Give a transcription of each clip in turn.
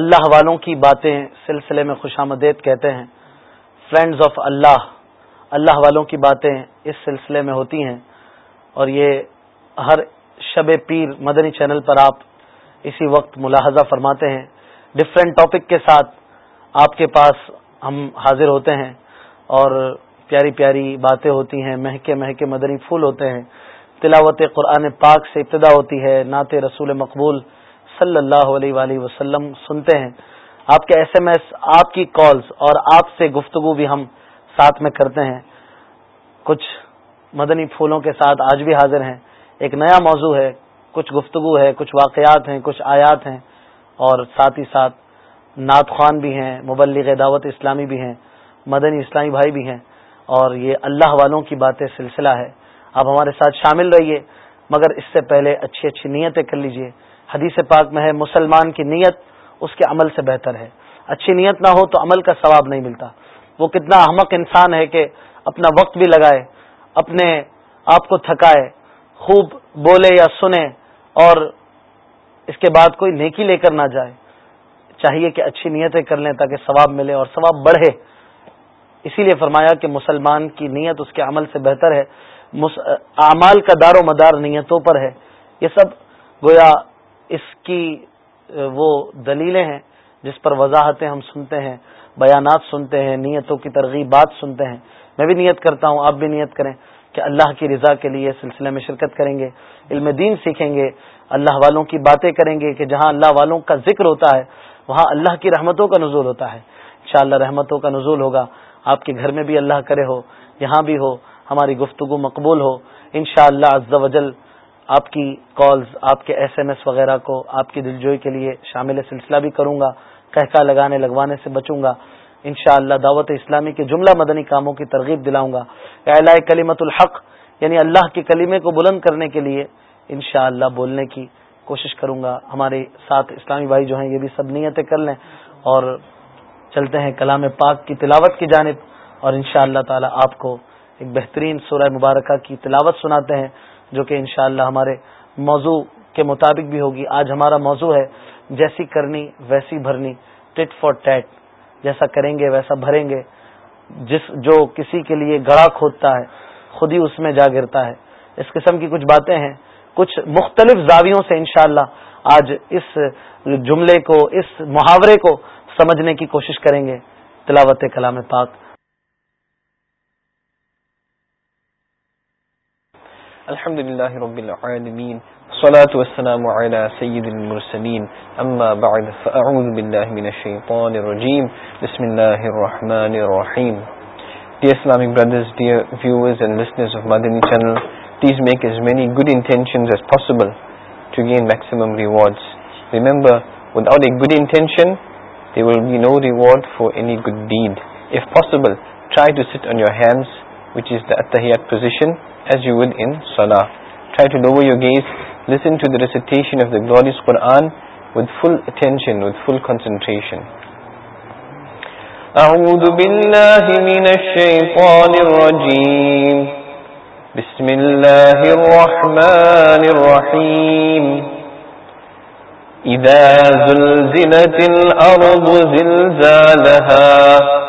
اللہ والوں کی باتیں سلسلے میں خوش آمدید کہتے ہیں فرینڈز آف اللہ اللہ والوں کی باتیں اس سلسلے میں ہوتی ہیں اور یہ ہر شب پیر مدنی چینل پر آپ اسی وقت ملاحظہ فرماتے ہیں ڈفرینٹ ٹاپک کے ساتھ آپ کے پاس ہم حاضر ہوتے ہیں اور پیاری پیاری باتیں ہوتی ہیں مہکے مہکے مدنی پھول ہوتے ہیں تلاوت قرآن پاک سے ابتدا ہوتی ہے نعت رسول مقبول صلی اللہ علیہ وآلہ وسلم سنتے ہیں آپ کے ایس ایم ایس آپ کی کالز اور آپ سے گفتگو بھی ہم ساتھ میں کرتے ہیں کچھ مدنی پھولوں کے ساتھ آج بھی حاضر ہیں ایک نیا موضوع ہے کچھ گفتگو ہے کچھ واقعات ہیں کچھ آیات ہیں اور ساتھ ہی ساتھ نعت خوان بھی ہیں مبلغ دعوت اسلامی بھی ہیں مدنی اسلامی بھائی بھی ہیں اور یہ اللہ والوں کی باتیں سلسلہ ہے آپ ہمارے ساتھ شامل رہیے مگر اس سے پہلے اچھی اچھی نیتیں کر لیجئے حدیث پاک میں ہے مسلمان کی نیت اس کے عمل سے بہتر ہے اچھی نیت نہ ہو تو عمل کا ثواب نہیں ملتا وہ کتنا احمق انسان ہے کہ اپنا وقت بھی لگائے اپنے آپ کو تھکائے خوب بولے یا سنے اور اس کے بعد کوئی نیکی لے کر نہ جائے چاہیے کہ اچھی نیتیں کر لیں تاکہ ثواب ملے اور ثواب بڑھے اسی لیے فرمایا کہ مسلمان کی نیت اس کے عمل سے بہتر ہے اعمال کا دار و مدار نیتوں پر ہے یہ سب گویا اس کی وہ دلیلیں ہیں جس پر وضاحتیں ہم سنتے ہیں بیانات سنتے ہیں نیتوں کی ترغیبات سنتے ہیں میں بھی نیت کرتا ہوں آپ بھی نیت کریں کہ اللہ کی رضا کے لیے سلسلے میں شرکت کریں گے علم دین سیکھیں گے اللہ والوں کی باتیں کریں گے کہ جہاں اللہ والوں کا ذکر ہوتا ہے وہاں اللہ کی رحمتوں کا نزول ہوتا ہے انشاءاللہ اللہ رحمتوں کا نزول ہوگا آپ کے گھر میں بھی اللہ کرے ہو یہاں بھی ہو ہماری گفتگو مقبول ہو انشاءاللہ شاء اللہ آپ کی کالز آپ کے ایس ایم ایس وغیرہ کو آپ کی دلجوئی کے لیے شامل سلسلہ بھی کروں گا کہکا لگانے لگوانے سے بچوں گا انشاءاللہ دعوت اسلامی کے جملہ مدنی کاموں کی ترغیب دلاؤں گا کلیمت الحق یعنی اللہ کے کلیمے کو بلند کرنے کے لیے انشاءاللہ بولنے کی کوشش کروں گا ہمارے ساتھ اسلامی بھائی جو ہیں یہ بھی سب نیتیں کر لیں اور چلتے ہیں کلام پاک کی تلاوت کی جانب اور انشاءاللہ تعالی آپ کو ایک بہترین سورہ مبارکہ کی تلاوت سناتے ہیں جو کہ انشاءاللہ ہمارے موضوع کے مطابق بھی ہوگی آج ہمارا موضوع ہے جیسی کرنی ویسی بھرنی ٹیٹ فار ٹیٹ جیسا کریں گے ویسا بھریں گے جس جو کسی کے لیے گڑا کھودتا ہے خود ہی اس میں جا گرتا ہے اس قسم کی کچھ باتیں ہیں کچھ مختلف زاویوں سے انشاءاللہ آج اس جملے کو اس محاورے کو سمجھنے کی کوشش کریں گے تلاوت کلام پاک الحمد لله رب العالمين والسلام على سيد المرسلين أما بعد فأعوذ بالله من الشيطان الرجيم بسم الله الرحمن الرحيم Dear dear Islamic brothers, viewers and listeners of Madani channel, please make as as many good good good intentions possible to gain maximum rewards. Remember, without a intention, there will be no reward for any deed. If possible, try to sit on your hands, which is the attahiyat position, as you concentration. In try to الشيطان الرجيم بسم الله الرحمن الرحيم of the الأرض concentration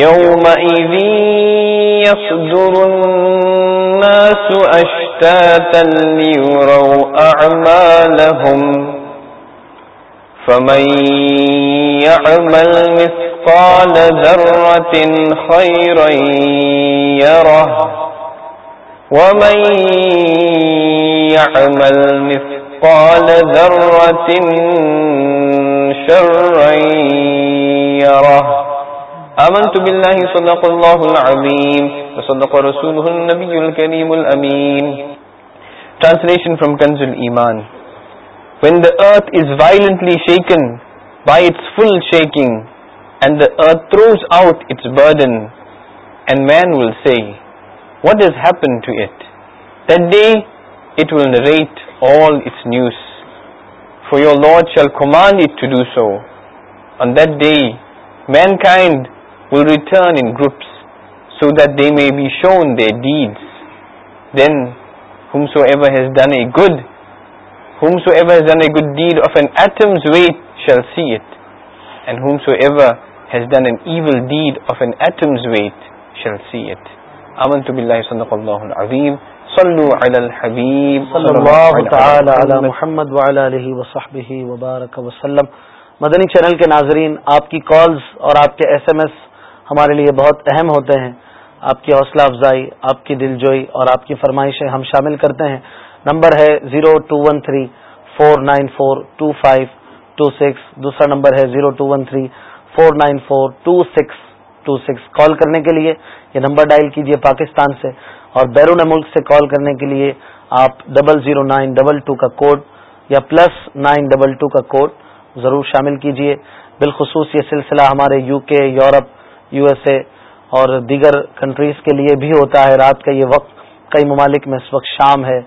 يومئذ يصدر الناس ليروا أعمالهم فمن يعمل مثقال ذرة خيرا يره ومن يعمل مثقال ذرة شرا يره آمنت بالله صدق الله العظيم وصدق رسوله النبي الكريم الأمين Translation from Kanzul Iman When the earth is violently shaken by its full shaking and the earth throws out its burden and man will say what has happened to it that day it will narrate all its news for your Lord shall command it to do so on that day mankind will صدق محمد وسلم مدنی channel کے ناظرین آپ کی calls اور آپ کے S M S ہمارے لیے بہت اہم ہوتے ہیں آپ کی حوصلہ افزائی آپ کی دل جوئی اور آپ کی فرمائشیں ہم شامل کرتے ہیں نمبر ہے zero two one three four nine four two five two six دوسرا نمبر ہے zero two one three four nine four two six two six call کرنے کے لیے یہ نمبر ڈائل کیجیے پاکستان سے اور بیرون ملک سے کال کرنے کے لیے آپ double zero nine double two کا کوڈ یا پلس نائن ڈبل ٹو کا کوڈ ضرور شامل کیجیے بالخصوص یہ سلسلہ ہمارے U K Europe U S A اور دیگر کنٹریز کے لیے بھی ہوتا ہے رات کا یہ وقت کئی ممالک میں اس وقت شام ہے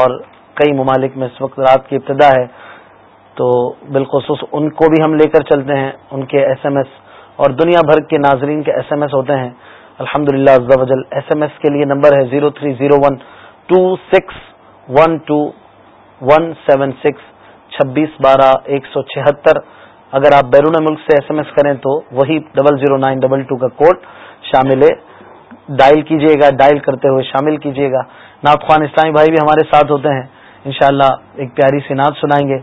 اور کئی ممالک میں اس وقت رات کی ابتدا ہے تو بالخصوص ان کو بھی ہم لے کر چلتے ہیں ان کے ایس ایم ایس اور دنیا بھر کے ناظرین کے ایس ایم ایس ہوتے ہیں الحمد للہ ازل ایس ایم ایس کے لیے نمبر ہے zero three zero one two six one two one seven six چھبیس بارہ ایک سو چھہتر اگر آپ بیرون ملک سے ایس ایم ایس کریں تو وہی double zero nine double two کا کوڈ شامل ہے ڈائل کیجیے گا ڈائل کرتے ہوئے شامل کیجیے گا نعت خوان اسلامی بھائی بھی ہمارے ساتھ ہوتے ہیں انشاءاللہ ایک پیاری سی نعت سنائیں گے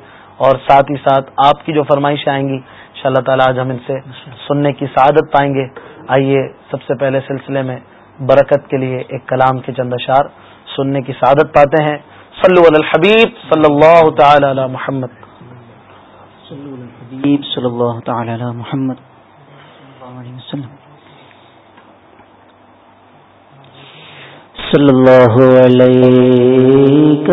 اور ساتھ ہی ساتھ آپ کی جو فرمائشیں آئیں گی ان اللہ تعالیٰ آج ہم ان سے سننے کی سعادت پائیں گے آئیے سب سے پہلے سلسلے میں برکت کے لیے ایک کلام کے چند اشار سننے کی سعادت پاتے ہیں صلو علی الحبیب صلی اللہ تعالی علی محمد صلی اللہ تعالی علی محمد صلی اللہ علیہ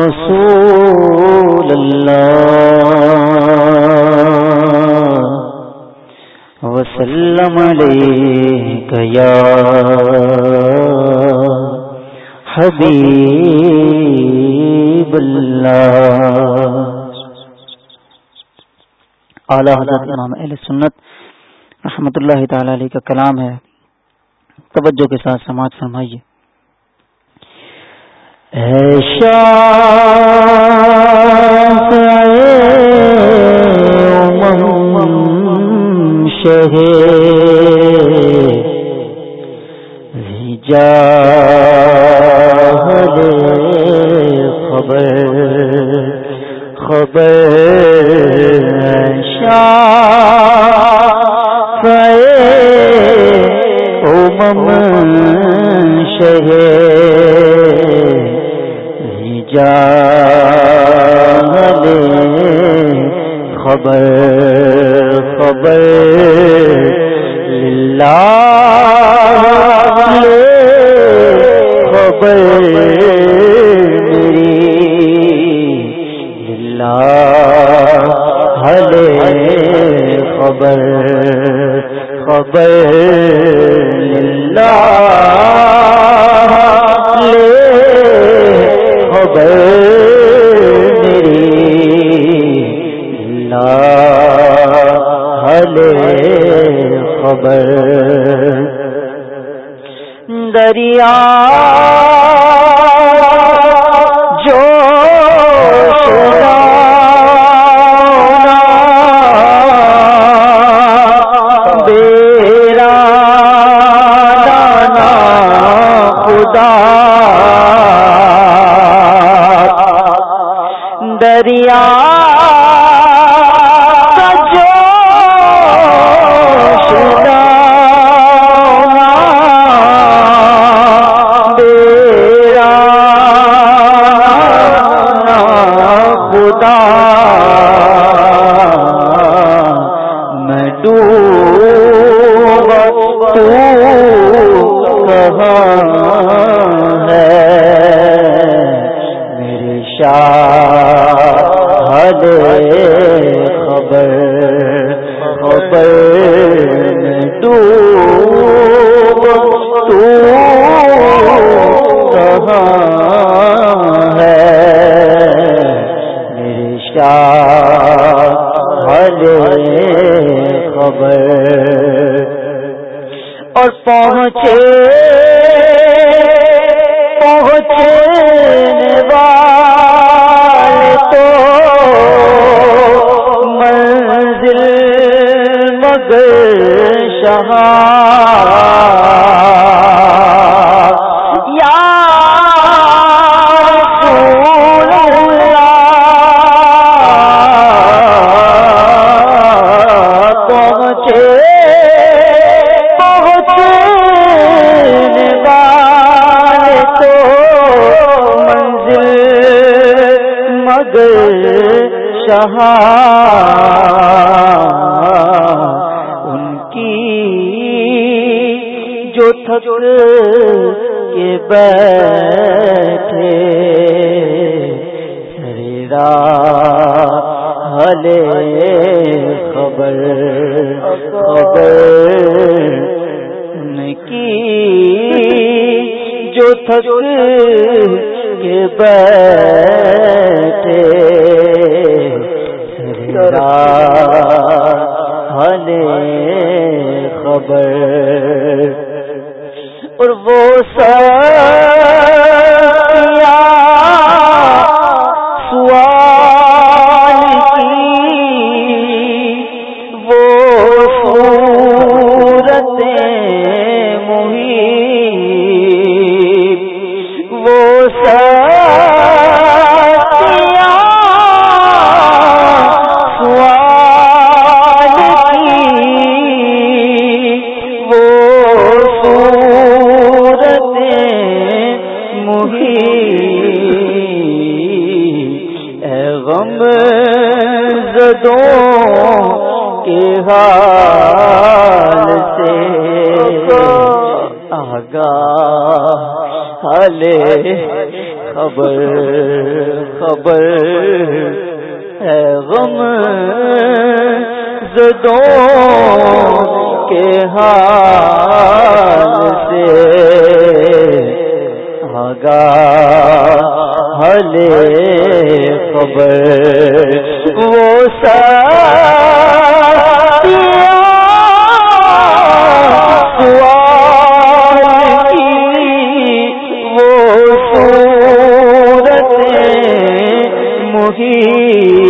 رسول اللہ وسلم علیہ یا حبیب حضرت امام اہل سنت رحمت اللہ تعالی علیہ کا کلام ہے توجہ کے ساتھ سماج فرمائیے شہ جا خبر خبر شاہ ہی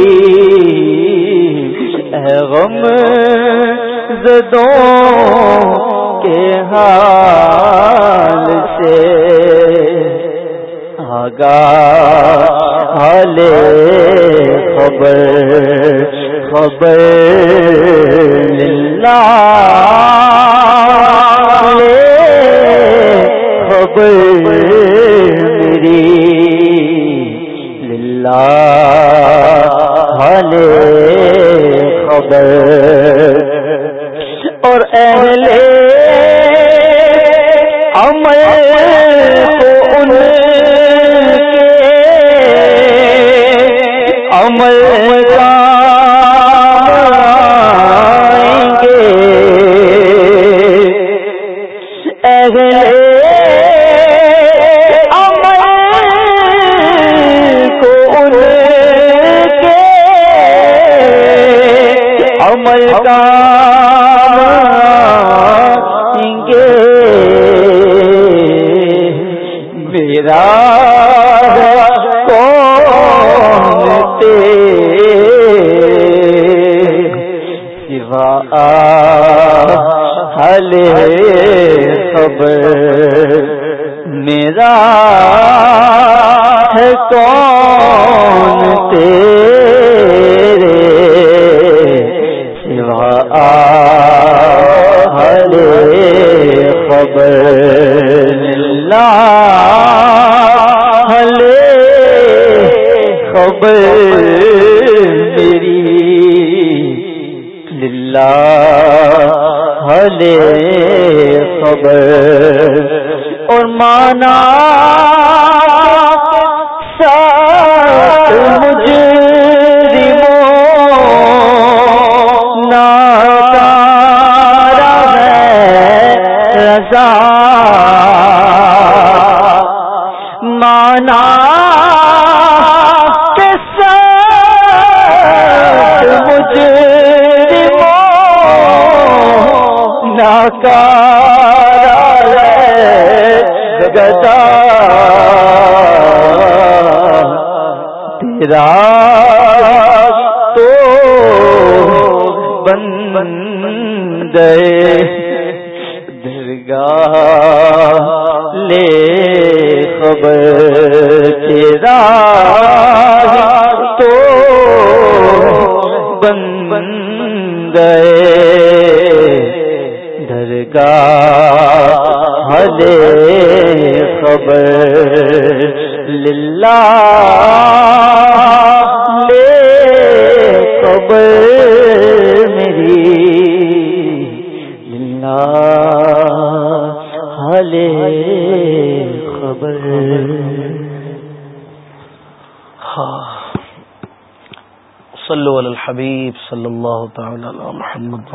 اللہ تعالی علی محمد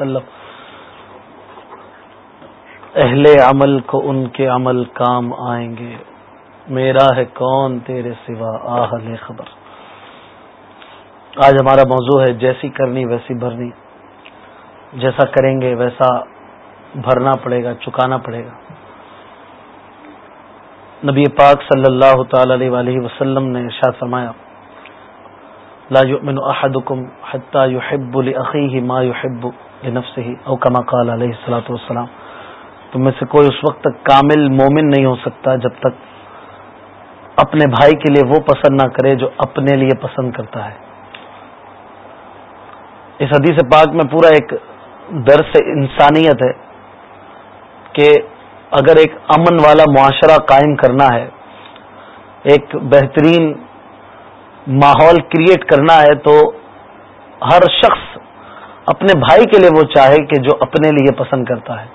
وعلی اہل عمل کو ان کے عمل کام آئیں گے میرا ہے کون تیرے سوا آہل خبر آج ہمارا موضوع ہے جیسی کرنی ویسی بھرنی جیسا کریں گے ویسا بھرنا پڑے گا چکانا پڑے گا نبی پاک صلی اللہ تعالی علیہ وسلم نے ارشاد فرمایا لا يؤمن احدكم حتى يحب يحب لاخيه ما لنفسه او كما قال والسلام میں سے کوئی اس وقت تک کامل مومن نہیں ہو سکتا جب تک اپنے بھائی کے لیے وہ پسند نہ کرے جو اپنے لیے پسند کرتا ہے اس حدیث پاک میں پورا ایک درس انسانیت ہے کہ اگر ایک امن والا معاشرہ قائم کرنا ہے ایک بہترین ماحول کریٹ کرنا ہے تو ہر شخص اپنے بھائی کے لیے وہ چاہے کہ جو اپنے لیے پسند کرتا ہے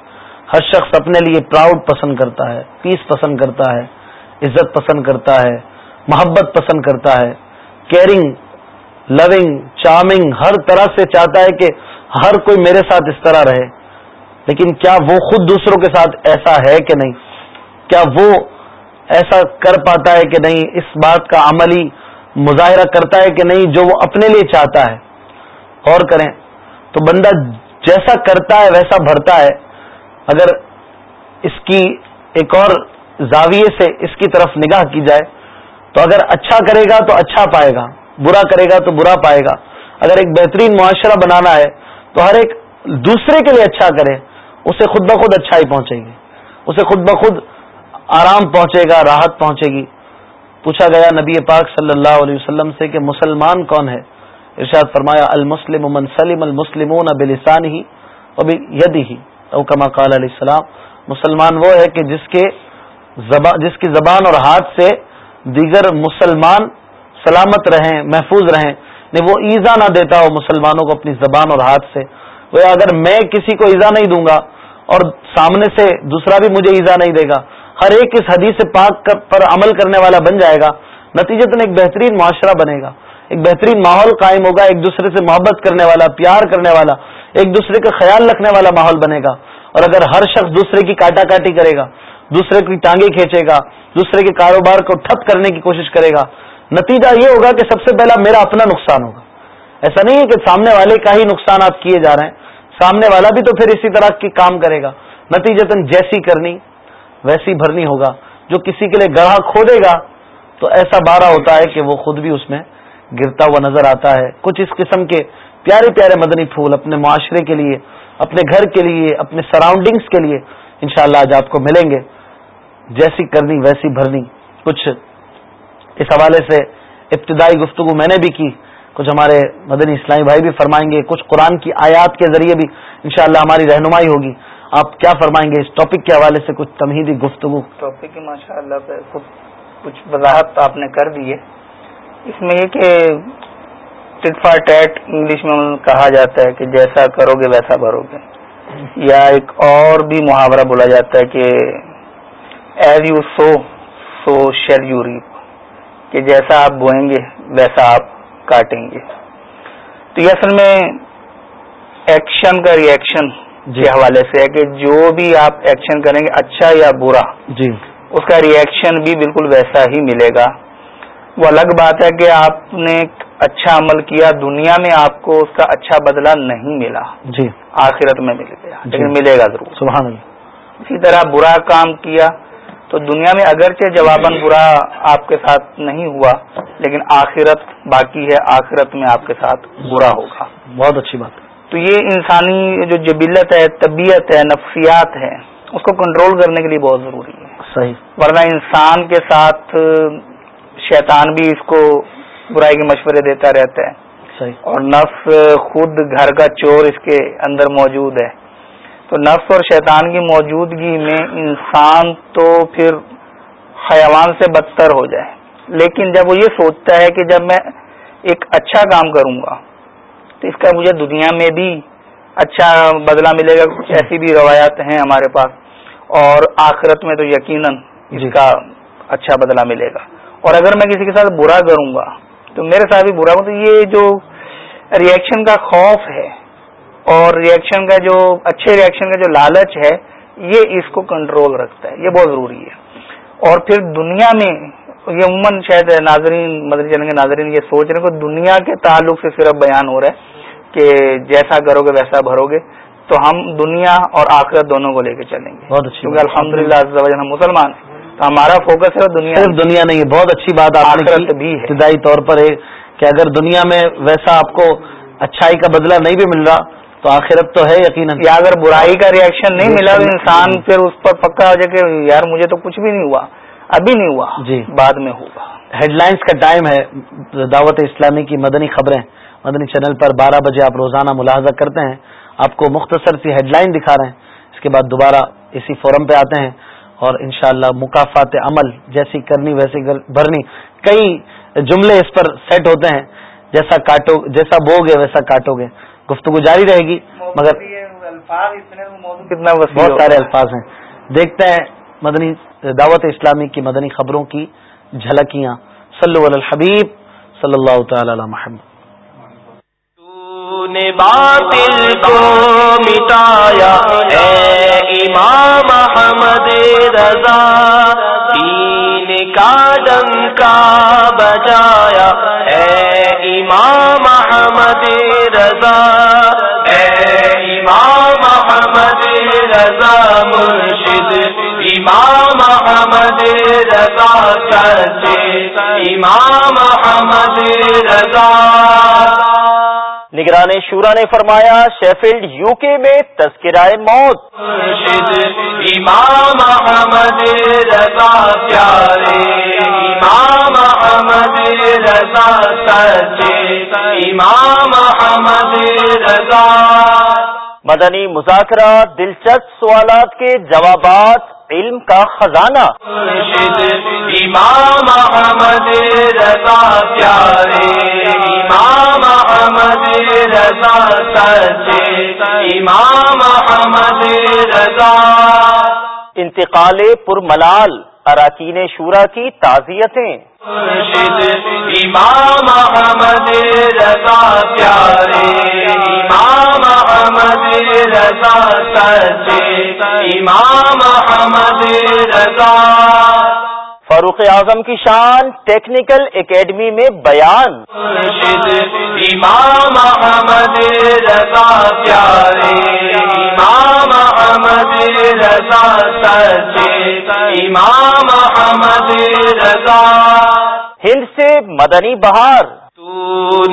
ہر شخص اپنے لیے پراؤڈ پسند کرتا ہے پیس پسند کرتا ہے عزت پسند کرتا ہے محبت پسند کرتا ہے کیئرنگ لونگ چارمنگ ہر طرح سے چاہتا ہے کہ ہر کوئی میرے ساتھ اس طرح رہے لیکن کیا وہ خود دوسروں کے ساتھ ایسا ہے کہ نہیں کیا وہ ایسا کر پاتا ہے کہ نہیں اس بات کا عملی مظاہرہ کرتا ہے کہ نہیں جو وہ اپنے لیے چاہتا ہے اور کریں تو بندہ جیسا کرتا ہے ویسا بھرتا ہے اگر اس کی ایک اور زاویے سے اس کی طرف نگاہ کی جائے تو اگر اچھا کرے گا تو اچھا پائے گا برا کرے گا تو برا پائے گا اگر ایک بہترین معاشرہ بنانا ہے تو ہر ایک دوسرے کے لیے اچھا کرے اسے خود بخود اچھائی پہنچے گی اسے خود بخود آرام پہنچے گا راحت پہنچے گی پوچھا گیا نبی پاک صلی اللہ علیہ وسلم سے کہ مسلمان کون ہے ارشاد فرمایا المسلم من سلم المسلمون بلسان ہی ید ہی اوکما کال علیہ السلام مسلمان وہ ہے کہ جس کے زبان جس کی زبان اور ہاتھ سے دیگر مسلمان سلامت رہیں محفوظ رہیں نہیں وہ ایزا نہ دیتا ہو مسلمانوں کو اپنی زبان اور ہاتھ سے وہ اگر میں کسی کو ایزا نہیں دوں گا اور سامنے سے دوسرا بھی مجھے ایزا نہیں دے گا ہر ایک اس حدیث پاک پر عمل کرنے والا بن جائے گا نتیجت ایک بہترین معاشرہ بنے گا ایک بہترین ماحول قائم ہوگا ایک دوسرے سے محبت کرنے والا پیار کرنے والا ایک دوسرے کا خیال رکھنے والا ماحول بنے گا اور اگر ہر شخص دوسرے کی کاٹا کاٹی کرے گا دوسرے کی ٹانگیں کھینچے گا دوسرے کے کاروبار کو ٹھپ کرنے کی کوشش کرے گا نتیجہ یہ ہوگا کہ سب سے پہلا میرا اپنا نقصان ہوگا ایسا نہیں ہے کہ سامنے والے کا ہی نقصان آپ کیے جا رہے ہیں سامنے والا بھی تو پھر اسی طرح کی کام کرے گا نتیجت جیسی کرنی ویسی بھرنی ہوگا جو کسی کے لیے گڑھا کھودے گا تو ایسا بارہ ہوتا ہے کہ وہ خود بھی اس میں گرتا ہوا نظر آتا ہے کچھ اس قسم کے پیارے پیارے مدنی پھول اپنے معاشرے کے لیے اپنے گھر کے لیے اپنے سراؤنڈنگس کے لیے ان شاء اللہ آج آپ کو ملیں گے جیسی کرنی ویسی بھرنی کچھ اس حوالے سے ابتدائی گفتگو میں نے بھی کی کچھ ہمارے مدنی اسلامی بھائی بھی فرمائیں گے کچھ قرآن کی آیات کے ذریعے بھی انشاءاللہ ہماری رہنمائی ہوگی آپ کیا فرمائیں گے اس ٹاپک کے حوالے سے کچھ تمہیدی گفتگو ٹاپک ماشاء اللہ پہ کچھ وضاحت آپ نے کر دی ہے اس میں یہ کہ فار ٹیٹ انگلش میں کہا جاتا ہے کہ جیسا کرو گے ویسا بھرو گے یا ایک اور بھی محاورہ بولا جاتا ہے کہ as you sow so shall you reap کہ جیسا آپ بوئیں گے ویسا آپ کاٹیں گے تو یہ اصل میں ایکشن کا ریئیکشن کے جی. حوالے سے ہے کہ جو بھی آپ ایکشن کریں گے اچھا یا برا جی اس کا ریئیکشن بھی بالکل ویسا ہی ملے گا وہ الگ بات ہے کہ آپ نے اچھا عمل کیا دنیا میں آپ کو اس کا اچھا بدلہ نہیں ملا جی آخرت میں مل گیا جی. لیکن ملے گا ضرور سبحان اللہ اسی طرح برا کام کیا تو دنیا میں اگرچہ جواباً برا آپ کے ساتھ نہیں ہوا لیکن آخرت باقی ہے آخرت میں آپ کے ساتھ برا ہوگا بہت اچھی بات ہے تو یہ انسانی جو جبلت ہے طبیعت ہے نفسیات ہے اس کو کنٹرول کرنے کے لیے بہت ضروری ہے صحیح ورنہ انسان کے ساتھ شیطان بھی اس کو برائی کے مشورے دیتا رہتا ہے صحیح اور نفس خود گھر کا چور اس کے اندر موجود ہے تو نفس اور شیطان کی موجودگی میں انسان تو پھر حیوان سے بدتر ہو جائے لیکن جب وہ یہ سوچتا ہے کہ جب میں ایک اچھا کام کروں گا تو اس کا مجھے دنیا میں بھی اچھا بدلہ ملے گا کچھ ایسی بھی روایات ہیں ہمارے پاس اور آخرت میں تو یقیناً جی۔ کا اچھا بدلہ ملے گا اور اگر میں کسی کے ساتھ برا کروں گا تو میرے ساتھ بھی برا ہوں مطلب تو یہ جو ریئیکشن کا خوف ہے اور ریئیکشن کا جو اچھے ریئیکشن کا جو لالچ ہے یہ اس کو کنٹرول رکھتا ہے یہ بہت ضروری ہے اور پھر دنیا میں یہ عموماً شاید ناظرین مدری چینل کے ناظرین یہ سوچ رہے کہ دنیا کے تعلق سے صرف بیان ہو رہا ہے کہ جیسا کرو گے ویسا بھرو گے تو ہم دنیا اور آخرت دونوں کو لے کے چلیں گے بہت اچھی کیونکہ الحمد للہ ہم مسلمان ہیں تو ہمارا فوکس ہے دنیا صرف دنیا نہیں ہے بہت اچھی بات آخرت بھی ابتدائی طور پر ہے کہ اگر دنیا میں ویسا آپ کو اچھائی کا بدلہ نہیں بھی مل رہا تو آخرت تو ہے یقین یا اگر برائی کا ریئیکشن نہیں ملا تو انسان پھر اس پر پکا ہو جائے کہ یار مجھے تو کچھ بھی نہیں ہوا ابھی نہیں ہوا جی بعد میں ہوگا ہیڈ لائنس کا ٹائم ہے دعوت اسلامی کی مدنی خبریں مدنی چینل پر بارہ بجے آپ روزانہ ملاحظہ کرتے ہیں آپ کو مختصر سی ہیڈ لائن دکھا رہے ہیں اس کے بعد دوبارہ اسی فورم پہ آتے ہیں اور انشاءاللہ مقافات عمل جیسی کرنی ویسی بھرنی کئی جملے اس پر سیٹ ہوتے ہیں جیسا کاٹو جیسا بو گے ویسا کاٹو گے گفتگو جاری رہے گی مگر الفاظ کتنا بہت سارے الفاظ ہیں دیکھتے ہیں مدنی دعوت اسلامی کی مدنی خبروں کی جھلکیاں صلو علی الحبیب صلی اللہ تعالی علی محمد نے باطل کو مٹایا اے امام احمد رضا دین کا ڈنکا کا اے امام احمد رضا امام احمد رضا امام احمد رضا چاچے امام احمد رضا نگران شورا نے فرمایا شیفیلڈ یو کے میں تذکرائے موت امام احمد رضا پیارے امام احمد رضا سچے امام احمد رضا مدنی مذاکرات دلچسپ سوالات کے جوابات علم کا خزانہ امام احمد رضا پیارے امام احمد رضا سچے امام احمد رضا انتقال پر ملال اراکین شورا کی تعزیتیں امام احمد رضا پیارے امام احمد رضا سچے امام احمد رضا فاروق اعظم کی شان ٹیکنیکل اکیڈمی میں بیان امام احمد رضا پیارے امام احمد رضا سچے امام احمد رضا ہند سے مدنی بہار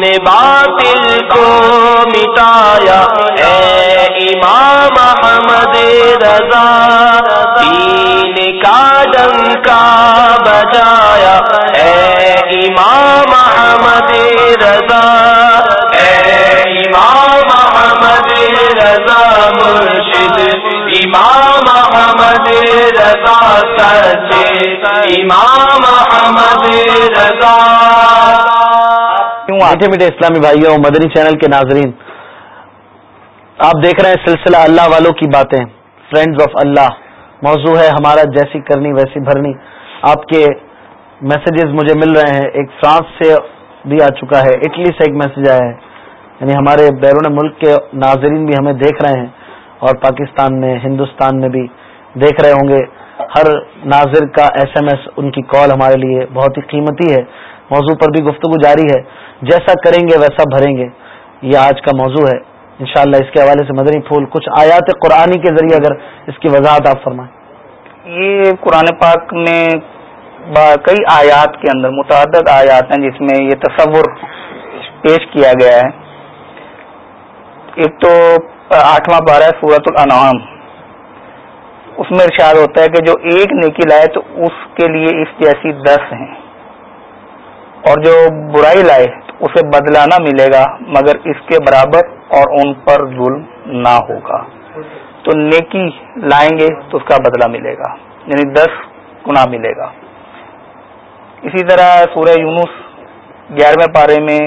نے باطل کو مٹایا اے امام احمد رضا دین کا ڈنکا بجایا اے امام احمد رضا اے امام احمد رضا مرشد امام احمد رضا سچے امام احمد رضا میٹھے اسلامی بھائیوں مدنی چینل کے ناظرین آپ دیکھ رہے ہیں سلسلہ اللہ والوں کی باتیں فرینڈز آف اللہ موضوع ہے ہمارا جیسی کرنی ویسی بھرنی آپ کے میسجز مجھے مل رہے ہیں ایک فرانس سے بھی آ چکا ہے اٹلی سے ایک میسج آیا ہے یعنی ہمارے بیرون ملک کے ناظرین بھی ہمیں دیکھ رہے ہیں اور پاکستان میں ہندوستان میں بھی دیکھ رہے ہوں گے ہر ناظر کا ایس ایم ایس ان کی کال ہمارے لیے بہت ہی قیمتی ہے موضوع پر بھی گفتگو جاری ہے جیسا کریں گے ویسا بھریں گے یہ آج کا موضوع ہے انشاءاللہ اس کے حوالے سے مدنی پھول کچھ آیات قرآن کے ذریعے اگر اس کی وضاحت آپ فرمائیں یہ قرآن پاک میں کئی آیات کے اندر متعدد آیات ہیں جس میں یہ تصور پیش کیا گیا ہے ایک تو آٹھواں بارہ سورت الانعام اس میں ارشاد ہوتا ہے کہ جو ایک نیکی آئے تو اس کے لیے اس جیسی دس ہیں اور جو برائی لائے اسے بدلا نہ ملے گا مگر اس کے برابر اور ان پر ظلم نہ ہوگا تو نیکی لائیں گے تو اس کا بدلہ ملے گا یعنی دس گنا ملے گا اسی طرح سورہ یونس گیارہویں پارے میں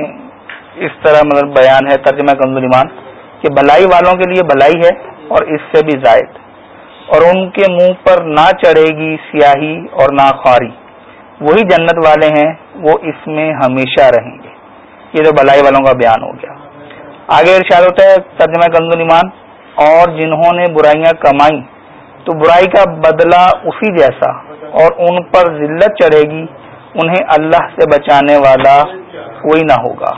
اس طرح مطلب بیان ہے ترجمہ کندو کہ بلائی والوں کے لیے بلائی ہے اور اس سے بھی زائد اور ان کے منہ پر نہ چڑھے گی سیاہی اور نہ خواری وہی جنت والے ہیں وہ اس میں ہمیشہ رہیں گے یہ تو بلائی والوں کا بیان ہو گیا آگے ارشاد ہوتا ہے ترجمہ تجمہ ایمان اور جنہوں نے برائیاں کمائی تو برائی کا بدلہ اسی جیسا اور ان پر ذلت چڑھے گی انہیں اللہ سے بچانے والا کوئی نہ ہوگا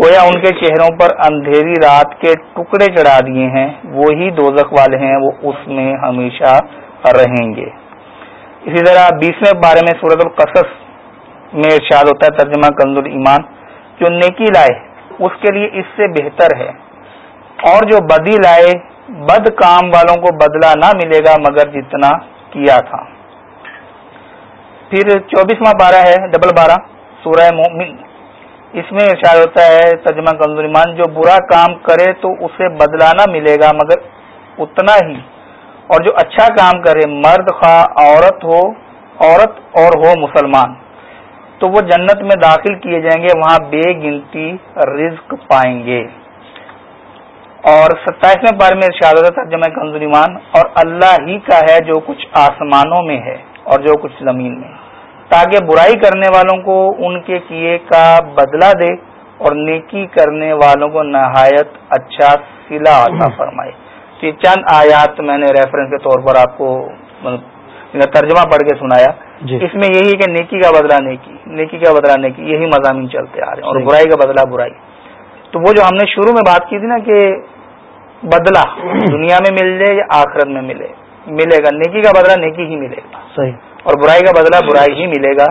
کویا ان کے چہروں پر اندھیری رات کے ٹکڑے چڑھا دیے ہیں وہی دوزخ والے ہیں وہ اس میں ہمیشہ رہیں گے اسی طرح بیسویں بارے میں سورت القصص میں ارشاد ہوتا ہے ترجمہ کنز ایمان جو نیکی لائے اس کے لیے اس سے بہتر ہے اور جو بدی لائے بد کام والوں کو بدلا نہ ملے گا مگر جتنا کیا تھا پھر چوبیسواں بارہ ہے ڈبل بارہ سورہ مومن اس میں ارشاد ہوتا ہے ترجمہ کنز ایمان جو برا کام کرے تو اسے بدلا نہ ملے گا مگر اتنا ہی اور جو اچھا کام کرے مرد خواہ عورت ہو عورت اور ہو مسلمان تو وہ جنت میں داخل کیے جائیں گے وہاں بے گنتی رزق پائیں گے اور ستائیسویں بار میں شہادت کنزوریمان اور اللہ ہی کا ہے جو کچھ آسمانوں میں ہے اور جو کچھ زمین میں تاکہ برائی کرنے والوں کو ان کے کیے کا بدلہ دے اور نیکی کرنے والوں کو نہایت اچھا سلا فرمائے چند آیات میں نے ریفرنس کے طور پر آپ کو مطلب ترجمہ پڑھ کے سنایا جی۔ اس میں یہی کہ نیکی کا بدلہ نیکی نیکی کا بدلہ نیکی یہی مضامین چلتے آ رہے ہیں اور برائی کا بدلہ برائی تو وہ جو ہم نے شروع میں بات کی تھی نا کہ بدلہ دنیا میں مل جائے یا آخرت میں ملے ملے گا نیکی کا بدلہ نیکی ہی ملے گا صحیح اور برائی کا بدلہ برائی ہی ملے گا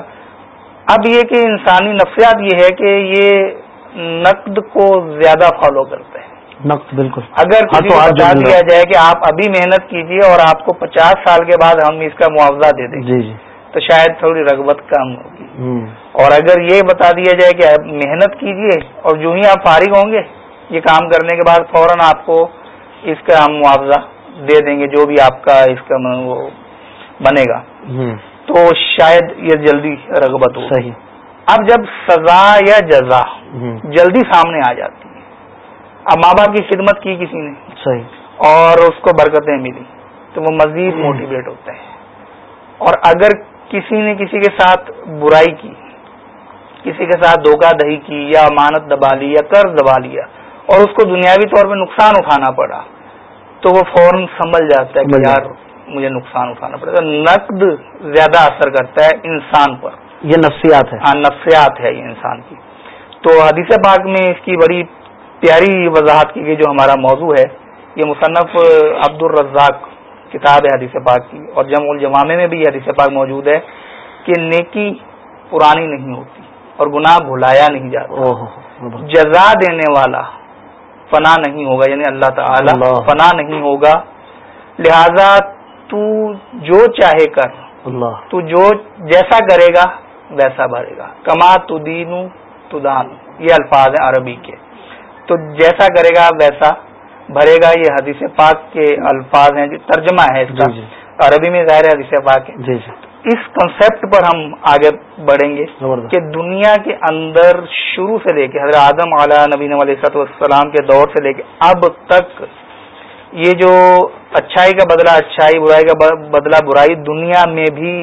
اب یہ کہ انسانی نفسیات یہ ہے کہ یہ نقد کو زیادہ فالو کرتے ہیں بالکل اگر بتا ہاں، دیا جائے کہ آپ ابھی محنت کیجیے اور آپ کو پچاس سال کے بعد ہم اس کا معاوضہ دے دیں جی جی تو شاید تھوڑی رغبت کم ہوگی اور اگر یہ بتا دیا جائے کہ محنت کیجیے اور جو ہی آپ فارغ ہوں گے یہ کام کرنے کے بعد فوراً آپ کو اس کا ہم معاوضہ دے دیں گے جو بھی آپ کا اس کا وہ بنے گا تو شاید یہ جلدی رغبت ہو صحیح اب جب سزا یا جزا جلدی سامنے آ جاتی اب ماں باپ کی خدمت کی کسی نے صحیح اور اس کو برکتیں ملی تو وہ مزید موٹیویٹ ہوتے ہیں اور اگر کسی نے کسی کے ساتھ برائی کی کسی کے ساتھ دھوکہ دہی کی یا امانت دبا لی یا قرض دبا لیا اور اس کو دنیاوی طور پہ نقصان اٹھانا پڑا تو وہ فوراً سنبھل جاتا ہے کہ یار مجھے نقصان اٹھانا پڑے گا نقد زیادہ اثر کرتا ہے انسان پر یہ نفسیات ہے ہاں نفسیات ہے یہ انسان کی تو حدیث پاک میں اس کی بڑی پیاری وضاحت کی گئی جو ہمارا موضوع ہے یہ مصنف عبد الرزاق کتاب ہے حدیث پاک کی اور جمع الجوامے میں بھی یہ حدیث پاک موجود ہے کہ نیکی پرانی نہیں ہوتی اور گناہ بھلایا نہیں جاتا جزا دینے والا فنا نہیں ہوگا یعنی اللہ تعالی اللہ فنا نہیں ہوگا لہذا تو جو چاہے کر اللہ تو جو جیسا کرے گا ویسا بھرے گا کما تو دینو تو دان یہ الفاظ ہیں عربی کے تو جیسا کرے گا ویسا بھرے گا یہ حدیث پاک کے الفاظ ہیں جو ترجمہ ہے اس کا جی، جی۔ عربی میں ظاہر ہے حدیث پاک ہے جی، اس کنسپٹ پر ہم آگے بڑھیں گے کہ دنیا کے اندر شروع سے لے کے حضرت اعظم نبی نبین علیہ السلام کے دور سے لے کے اب تک یہ جو اچھائی کا بدلہ اچھائی برائی کا بدلہ برائی دنیا میں بھی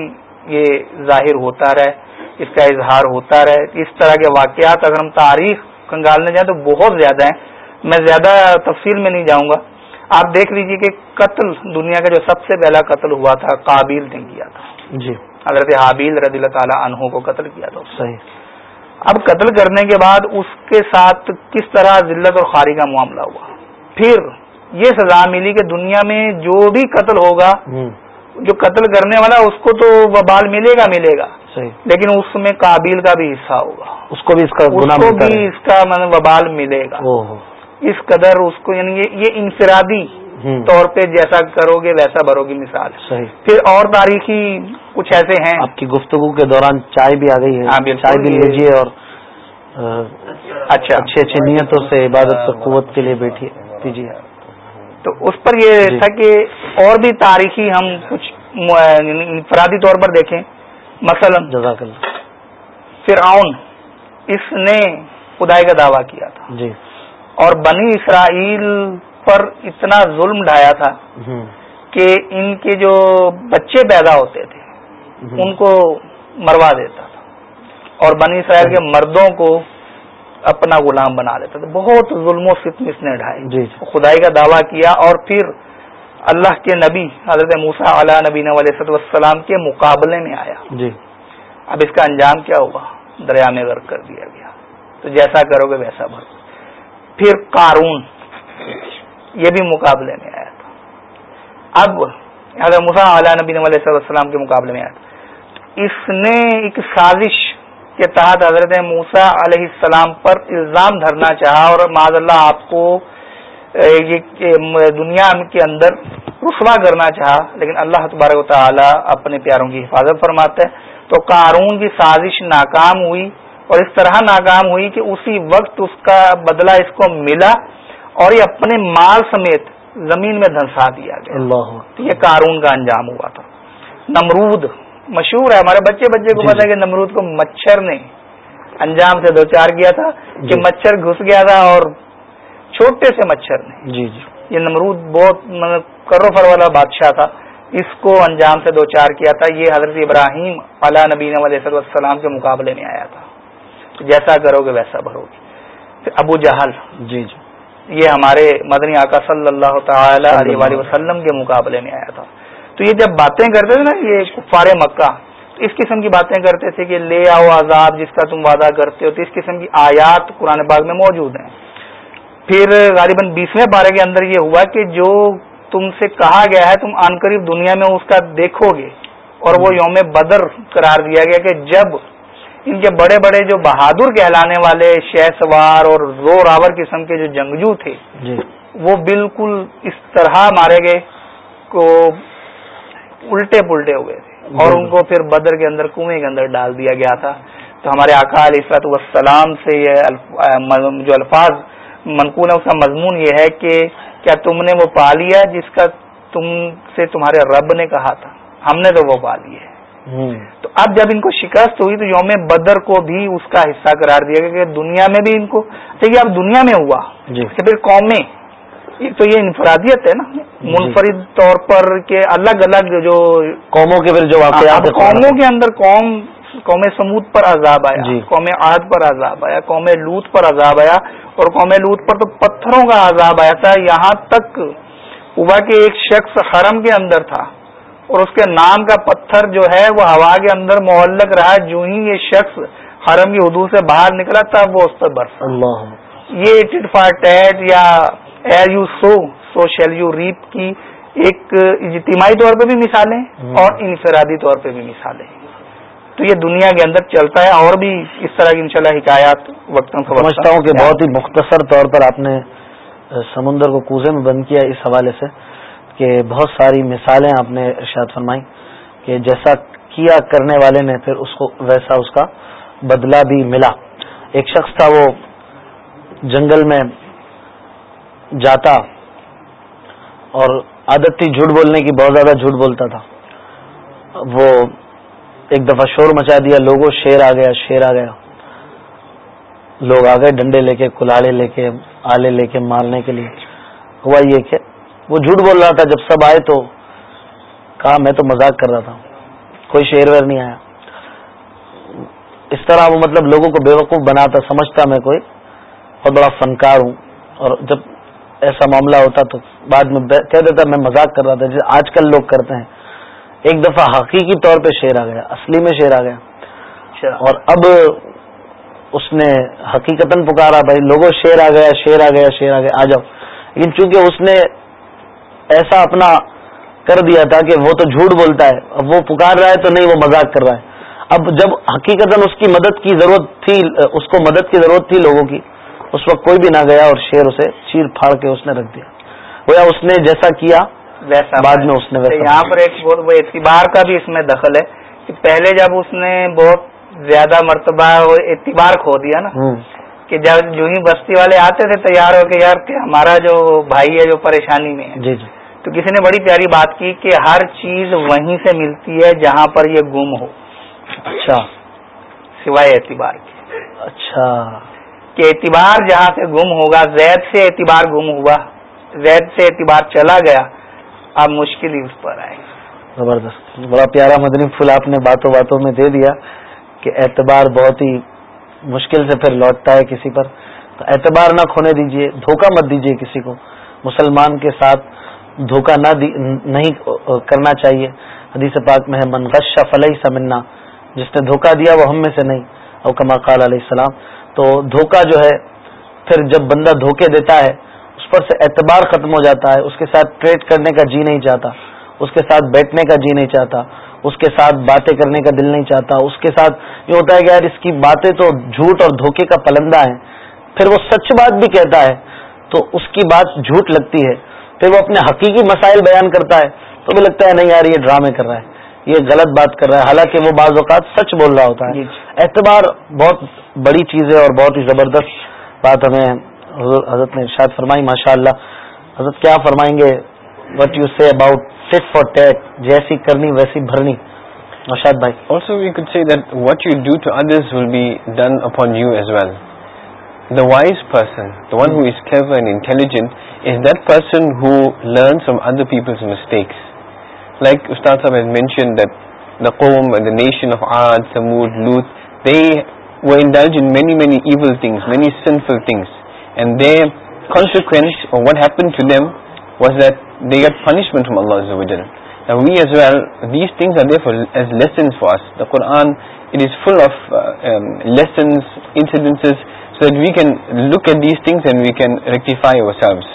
یہ ظاہر ہوتا رہے اس کا اظہار ہوتا رہے اس طرح کے واقعات اگر ہم تاریخ کنگالنے جائیں تو بہت زیادہ ہیں میں زیادہ تفصیل میں نہیں جاؤں گا آپ دیکھ لیجئے کہ قتل دنیا کا جو سب سے پہلا قتل ہوا تھا نے کیا تھا جی حضرت حابیل رضی اللہ تعالیٰ عنہ کو قتل کیا تھا صحیح اب قتل کرنے کے بعد اس کے ساتھ کس طرح ذلت اور خاری کا معاملہ ہوا پھر یہ سزا ملی کہ دنیا میں جو بھی قتل ہوگا جو قتل کرنے والا اس کو تو وبال ملے گا ملے گا لیکن اس میں قابل کا بھی حصہ ہوگا اس کو بھی اس کا اس کو بھی اس کا مطلب وبال ملے گا اس قدر اس کو یعنی یہ انفرادی طور پہ جیسا کرو گے ویسا بھرو گی مثال پھر اور تاریخی کچھ ایسے ہیں آپ کی گفتگو کے دوران چائے بھی آ گئی ہے ہاں، چائے بھی لیجیے اور اچھا اچھے اچھی نیتوں سے عبادت قوت کے لیے بیٹھی پیجیے تو اس پر یہ جی. تھا کہ اور بھی تاریخی ہم کچھ یعنی انفرادی طور پر دیکھیں مثلا جزاک اللہ فرعون اس نے خدائی کا دعویٰ کیا تھا جی اور بنی اسرائیل پر اتنا ظلم ڈھایا تھا کہ ان کے جو بچے پیدا ہوتے تھے ان کو مروا دیتا تھا اور بنی اسرائیل کے مردوں کو اپنا غلام بنا دیتا تھا بہت ظلم و فتم اس نے ڈھائی جی، جی۔ خدائی کا دعویٰ کیا اور پھر اللہ کے نبی حضرت موسا علیہ نبی علیہ صد وسلام کے مقابلے میں آیا جی اب اس کا انجام کیا ہوا دریا میں غرق کر دیا گیا تو جیسا کرو گے ویسا بھرو پھر قارون یہ بھی مقابلے میں آیا تھا اب حضرت مسا علیہ نبین السلام کے مقابلے میں آیا تھا اس نے ایک سازش کے تحت حضرت موسا علیہ السلام پر الزام دھرنا چاہا اور معذ اللہ آپ کو دنیا کے اندر رسوا کرنا چاہا لیکن اللہ تبارک و تعالی اپنے پیاروں کی حفاظت فرماتے تو قارون کی سازش ناکام ہوئی اور اس طرح ناکام ہوئی کہ اسی وقت اس کا بدلہ اس کو ملا اور یہ اپنے مال سمیت زمین میں دھنسا دیا گیا اللہ یہ قارون کا انجام ہوا تھا نمرود مشہور ہے ہمارے بچے بچے کو جی، پتا ہے جی۔ کہ نمرود کو مچھر نے انجام سے دو چار کیا تھا کہ جی۔ مچھر گھس گیا تھا اور چھوٹے سے مچھر نے جی جی یہ نمرود بہت فر مطلب والا بادشاہ تھا اس کو انجام سے دو چار کیا تھا یہ حضرت ابراہیم نبین نبی السلام کے مقابلے میں آیا تھا جیسا کرو گے ویسا بھرو گے ابو جہل جی جی یہ ہمارے مدنی آقا صلی اللہ تعالی علیہ وسلم کے مقابلے میں آیا تھا تو یہ جب باتیں کرتے تھے نا یہ جی، جی۔ کفار مکہ تو اس قسم کی باتیں کرتے تھے کہ لے آؤ عذاب جس کا تم وعدہ کرتے ہو تو اس قسم کی آیات قرآن باغ میں موجود ہیں پھر غالباً بیسویں بارے کے اندر یہ ہوا کہ جو تم سے کہا گیا ہے تم آن قریب دنیا میں اس کا دیکھو گے اور وہ یوم بدر قرار دیا گیا کہ جب ان کے بڑے بڑے جو بہادر کہلانے والے شہ سوار اور زوراور قسم کے جو جنگجو تھے جی وہ بالکل اس طرح مارے گئے کو الٹے پلٹے ہوئے تھے اور ان کو پھر بدر کے اندر کنویں کے اندر ڈال دیا گیا تھا تو ہمارے آقا علیہ وقت وسلام سے یہ جو الفاظ منقول ہے اس کا مضمون یہ ہے کہ کیا تم نے وہ پا لیا جس کا تم سے تمہارے رب نے کہا تھا ہم نے تو وہ پا ہے تو اب جب ان کو شکست ہوئی تو یوم بدر کو بھی اس کا حصہ قرار دیا گیا کہ دنیا میں بھی ان کو دیکھیے اب دنیا میں ہوا جی۔ کہ پھر قومیں ایک تو یہ انفرادیت ہے نا جی۔ منفرد طور پر کہ الگ الگ جو قوموں کے جو ہاں، قوموں کے اندر قوم قوم سمود پر عذاب آیا جی۔ قوم عاد پر عذاب آیا قوم لوت پر عذاب آیا اور قوم لوت پر تو پتھروں کا عذاب آیا تھا یہاں تک ہوا کہ ایک شخص حرم کے اندر تھا اور اس کے نام کا پتھر جو ہے وہ ہوا کے اندر محلک رہا جو ہی یہ شخص حرم کی حدود سے باہر نکلا تھا وہ اس پر برس یہ فار ٹیٹ یا you you sow so shall reap کی ایک اجتماعی طور پہ بھی مثالیں اور انفرادی طور پہ بھی مثالیں تو یہ دنیا کے اندر چلتا ہے اور بھی اس طرح کی انشاءاللہ حکایات سمجھتا ہوں کہ بہت ہی مختصر طور پر آپ نے سمندر کو کوزے میں بند کیا اس حوالے سے کہ بہت ساری مثالیں آپ نے ارشاد فرمائی کہ جیسا کیا کرنے والے نے پھر اس کو ویسا اس کا بدلہ بھی ملا ایک شخص تھا وہ جنگل میں جاتا اور عادت تھی جھوٹ بولنے کی بہت زیادہ جھوٹ بولتا تھا وہ ایک دفعہ شور مچا دیا لوگوں شیر آ گیا شیر آ گیا لوگ آ گئے ڈنڈے لے کے کلاڑے لے کے آلے لے کے مارنے کے لیے ہوا یہ کہ وہ جھوٹ بول رہا تھا جب سب آئے تو کہا میں تو مزاق کر رہا تھا کوئی شیر ویر نہیں آیا اس طرح وہ مطلب لوگوں کو بے وقوف سمجھتا میں کوئی بہت بڑا فنکار ہوں اور جب ایسا معاملہ ہوتا تو بعد میں کہہ دیتا میں مزاق کر رہا تھا جیسے آج کل لوگ کرتے ہیں ایک دفعہ حقیقی طور پہ شعر آ گیا اصلی میں شعر آ گیا اچھا۔ اور اب اس نے حقیقت پکارا بھائی لوگوں شعر آ گیا شعر آ گیا شعر آ گیا آ جاؤ لیکن چونکہ اس نے ایسا اپنا کر دیا تھا کہ وہ تو جھوٹ بولتا ہے اب وہ پکار رہا ہے تو نہیں وہ مذاق کر رہا ہے اب جب حقیقت اس کی مدد کی ضرورت تھی اس کو مدد کی ضرورت تھی لوگوں کی اس وقت کوئی بھی نہ گیا اور شیر اسے چیر پھاڑ کے اس نے رکھ دیا اس نے جیسا کیا ویسا بعد میں اس نے یہاں پر ایک بہت اعتبار کا بھی اس میں دخل ہے کہ پہلے جب اس نے بہت زیادہ مرتبہ اور اعتبار کھو دیا نا کہ جب جو ہی بستی والے آتے تھے تیار ہو کے یار کہ ہمارا جو بھائی ہے جو پریشانی میں ہے جی،, جی تو کسی نے بڑی پیاری بات کی کہ ہر چیز وہیں سے ملتی ہے جہاں پر یہ گم ہو اچھا سوائے اعتبار کی اچھا کہ اعتبار جہاں سے گم ہوگا زید سے اعتبار گم ہوا زید سے اعتبار چلا گیا آپ مشکل ہی اس پر آئے زبردست بڑا پیارا مدنی پھول آپ نے باتوں باتوں میں دے دیا کہ اعتبار بہت ہی مشکل سے پھر لوٹتا ہے کسی پر تو اعتبار نہ کھونے دیجیے دھوکہ مت دیجیے کسی کو مسلمان کے ساتھ دھوکہ نہ نہیں کرنا چاہیے حدیث پاک میں ہے منغش شا فلئی سمنا جس نے دھوکہ دیا وہ ہم میں سے نہیں اوکما قال علیہ السلام تو دھوکہ جو ہے پھر جب بندہ دھوکے دیتا ہے پر سے اعتبار ختم ہو جاتا ہے اس کے ساتھ ٹریڈ کرنے کا جی نہیں چاہتا اس کے ساتھ بیٹھنے کا جی نہیں چاہتا اس کے ساتھ باتیں کرنے کا دل نہیں چاہتا اس کے ساتھ یہ ہوتا ہے کہ یار اس کی باتیں تو جھوٹ اور دھوکے کا پلندہ ہے پھر وہ سچ بات بھی کہتا ہے تو اس کی بات جھوٹ لگتی ہے پھر وہ اپنے حقیقی مسائل بیان کرتا ہے تو بھی لگتا ہے نہیں یار یہ ڈرامے کر رہا ہے یہ غلط بات کر رہا ہے حالانکہ وہ بعض اوقات سچ بول رہا ہوتا ہے جی، جی۔ اعتبار بہت بڑی چیز ہے اور بہت ہی زبردست بات ہمیں حضرت نے شاید فرمائی ماشاء اللہ حضرت کیا فرمائیں گے what you see about tit for tat جیسی کرنی ویسی بھرنی that what you do to other people's mistakes like استاد and they consequences what happen to them was that they get punishment from we as where these things full offence so that we can look at these things and we can rectify ourselves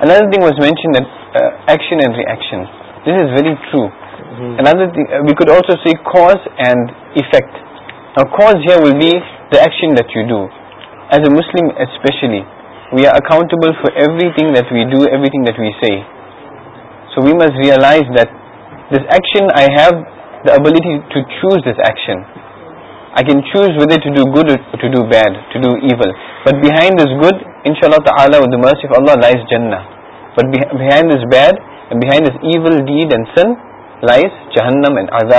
another thing was mention action and reaction this is very true we could also see cause and effect relation what you do ز a Muslim especially we are accountable for everything that we do everything that we see so we must realise that this action I have the abilities this is I can choose to do good even but behind this good ان شاء اللہ تعالیٰ Allah lies جن but behind this bad behind even deed sin lies جہنم and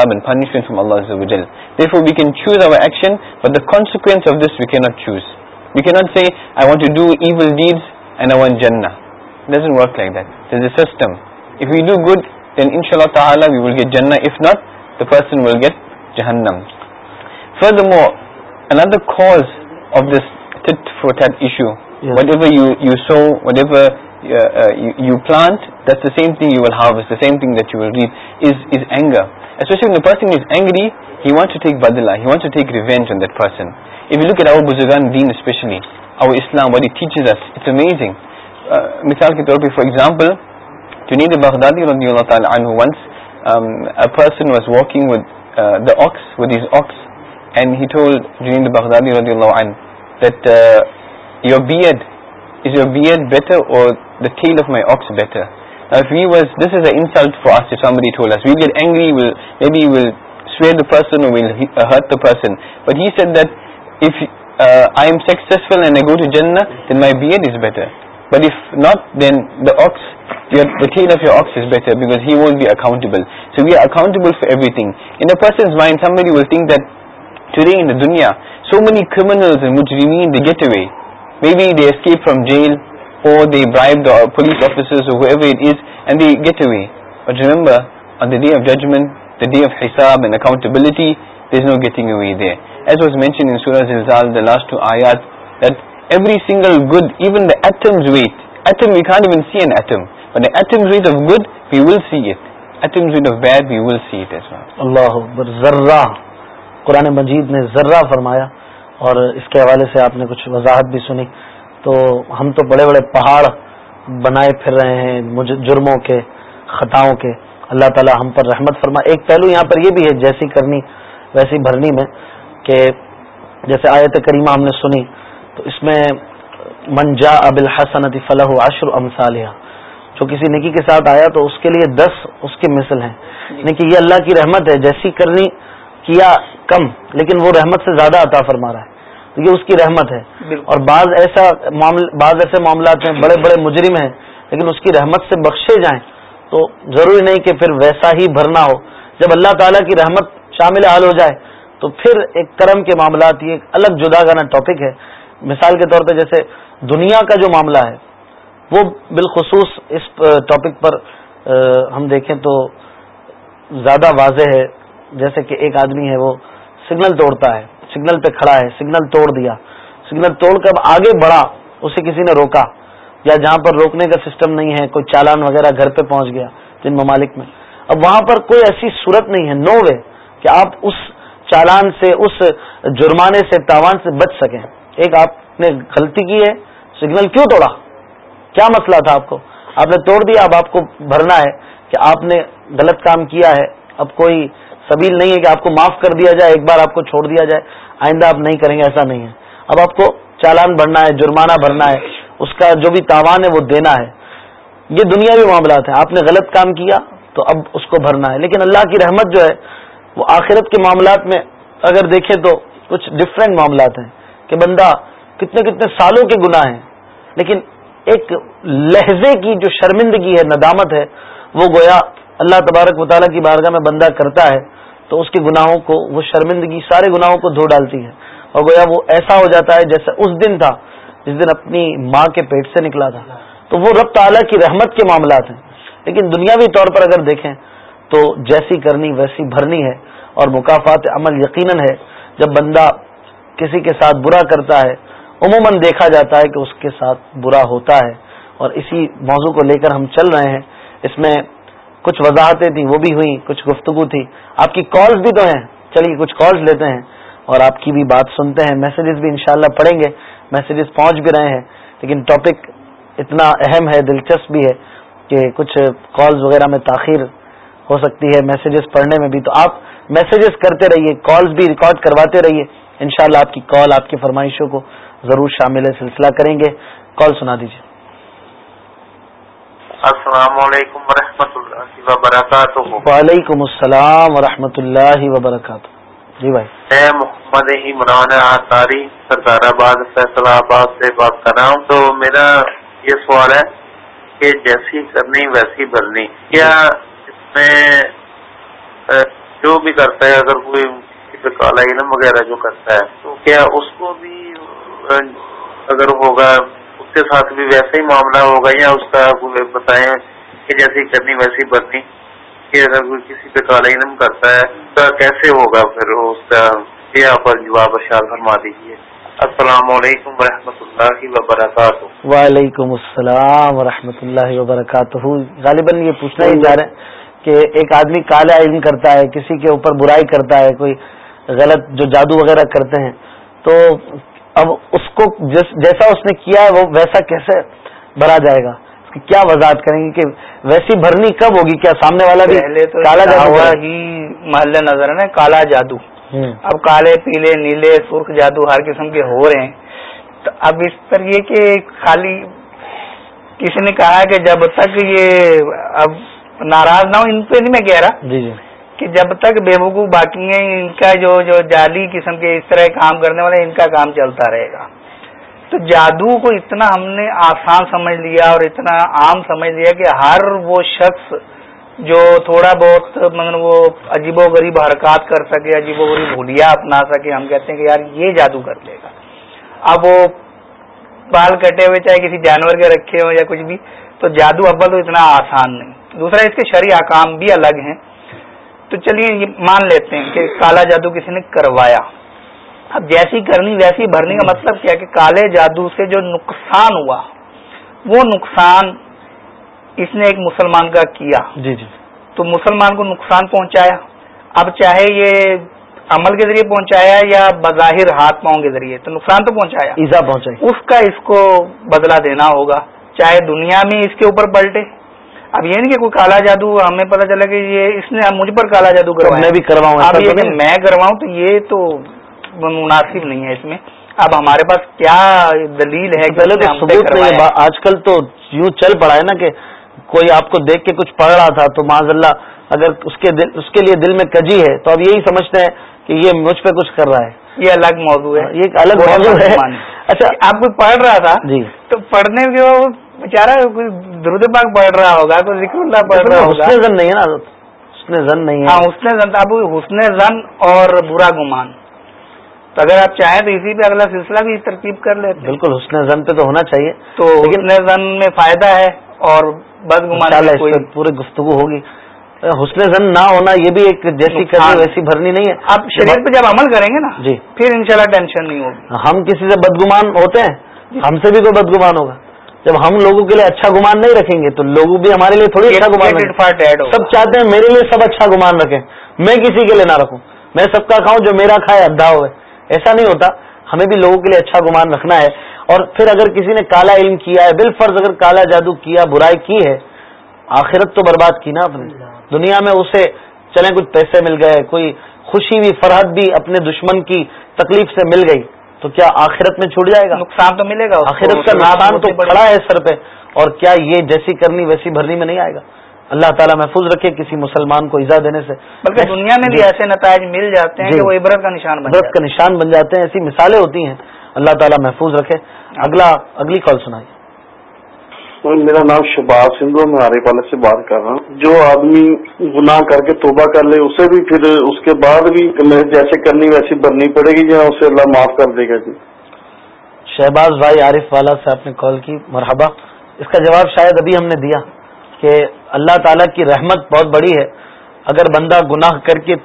we can choose our action consequence of this we can not choose we can not say I want to do evil deed and I want جننا doesn't work like this a system if you do good then ان شاء اللہ تعالیٰ get جن not the person will get جنم for the more in the cause of the تھور دشو whatever you plant this the same thing same thing is anger مثال کے طور پہ for ایگزامپلین the Baghdadi your be add is your be add better or insult for us you get angry well ویلسن will hurt the person but head I am successful and my bear is better but if not then this thief your ox better because he will be accountable so we are accountable for everything unseen some بڑی well think that today in دنیا so many کنل get away maybe escape from jail Quran Majeed uh, نے ذرا فرمایا اور اس کے حوالے سے آپ نے کچھ وضاحت بھی سنی تو ہم تو بڑے بڑے پہاڑ بنائے پھر رہے ہیں جرموں کے خطاؤں کے اللہ تعالی ہم پر رحمت فرما ایک پہلو یہاں پر یہ بھی ہے جیسی کرنی ویسی بھرنی میں کہ جیسے آیت کریمہ ہم نے سنی تو اس میں منجا اب الحسنتی فلاح عشر امسالیہ جو کسی نکی کے ساتھ آیا تو اس کے لیے دس اس کی مثل ہیں یعنی کہ یہ اللہ کی رحمت ہے جیسی کرنی کیا کم لیکن وہ رحمت سے زیادہ عطا فرما رہا ہے تو یہ اس کی رحمت ہے اور بعض ایسا بعض ایسے معاملات ہیں بڑے بڑے مجرم ہیں لیکن اس کی رحمت سے بخشے جائیں تو ضروری نہیں کہ پھر ویسا ہی بھرنا ہو جب اللہ تعالیٰ کی رحمت شامل حال ہو جائے تو پھر ایک کرم کے معاملات یہ ایک الگ جدا گانا ٹاپک ہے مثال کے طور پہ جیسے دنیا کا جو معاملہ ہے وہ بالخصوص اس ٹاپک پر ہم دیکھیں تو زیادہ واضح ہے جیسے کہ ایک آدمی ہے وہ سگنل توڑتا ہے سگنل پہ کھڑا ہے سگنل توڑ دیا سگنل توڑ کر آگے بڑھا اسے کسی نے روکا یا جہاں پر روکنے کا سسٹم نہیں ہے کوئی چالان وغیرہ گھر پہ پہنچ گیا جن ممالک میں اب وہاں پر کوئی ایسی صورت نہیں ہے نو وے کہ آپ اس چالان سے اس جرمانے سے تاوان سے بچ سکیں ایک آپ نے غلطی کی ہے سگنل کیوں توڑا کیا مسئلہ تھا آپ کو آپ نے توڑ دیا اب آپ کو بھرنا ہے کہ آپ نے غلط کام کیا ہے اب کوئی سبیل نہیں ہے کہ آپ کو معاف کر دیا جائے ایک بار آپ کو چھوڑ دیا جائے آئندہ آپ نہیں کریں گے ایسا نہیں ہے اب آپ کو چالان بھرنا ہے جرمانہ بھرنا ہے اس کا جو بھی تاوان ہے وہ دینا ہے یہ دنیاوی معاملات ہیں آپ نے غلط کام کیا تو اب اس کو بھرنا ہے لیکن اللہ کی رحمت جو ہے وہ آخرت کے معاملات میں اگر دیکھیں تو کچھ ڈفرینٹ معاملات ہیں کہ بندہ کتنے کتنے سالوں کے گناہ ہیں لیکن ایک لہجے کی جو شرمندگی ہے ندامت ہے وہ گویا اللہ تبارک مطالعہ کی بارگاہ میں بندہ کرتا ہے تو اس کے گناہوں کو وہ شرمندگی سارے گناہوں کو دھو ڈالتی ہے اور گویا وہ ایسا ہو جاتا ہے جیسا اس دن تھا جس دن اپنی ماں کے پیٹ سے نکلا تھا تو وہ رب تعالیٰ کی رحمت کے معاملات ہیں لیکن دنیاوی طور پر اگر دیکھیں تو جیسی کرنی ویسی بھرنی ہے اور مقافات عمل یقیناً ہے جب بندہ کسی کے ساتھ برا کرتا ہے عموماً دیکھا جاتا ہے کہ اس کے ساتھ برا ہوتا ہے اور اسی موضوع کو لے کر ہم چل رہے ہیں اس میں کچھ وضاحتیں تھیں وہ بھی ہوئیں کچھ گفتگو تھی آپ کی کالز بھی تو ہیں چلیے کچھ کالز لیتے ہیں اور آپ کی بھی بات سنتے ہیں میسیجز بھی انشاءاللہ پڑھیں گے میسیجز پہنچ بھی رہے ہیں لیکن ٹاپک اتنا اہم ہے دلچسپ بھی ہے کہ کچھ کالز وغیرہ میں تاخیر ہو سکتی ہے میسیجز پڑھنے میں بھی تو آپ میسیجز کرتے رہیے کالز بھی ریکارڈ کرواتے رہیے ان شاء آپ کی کال آپ کی فرمائشوں کو ضرور شامل ہے سلسلہ کریں گے کال سنا دیجیے السلام علیکم ورحمۃ اللہ وبرکاتہ وعلیکم السلام و اللہ وبرکاتہ جی بھائی میں محمد ہی مولانا سردار آباد فیصلہ آباد سے بات کر رہا ہوں تو میرا یہ سوال ہے کہ جیسی کرنی ویسی بھرنی کیا اس میں جو بھی کرتا ہے اگر کوئی کالا علم وغیرہ جو کرتا ہے تو کیا اس کو بھی اگر ہوگا اس کے ساتھ بھی ویسا ہی معاملہ ہوگا یا اس کا بتائیں کہ جیسی کرنی ویسی بھرنی کہ اگر کوئی کسی پہ کالا کرتا ہے تو کیسے ہوگا پھر اس کا جواب اشار فرما دیجیے السلام علیکم ورحمۃ اللہ وبرکاتہ وعلیکم السلام ورحمۃ اللہ وبرکاتہ غالباً یہ پوچھنا ہی جا رہے ہیں کہ ایک آدمی کالا علم کرتا ہے کسی کے اوپر برائی کرتا ہے کوئی غلط جو جادو وغیرہ کرتے ہیں تو اب اس کو جیسا اس نے کیا ہے وہ ویسا کیسے بھرا جائے گا کیا وضاحت کریں گے کہ ویسی بھرنی کب ہوگی کیا سامنے والا بھی کالا جادو ہی محلہ نظر ہے کالا جادو اب کالے پیلے نیلے سرخ جادو ہر قسم کے ہو رہے ہیں تو اب اس طرح کہ خالی کسی نے کہا کہ جب تک یہ اب ناراض نہ ہو ان پہ نہیں میں کہہ رہا جی جی کہ جب تک بے بوگو باقی ہیں ان کا جو جو جعلی قسم کے اس طرح کام کرنے والے ان کا کام چلتا رہے گا تو جادو کو اتنا ہم نے آسان سمجھ لیا اور اتنا عام سمجھ لیا کہ ہر وہ شخص جو تھوڑا بہت مطلب وہ عجیب و غریب حرکات کر سکے عجیب و غریب بھولیا اپنا سکے ہم کہتے ہیں کہ یار یہ جادو کر لے گا اب وہ بال کٹے ہوئے چاہے کسی جانور کے رکھے ہوئے یا کچھ بھی تو جادو ابا تو اتنا آسان نہیں دوسرا اس کے شری آکام بھی الگ ہیں تو چلیے یہ مان لیتے ہیں کہ کالا جادو کسی نے کروایا اب جیسی کرنی ویسی بھرنے کا مطلب کیا کہ کالے جادو سے جو نقصان ہوا وہ نقصان اس نے ایک مسلمان کا کیا جی جی تو مسلمان کو نقصان پہنچایا اب چاہے یہ عمل کے ذریعے پہنچایا یا بظاہر ہاتھ پاؤں کے ذریعے تو نقصان تو پہنچایا پہنچایا اس کا اس کو بدلا دینا ہوگا چاہے دنیا میں اس کے اوپر پلٹے اب یہ نہیں کہ کوئی کالا جادو ہمیں پتا چلا کہ یہ اس نے مجھ پر کالا جادو کروایا میں بھی کرواؤں میں کرواؤں تو یہ تو مناسب نہیں ہے اس میں اب ہمارے پاس کیا دلیل ہے آج کل تو یوں چل پڑا ہے نا کہ کوئی آپ کو دیکھ کے کچھ پڑھ رہا تھا تو معاذ اللہ اگر اس کے دل اس کے لیے دل میں کجی ہے تو اب یہی سمجھتے ہیں کہ یہ مجھ پہ کچھ کر رہا ہے یہ الگ موضوع ہے یہ الگ موضوع ہے اچھا آپ کو پڑھ رہا تھا جی تو پڑھنے کے بےچارا درد پاک پڑھ رہا ہوگا تو ذکر اللہ پڑھ رہا ہوگا نہیں ہے نا حسن زن نہیں ہے ہاں، حسن زن حسن زن اور برا گمان تو اگر آپ چاہیں تو اسی پہ اگلا سلسلہ بھی ترتیب کر لیں بالکل حسن زن پہ تو ہونا چاہیے تو حسن زن میں فائدہ ہے اور بدگمان پوری گفتگو ہوگی حسن زن نہ ہونا یہ بھی ایک جیسی کرنی ویسی بھرنی نہیں ہے آپ شریعت پہ جب عمل کریں گے نا جی ان انشاءاللہ ٹینشن نہیں ہوگی ہم کسی سے بدگمان ہوتے ہیں جی۔ ہم سے بھی کوئی بدگمان ہوگا جب ہم لوگوں کے لیے اچھا گمان نہیں رکھیں گے تو لوگ بھی ہمارے لیے تھوڑی اچھا گمان سب چاہتے ہیں میرے لیے سب اچھا گمان رکھیں میں کسی کے لیے نہ رکھوں میں سب کا کھاؤں جو میرا کھائے ادھا ہوئے ایسا نہیں ہوتا ہمیں بھی لوگوں کے لیے اچھا گمان رکھنا ہے اور پھر اگر کسی نے کالا علم کیا ہے بال فرض اگر کالا جادو کیا برائی کی ہے آخرت تو برباد کی نا اپنے دنیا میں اسے چلیں کچھ پیسے مل گئے کوئی خوشی بھی فرحت بھی اپنے دشمن کی تکلیف سے مل گئی تو کیا آخرت میں چھوٹ جائے گا نقصان تو ملے گا آخرت کا نادان تو بڑا ہے سر پہ اور کیا یہ جیسی کرنی ویسی بھرنی میں نہیں آئے گا اللہ تعالیٰ محفوظ رکھے کسی مسلمان کو ایزا دینے سے بلکہ دنیا میں بھی جی۔ ایسے نتائج مل جاتے ہیں جی۔ کہ وہ عبرت کا نشان بن جاتے ہیں ایسی مثالیں ہوتی ہیں اللہ تعالیٰ محفوظ رکھے اگلا اگلی کال سنائی میرا نام سندھو میں آرے والا سے بات کر رہا ہوں جو آدمی گناہ کر کے توبہ کر لے اسے بھی پھر اس کے بعد بھی جیسے کرنی ویسی بننی پڑے گی یا اسے اللہ معاف کر دے گا جی شہباز بھائی عارف والا سے آپ نے کال کی مرحبا اس کا جواب شاید ابھی ہم نے دیا کہ اللہ تعالیٰ کی رحمت بہت بڑی ہے اگر بندہ گناہ کر کے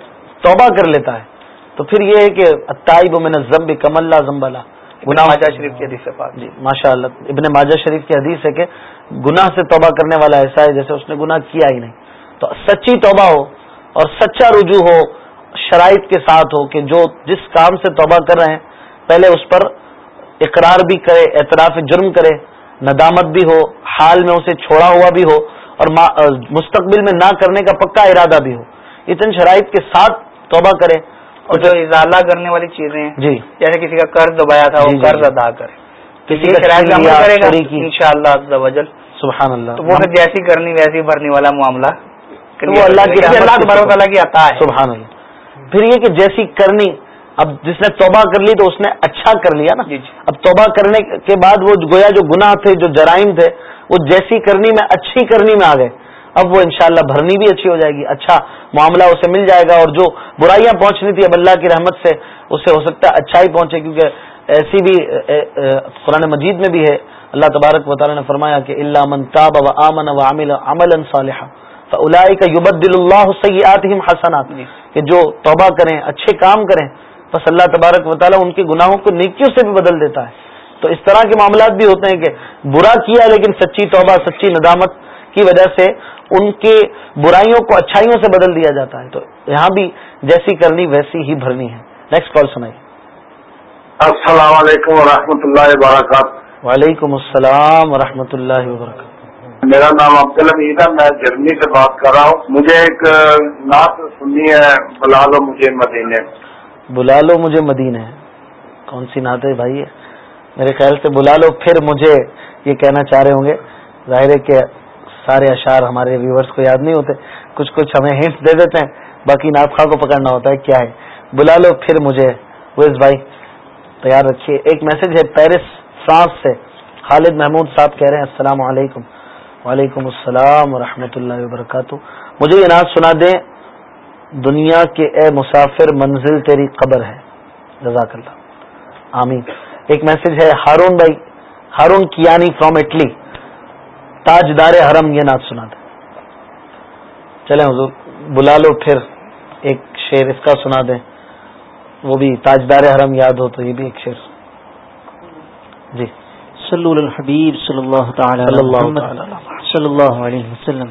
توبہ کر لیتا ہے تو پھر یہ ہے کہ تائی بن ضمب کم اللہ گناہ ماجا شریف کی حدیث جی ماشاء اللہ ابن ماجہ شریف کی حدیث ہے کہ گناہ سے توبہ کرنے والا ایسا ہے جیسے اس نے گناہ کیا ہی نہیں تو سچی توبہ ہو اور سچا رجوع ہو شرائط کے ساتھ ہو کہ جو جس کام سے توبہ کر رہے ہیں پہلے اس پر اقرار بھی کرے اعتراف جرم کرے ندامت بھی ہو حال میں اسے چھوڑا ہوا بھی ہو اور مستقبل میں نہ کرنے کا پکا ارادہ بھی ہو اتن شرائط کے ساتھ توبہ کرے اور جو اضالہ کرنے والی چیزیں جی جیسے کسی کا قرض دبایا تھا وہ جی، جی، قرض جی۔ ادا کرے کسی ان شاء اللہ وہ جیسی کرنی ویسی بھرنے والا معاملہ اللہ کی عطا ہے پھر یہ کہ جیسی کرنی اب جس نے توبہ کر لی تو اس نے اچھا کر لیا نا جی، جی۔ اب توبہ کرنے کے بعد وہ گویا جو گنا تھے جو جرائم تھے وہ جیسی کرنی میں اچھی کرنی میں آ گئے اب وہ انشاءاللہ بھرنی بھی اچھی ہو جائے گی اچھا معاملہ اسے مل جائے گا اور جو برائیاں پہنچنی تھی اب اللہ کی رحمت سے اسے ہو سکتا ہے اچھائی پہنچے کیونکہ ایسی بھی قرآن مجید میں بھی ہے اللہ تبارک و تعالیٰ نے فرمایا کہ اللہ من تاب و آمن و عمل یوبد دل اللہ سید حسنات جی۔ کہ جو توبہ کریں اچھے کام کریں بس اللہ تبارک و تعالیٰ ان کے گناہوں کو نیکیوں سے بھی بدل دیتا ہے تو اس طرح کے معاملات بھی ہوتے ہیں کہ برا کیا لیکن سچی توبہ سچی ندامت کی وجہ سے ان کے برائیوں کو اچھائیوں سے بدل دیا جاتا ہے تو یہاں بھی جیسی کرنی ویسی ہی بھرنی ہے نیکسٹ کال سنائیے السلام علیکم و رحمۃ اللہ وبرکاتہ وعلیکم السلام و رحمۃ اللہ وبرکاتہ میرا نام عبد المید ہے میں جرمنی سے بات کر رہا ہوں مجھے ایک نعت سننی ہے مجھے مدینے بلا لو مجھے مدین ہے کون سی نعت ہے بھائی میرے خیال سے بلا لو پھر مجھے یہ کہنا چاہ رہے ہوں گے ظاہر ہے کہ سارے اشعار ہمارے ویورس کو یاد نہیں ہوتے کچھ کچھ ہمیں ہنٹس دے دیتے ہیں باقی نعت خواہ کو پکڑنا ہوتا ہے کیا ہے بلا لو پھر مجھے ویس بھائی تیار رکھیے ایک میسج ہے پیرس فرانس سے خالد محمود صاحب کہہ رہے ہیں السلام علیکم وعلیکم السلام ورحمۃ اللہ وبرکاتہ مجھے یہ نعت سنا دیں دنیا کے اے مسافر منزل تیری قبر ہے جزاک اللہ آمین ایک میسج ہے ہارون بھائی ہارون کیانی فرام اٹلی تاجدار حرم یہ نات سنا دیں چلیں حضور بلا لو پھر ایک شعر اس کا سنا دیں وہ بھی تاجدار حرم یاد ہو تو یہ بھی ایک شعر جی صلو الحبیب صلی اللہ تعالی صلی اللہ علیہ وسلم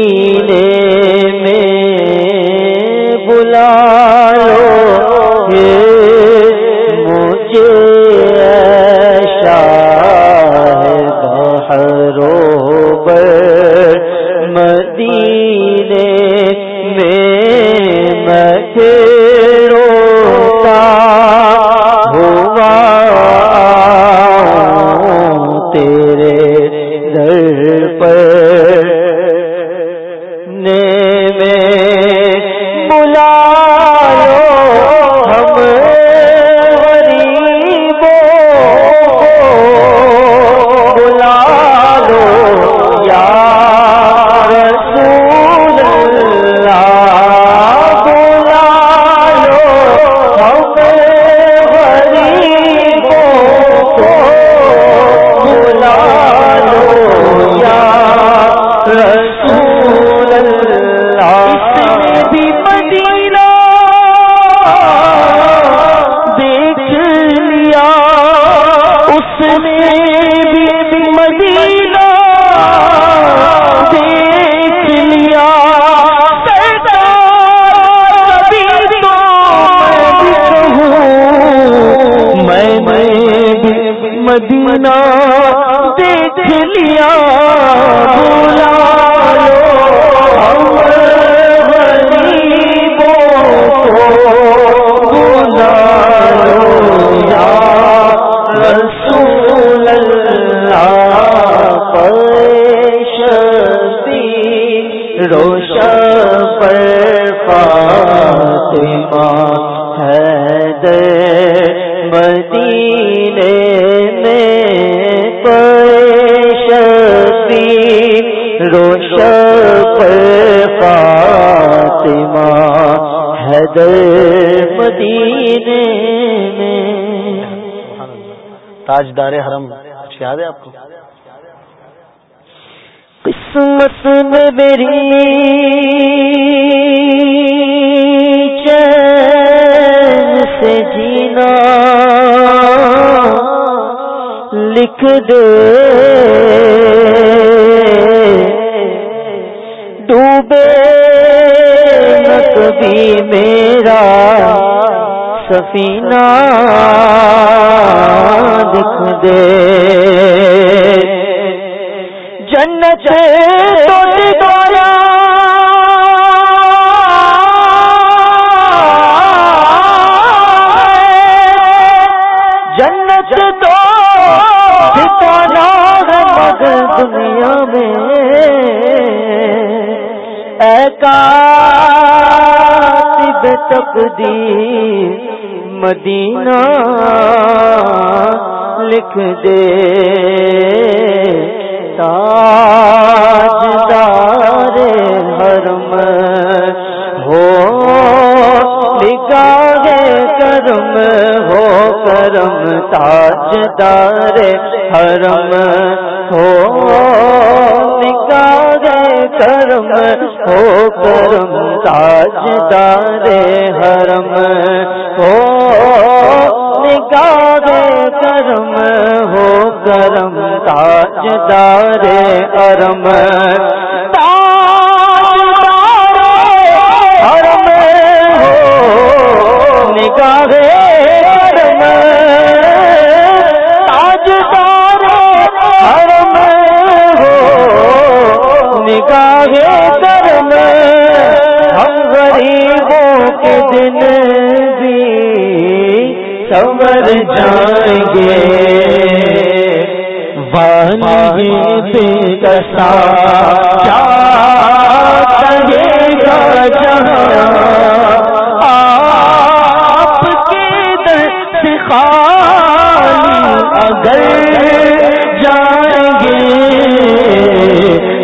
دے ڈوبے کبھی میرا سفینہ دکھ دے جنت تو دوارا تقدیر مدینہ لکھ دے تاج دے ہرم ہو نکا کرم ہو کرم تاج دے ہرم ہو نکا کرم ہو کرم تاج دارے ہرم کرم ہو کرم تاج دارے کرم نگاہ کر ہم غریبوں کے دن بھی سمر جائیں گے بانگی بے کسا کیا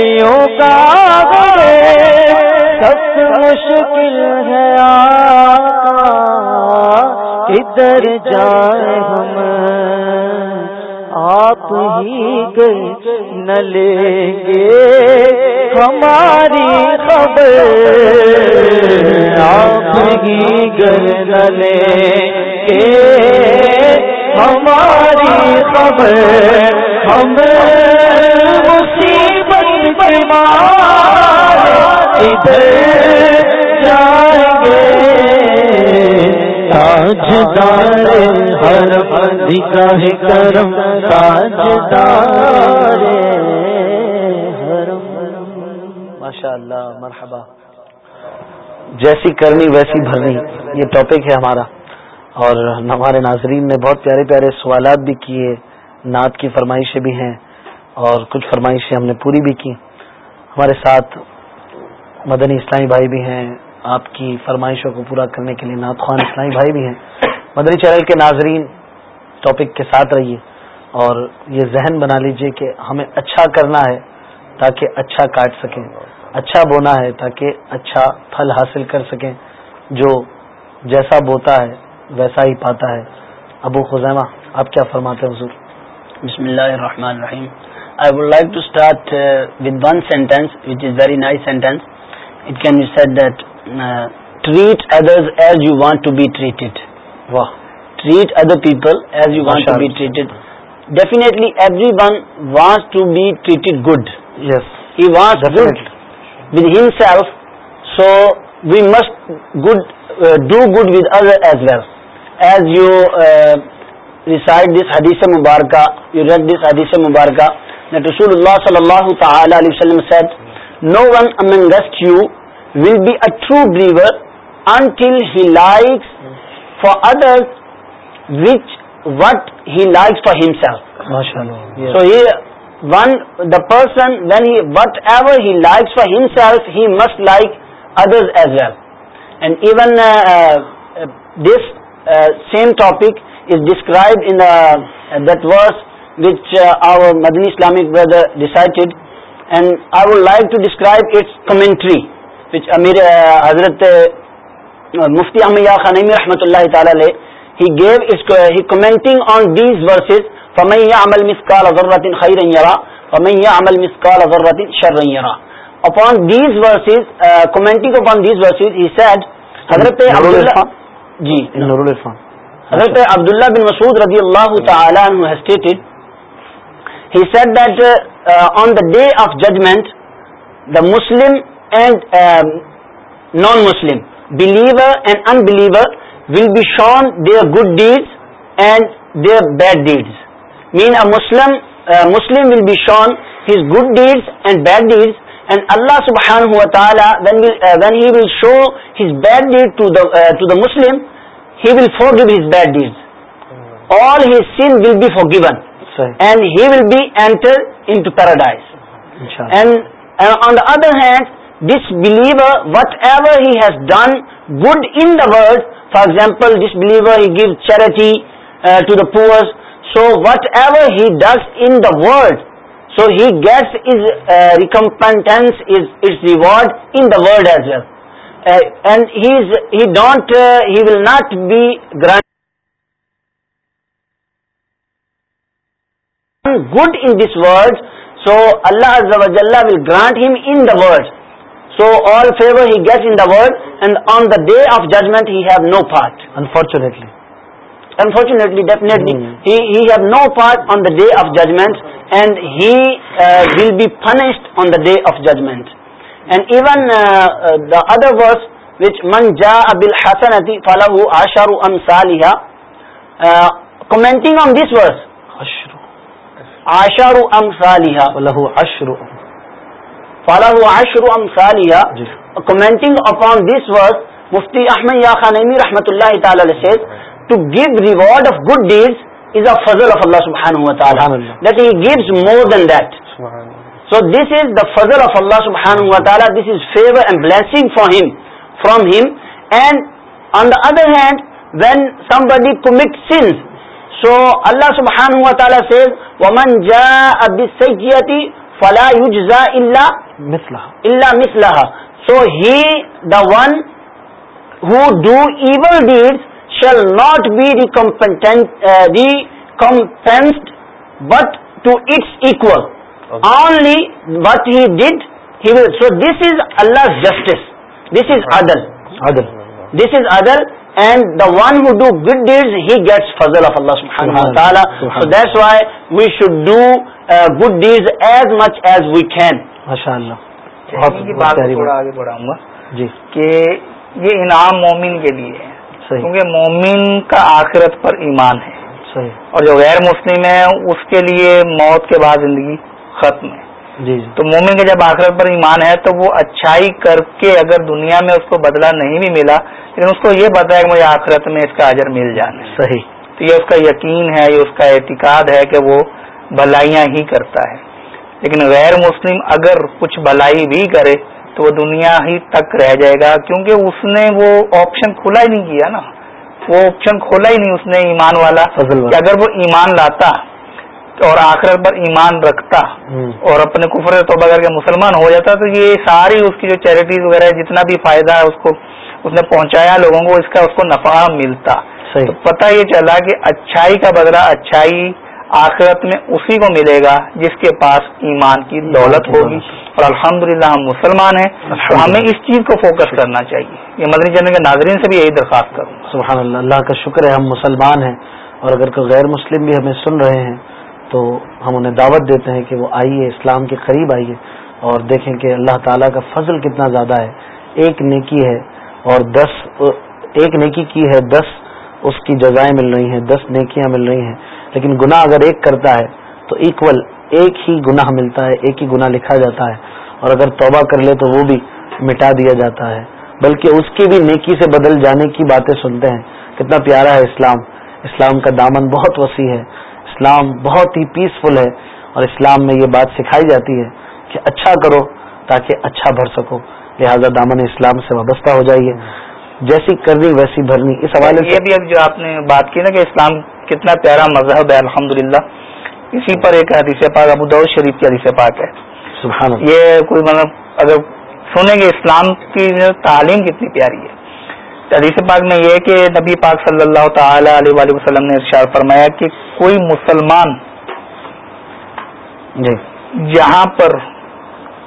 گلیوں کا سب سے مشکل ہے آقا ادھر جائے ہم آپ ہی گئے نہ لے گے ہماری خبر آپ ہی گئے نہ لے گے ہماری خبر ہمیں ماشاء اللہ مرحبا جیسی کرنی ویسی بھرنی یہ ٹاپک ہے ہمارا اور ہمارے ناظرین نے بہت پیارے پیارے سوالات بھی کیے نعت کی فرمائشیں بھی ہیں اور کچھ فرمائشیں ہم نے پوری بھی کی ہمارے ساتھ مدنی اسلامی بھائی بھی ہیں آپ کی فرمائشوں کو پورا کرنے کے لیے نعت خوان اسلامی بھائی بھی ہیں مدنی چینل کے ناظرین ٹاپک کے ساتھ رہیے اور یہ ذہن بنا لیجئے کہ ہمیں اچھا کرنا ہے تاکہ اچھا کاٹ سکیں اچھا بونا ہے تاکہ اچھا پھل حاصل کر سکیں جو جیسا بوتا ہے ویسا ہی پاتا ہے ابو خزیمہ آپ کیا فرماتے ہیں حضور بسم اللہ الرحمن الرحیم I would like to start uh, with one sentence, which is very nice sentence. It can be said that uh, treat others as you want to be treated. Wow. Treat other people as you want to be treated. Definitely everyone wants to be treated good. Yes. He wants definitely good with himself, so we must uh, do good with others as well. As you decide this حدیث مبارکہ you رڈ دس حدیث مبارکہ ٹس اللہ صلی اللہ تعالی وسلم سید no one امین dust you will be a true believer until he like for others which what he like for himself so he one the person when whatever he likes for himself he must like other as well and even this same topic uh, which uh, uh, uh, commenting Madani these to describe يَعْمَلْ حضرت مفتی احمد يَرَى اللہ تعالی give ذَرَّةٍ on these verses these verses uh, commenting upon these verses he said حضرت عبداللہ جی نور جیفان اگر پہ عبد اللہ بن مسود ربی اللہ تعالیٰ said then the day of judgment the Muslim non Muslim and unbeliever will be shown good deeds and bad deeds مینسلم Allah سبحان when he will show his base he will forgive his bad deeds. All his sin will be forgiven, and he will be entered into paradise. And uh, on the other hand, disbeliever, whatever he has done good in the world, for example, disbeliever, he gives charity uh, to the poor, so whatever he does in the world, so he gets his uh, recompense, his reward in the world as well. Uh, and uh, he will not be granted good in this world, so Allah Azza wa Jalla will grant him in the world. So all favor he gets in the world, and on the day of judgment he have no part. Unfortunately, definitely, hmm. he have no part on the day of judgment, and he uh, will be punished on the day of judgment. And even the other verse which من جا ابل حسن فلاح ام سالیہ آن دس ورس آشارو ام سالح اشرو فلاح ام سالیہ فالحمنگ upon this ورس مفتی احمد یا خانمی رحمۃ اللہ تعالی to give reward of good deeds is a Fazal of Allah that he gives more than that so this is the Fazal of Allah سبحان اللہ تعالیٰ this is favour and blessing for him from him and on the other hand when somebody commit sins so Allah سبحان تعالیٰ ومن جا فلا مسلح اللہ مسلح so he the one ill deed shall not be recompensed but to its equal only what he did so this is Allah justice this is other other this is other and the one who do good he gets Fazal of Allah تعالیٰ so that's why we should do good deed as much as we can ماشاء اللہ آگے بڑھاؤں گا جی کہ یہ انعام مومن کے لیے کیونکہ مومن کا آخرت پر ایمان ہے اور جو غیر مسلم ہے اس کے لیے موت کے بعد زندگی ختم جی،, جی تو مومن کے جب آخرت پر ایمان ہے تو وہ اچھائی کر کے اگر دنیا میں اس کو بدلا نہیں بھی ملا لیکن اس کو یہ پتا ہے کہ مجھے آخرت میں اس کا اجر مل جانا صحیح تو یہ اس کا یقین ہے یہ اس کا اعتقاد ہے کہ وہ بھلائیاں ہی کرتا ہے لیکن غیر مسلم اگر کچھ بھلائی بھی کرے تو وہ دنیا ہی تک رہ جائے گا کیونکہ اس نے وہ آپشن کھلا ہی نہیں کیا نا وہ آپشن کھولا ہی نہیں اس نے ایمان والا اگر وہ ایمان لاتا اور آخرت پر ایمان رکھتا اور اپنے کفر توبہ بغیر کے مسلمان ہو جاتا تو یہ ساری اس کی جو چیریٹیز وغیرہ جتنا بھی فائدہ ہے اس کو اس نے پہنچایا لوگوں کو اس کا اس کو نفع ملتا تو پتہ یہ چلا کہ اچھائی کا بدلہ اچھائی آخرت میں اسی کو ملے گا جس کے پاس ایمان کی دولت ہوگی اور الحمدللہ ہم مسلمان ہیں ہمیں اس چیز کو فوکس کرنا چاہیے یہ مدنی چند کے ناظرین سے بھی یہی درخواست کروں سبحان اللہ اللہ کا شکر ہے ہم مسلمان ہیں اور اگر کوئی غیر مسلم بھی ہمیں سن رہے ہیں تو ہم انہیں دعوت دیتے ہیں کہ وہ آئیے اسلام کے قریب آئیے اور دیکھیں کہ اللہ تعالیٰ کا فضل کتنا زیادہ ہے ایک نیکی ہے اور دس ایک نیکی کی ہے دس اس کی جزائیں مل رہی ہیں دس نیکیاں مل رہی ہیں لیکن گناہ اگر ایک کرتا ہے تو ایکول ایک ہی گناہ ملتا ہے ایک ہی گناہ لکھا جاتا ہے اور اگر توبہ کر لے تو وہ بھی مٹا دیا جاتا ہے بلکہ اس کی بھی نیکی سے بدل جانے کی باتیں سنتے ہیں کتنا پیارا ہے اسلام اسلام کا دامن بہت وسیع ہے اسلام بہت ہی پیسفل ہے اور اسلام میں یہ بات سکھائی جاتی ہے کہ اچھا کرو تاکہ اچھا بھر سکو لہذا دامن اسلام سے وابستہ ہو جائیے جیسی کرنی ویسی بھرنی اس حوالے سے یہ بھی آپ نے بات کی نا کہ اسلام کتنا پیارا مذہب ہے الحمدللہ اسی پر ایک حدیث پاک ابو دعود شریف کی حدیث پاک ہے سبحان یہ کوئی مطلب اگر سنیں گے اسلام کی تعلیم کتنی پیاری ہے حدیث پاک میں یہ ہے کہ نبی پاک صلی اللہ تعالی علیہ وآلہ وسلم نے ارشاد فرمایا کہ کوئی مسلمان جی جہاں پر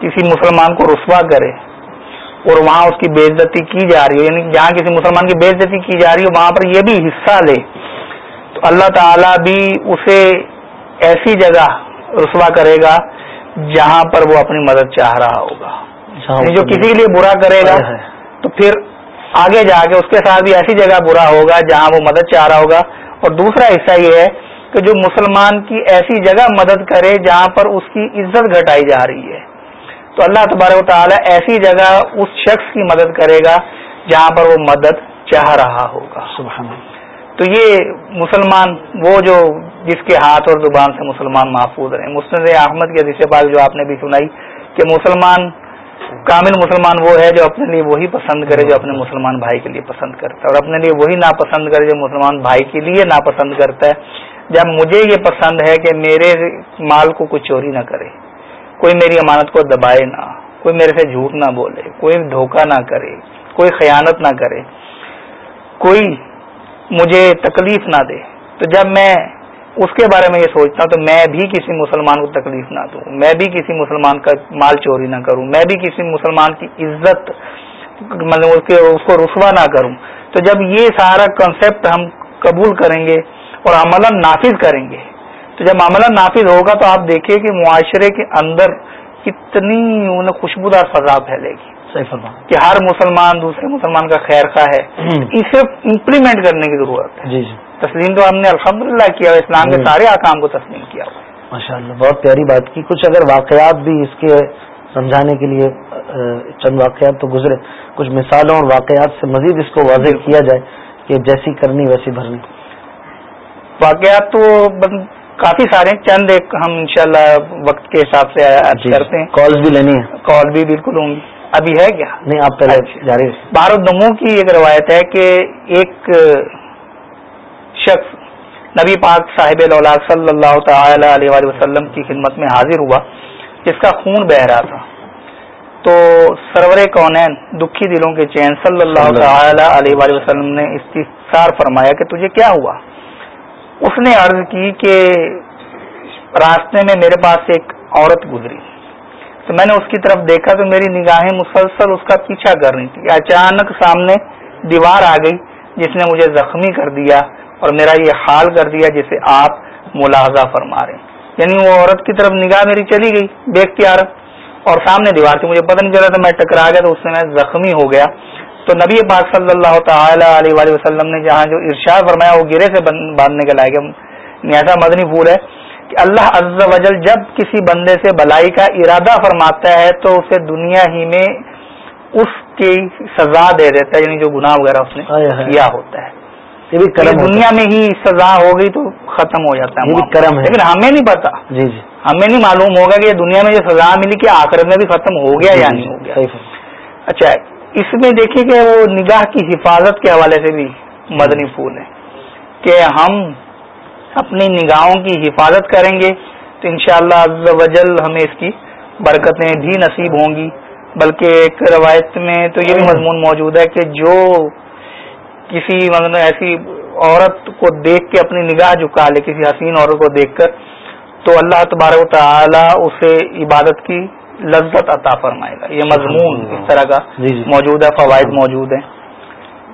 کسی مسلمان کو رسوا کرے اور وہاں اس کی بےزتی کی جا رہی ہے یعنی جہاں کسی مسلمان کی بے عزتی کی جا رہی ہے وہاں پر یہ بھی حصہ لے تو اللہ تعالی بھی اسے ایسی جگہ رسوا کرے گا جہاں پر وہ اپنی مدد چاہ رہا ہوگا یعنی جو کسی کے لیے برا کرے گا تو پھر آگے جا کے اس کے ساتھ بھی ایسی جگہ برا ہوگا جہاں وہ مدد چاہ رہا ہوگا اور دوسرا حصہ یہ ہے کہ جو مسلمان کی ایسی جگہ مدد کرے جہاں پر اس کی عزت گھٹائی جا رہی ہے تو اللہ تبارک و تعالیٰ ایسی جگہ اس شخص کی مدد کرے گا جہاں پر وہ مدد چاہ رہا ہوگا سبحان تو یہ مسلمان وہ جو جس کے ہاتھ اور زبان سے مسلمان محفوظ رہے مسلم احمد کے حدیث پاک جو آپ نے بھی سنائی کہ مسلمان کامل مسلمان وہ ہے جو اپنے لیے وہی پسند کرے جو اپنے مسلمان بھائی کے لیے پسند کرتا ہے اور اپنے لیے وہی ناپسند کرے جو مسلمان بھائی کے لیے ناپسند کرتا ہے جب مجھے یہ پسند ہے کہ میرے مال کو کوئی چوری نہ کرے کوئی میری امانت کو دبائے نہ کوئی میرے سے جھوٹ نہ بولے کوئی دھوکہ نہ کرے کوئی خیانت نہ کرے کوئی مجھے تکلیف نہ دے تو جب میں اس کے بارے میں یہ سوچتا ہوں تو میں بھی کسی مسلمان کو تکلیف نہ دوں میں بھی کسی مسلمان کا مال چوری نہ کروں میں بھی کسی مسلمان کی عزت مطلب اس کو رسوا نہ کروں تو جب یہ سارا کنسپٹ ہم قبول کریں گے اور عملہ نافذ کریں گے تو جب عملہ نافذ ہوگا تو آپ دیکھیے کہ معاشرے کے اندر کتنی خوشبودار فضا پھیلے گی کہ ہر مسلمان دوسرے مسلمان کا خیر خواہ ہے اسے امپلیمنٹ کرنے کی ضرورت ہے جی جی تسلیم تو ہم نے الحمد للہ کیا اور اسلام کے سارے آکام کو تسلیم کیا ماشاء اللہ بہت پیاری بات کی کچھ اگر واقعات بھی اس کے سمجھانے کے لیے چند واقعات تو گزرے کچھ مثالوں اور واقعات سے مزید اس کو واضح کیا جائے کہ جیسی کرنی ویسی بھرنی واقعات تو کافی سارے چند ایک ہم انشاءاللہ وقت کے حساب سے جی۔ کرتے ہیں کال بھی لینی ہے کال بھی بالکل ہوں گی ابھی ہے کیا نہیں آپ پہلے اچھا۔ جاری بارو دموں کی ایک روایت ہے کہ ایک شخص نبی پاک صاحب اللہ صلی اللہ تعالی علیہ وسلم کی خدمت میں حاضر ہوا جس کا خون بہ رہا تھا تو سرور کونین دکھی دلوں کے چین صلی اللہ تعالی علیہ وسلم نے استفسار فرمایا کہ تجھے کیا ہوا اس نے عرض کی کہ راستے میں میرے پاس ایک عورت گزری تو میں نے اس کی طرف دیکھا تو میری نگاہیں مسلسل اس کا پیچھا کر رہی تھی اچانک سامنے دیوار آ گئی جس نے مجھے زخمی کر دیا اور میرا یہ حال کر دیا جسے آپ ملاحظہ فرما رہے ہیں یعنی وہ عورت کی طرف نگاہ میری چلی گئی بے اختیار اور سامنے دیوار تھی مجھے پتہ نہیں چلا تھا میں ٹکرا گیا تو اس سے میں زخمی ہو گیا تو نبی پاک صلی اللہ تعالی علیہ وسلم نے جہاں جو ارشاد فرمایا وہ گرے سے باندھنے کے لائق نیاسا مدنی پھول ہے کہ اللہ عز و جل جب کسی بندے سے بلائی کا ارادہ فرماتا ہے تو اسے دنیا ہی میں اس کی سزا دے دیتا ہے یعنی جو گناہ وغیرہ اس نے کیا ہوتا ہے یہ بھی کرم دنیا میں ہی سزا ہو گئی تو ختم ہو جاتا ہے کرم ہے لیکن ہمیں نہیں پتا جی جی ہمیں نہیں معلوم ہوگا کہ دنیا میں جو سزا ملی کہ آخرت میں بھی ختم ہو گیا جی، یا جی، نہیں ہو گیا اچھا اس میں دیکھیں کہ وہ نگاہ کی حفاظت کے حوالے سے بھی مدنی پھول ہے کہ ہم اپنی نگاہوں کی حفاظت کریں گے تو انشاءاللہ شاء اللہ وجل ہمیں اس کی برکتیں بھی نصیب ہوں گی بلکہ ایک روایت میں تو یہ بھی ہاں۔ مضمون موجود ہے کہ جو کسی مطلب ایسی عورت کو دیکھ کے اپنی نگاہ جھکا لے کسی حسین عورت کو دیکھ کر تو اللہ تبارک و تعالی اسے عبادت کی لذت عطا فرمائے گا یہ مضمون اس طرح کا موجود جی، جی۔ موجود ہے فوائد ہیں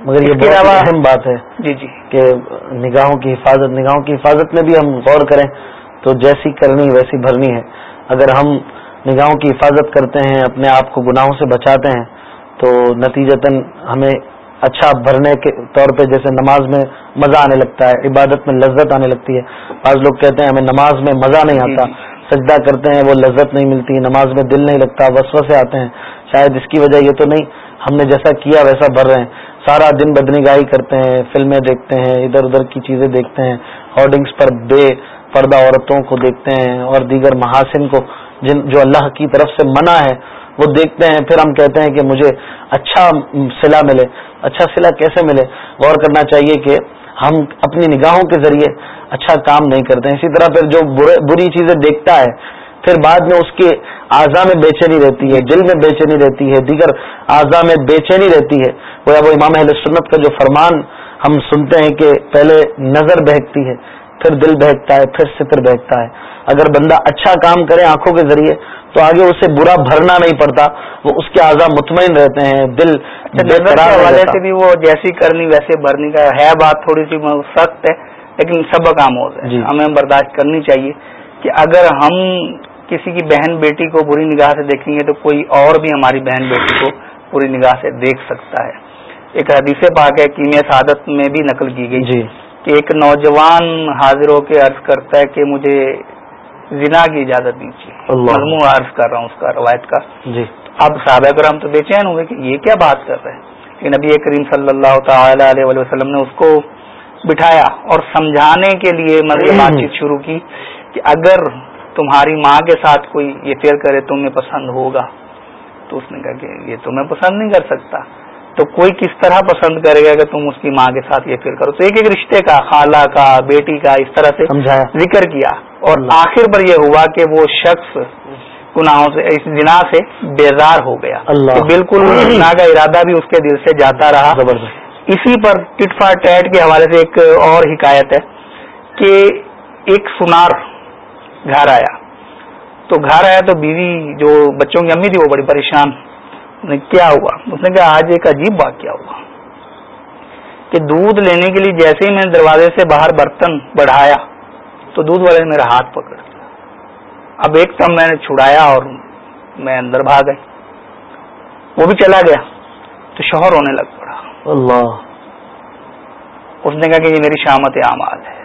مگر یہ بہت اہم بات ہے جی جی کہ نگاہوں کی حفاظت نگاہوں کی حفاظت میں بھی ہم غور کریں تو جیسی کرنی ویسی بھرنی ہے اگر ہم نگاہوں کی حفاظت کرتے ہیں اپنے آپ کو گناہوں سے بچاتے ہیں تو نتیجتاً ہمیں اچھا بھرنے کے طور پہ جیسے نماز میں مزہ آنے لگتا ہے عبادت میں لذت آنے لگتی ہے بعض لوگ کہتے ہیں ہمیں نماز میں مزہ نہیں آتا جی، جی۔ سجدہ کرتے ہیں وہ لذت نہیں ملتی نماز میں دل نہیں لگتا وسوسے سے آتے ہیں شاید اس کی وجہ یہ تو نہیں ہم نے جیسا کیا ویسا بھر رہے ہیں سارا دن گاہی کرتے ہیں فلمیں دیکھتے ہیں ادھر ادھر کی چیزیں دیکھتے ہیں ہارڈنگس پر بے پردہ عورتوں کو دیکھتے ہیں اور دیگر محاسن کو جن جو اللہ کی طرف سے منع ہے وہ دیکھتے ہیں پھر ہم کہتے ہیں کہ مجھے اچھا سلا ملے اچھا سلا کیسے ملے غور کرنا چاہیے کہ ہم اپنی نگاہوں کے ذریعے اچھا کام نہیں کرتے ہیں اسی طرح پھر جو بری چیزیں دیکھتا ہے پھر بعد میں اس کے اعضا میں بے چینی رہتی ہے جل میں بے چینی رہتی ہے دیگر اعضا میں بے چینی رہتی ہے وہ ابو امام اہل سنت کا جو فرمان ہم سنتے ہیں کہ پہلے نظر بہکتی ہے پھر دل بہکتا ہے پھر ستر بہکتا ہے اگر بندہ اچھا کام کرے آنکھوں کے ذریعے تو آگے اسے برا بھرنا نہیں پڑتا وہ اس کے اعضا مطمئن رہتے ہیں دل اچھا، والے سے بھی وہ جیسی کرنی ویسے بھرنی کا ہے بات تھوڑی سی سخت ہے لیکن سب ہو جی ہمیں برداشت کرنی چاہیے کہ اگر ہم کسی کی بہن بیٹی کو بری نگاہ سے دیکھیں گے تو کوئی اور بھی ہماری بہن بیٹی کو بری نگاہ سے دیکھ سکتا ہے ایک حدیث پاک ہے کیمیا سعادت میں بھی نقل کی گئی جی کہ ایک نوجوان حاضر ہو کے عرض کرتا ہے کہ مجھے زنا کی اجازت دیجیے مضمو عرض کر رہا ہوں اس کا روایت کا جی اب صحابہ کرام تو بے چین ہوئے کہ یہ کیا بات کر رہے ہیں لیکن نبی کریم صلی اللہ تعالی علیہ وسلم نے اس کو بٹھایا اور سمجھانے کے لیے مطلب بات چیت شروع کی کہ اگر تمہاری ماں کے ساتھ کوئی یہ فیئر کرے تمہیں پسند ہوگا تو اس نے کہا کہ یہ تو میں پسند نہیں کر سکتا تو کوئی کس طرح پسند کرے گا کہ تم اس کی ماں کے ساتھ یہ فیل کرو تو ایک ایک رشتے کا خالہ کا بیٹی کا اس طرح سے ذکر کیا اور آخر پر یہ ہوا کہ وہ شخص گناہوں سے اس جنا سے بیزار ہو گیا تو بالکل گنا کا ارادہ بھی اس کے دل سے جاتا رہا زبردست اسی پر ٹٹ فار ٹیٹ کے حوالے سے ایک اور حکایت ہے کہ ایک سنار گھر آیا تو گھر آیا تو بیوی جو بچوں کی امی تھی وہ بڑی پریشان کیا ہوا اس نے کہا آج ایک عجیب واقعہ ہوا کہ دودھ لینے کے لیے جیسے ہی میں نے دروازے سے باہر برتن بڑھایا تو دودھ والے نے میرا ہاتھ پکڑ لیا اب ایک دم میں نے چھڑایا اور میں اندر بھاگ گئی وہ بھی چلا گیا تو شوہر ہونے لگ پڑا اللہ اس نے کہا کہ یہ میری شامت اعمال ہے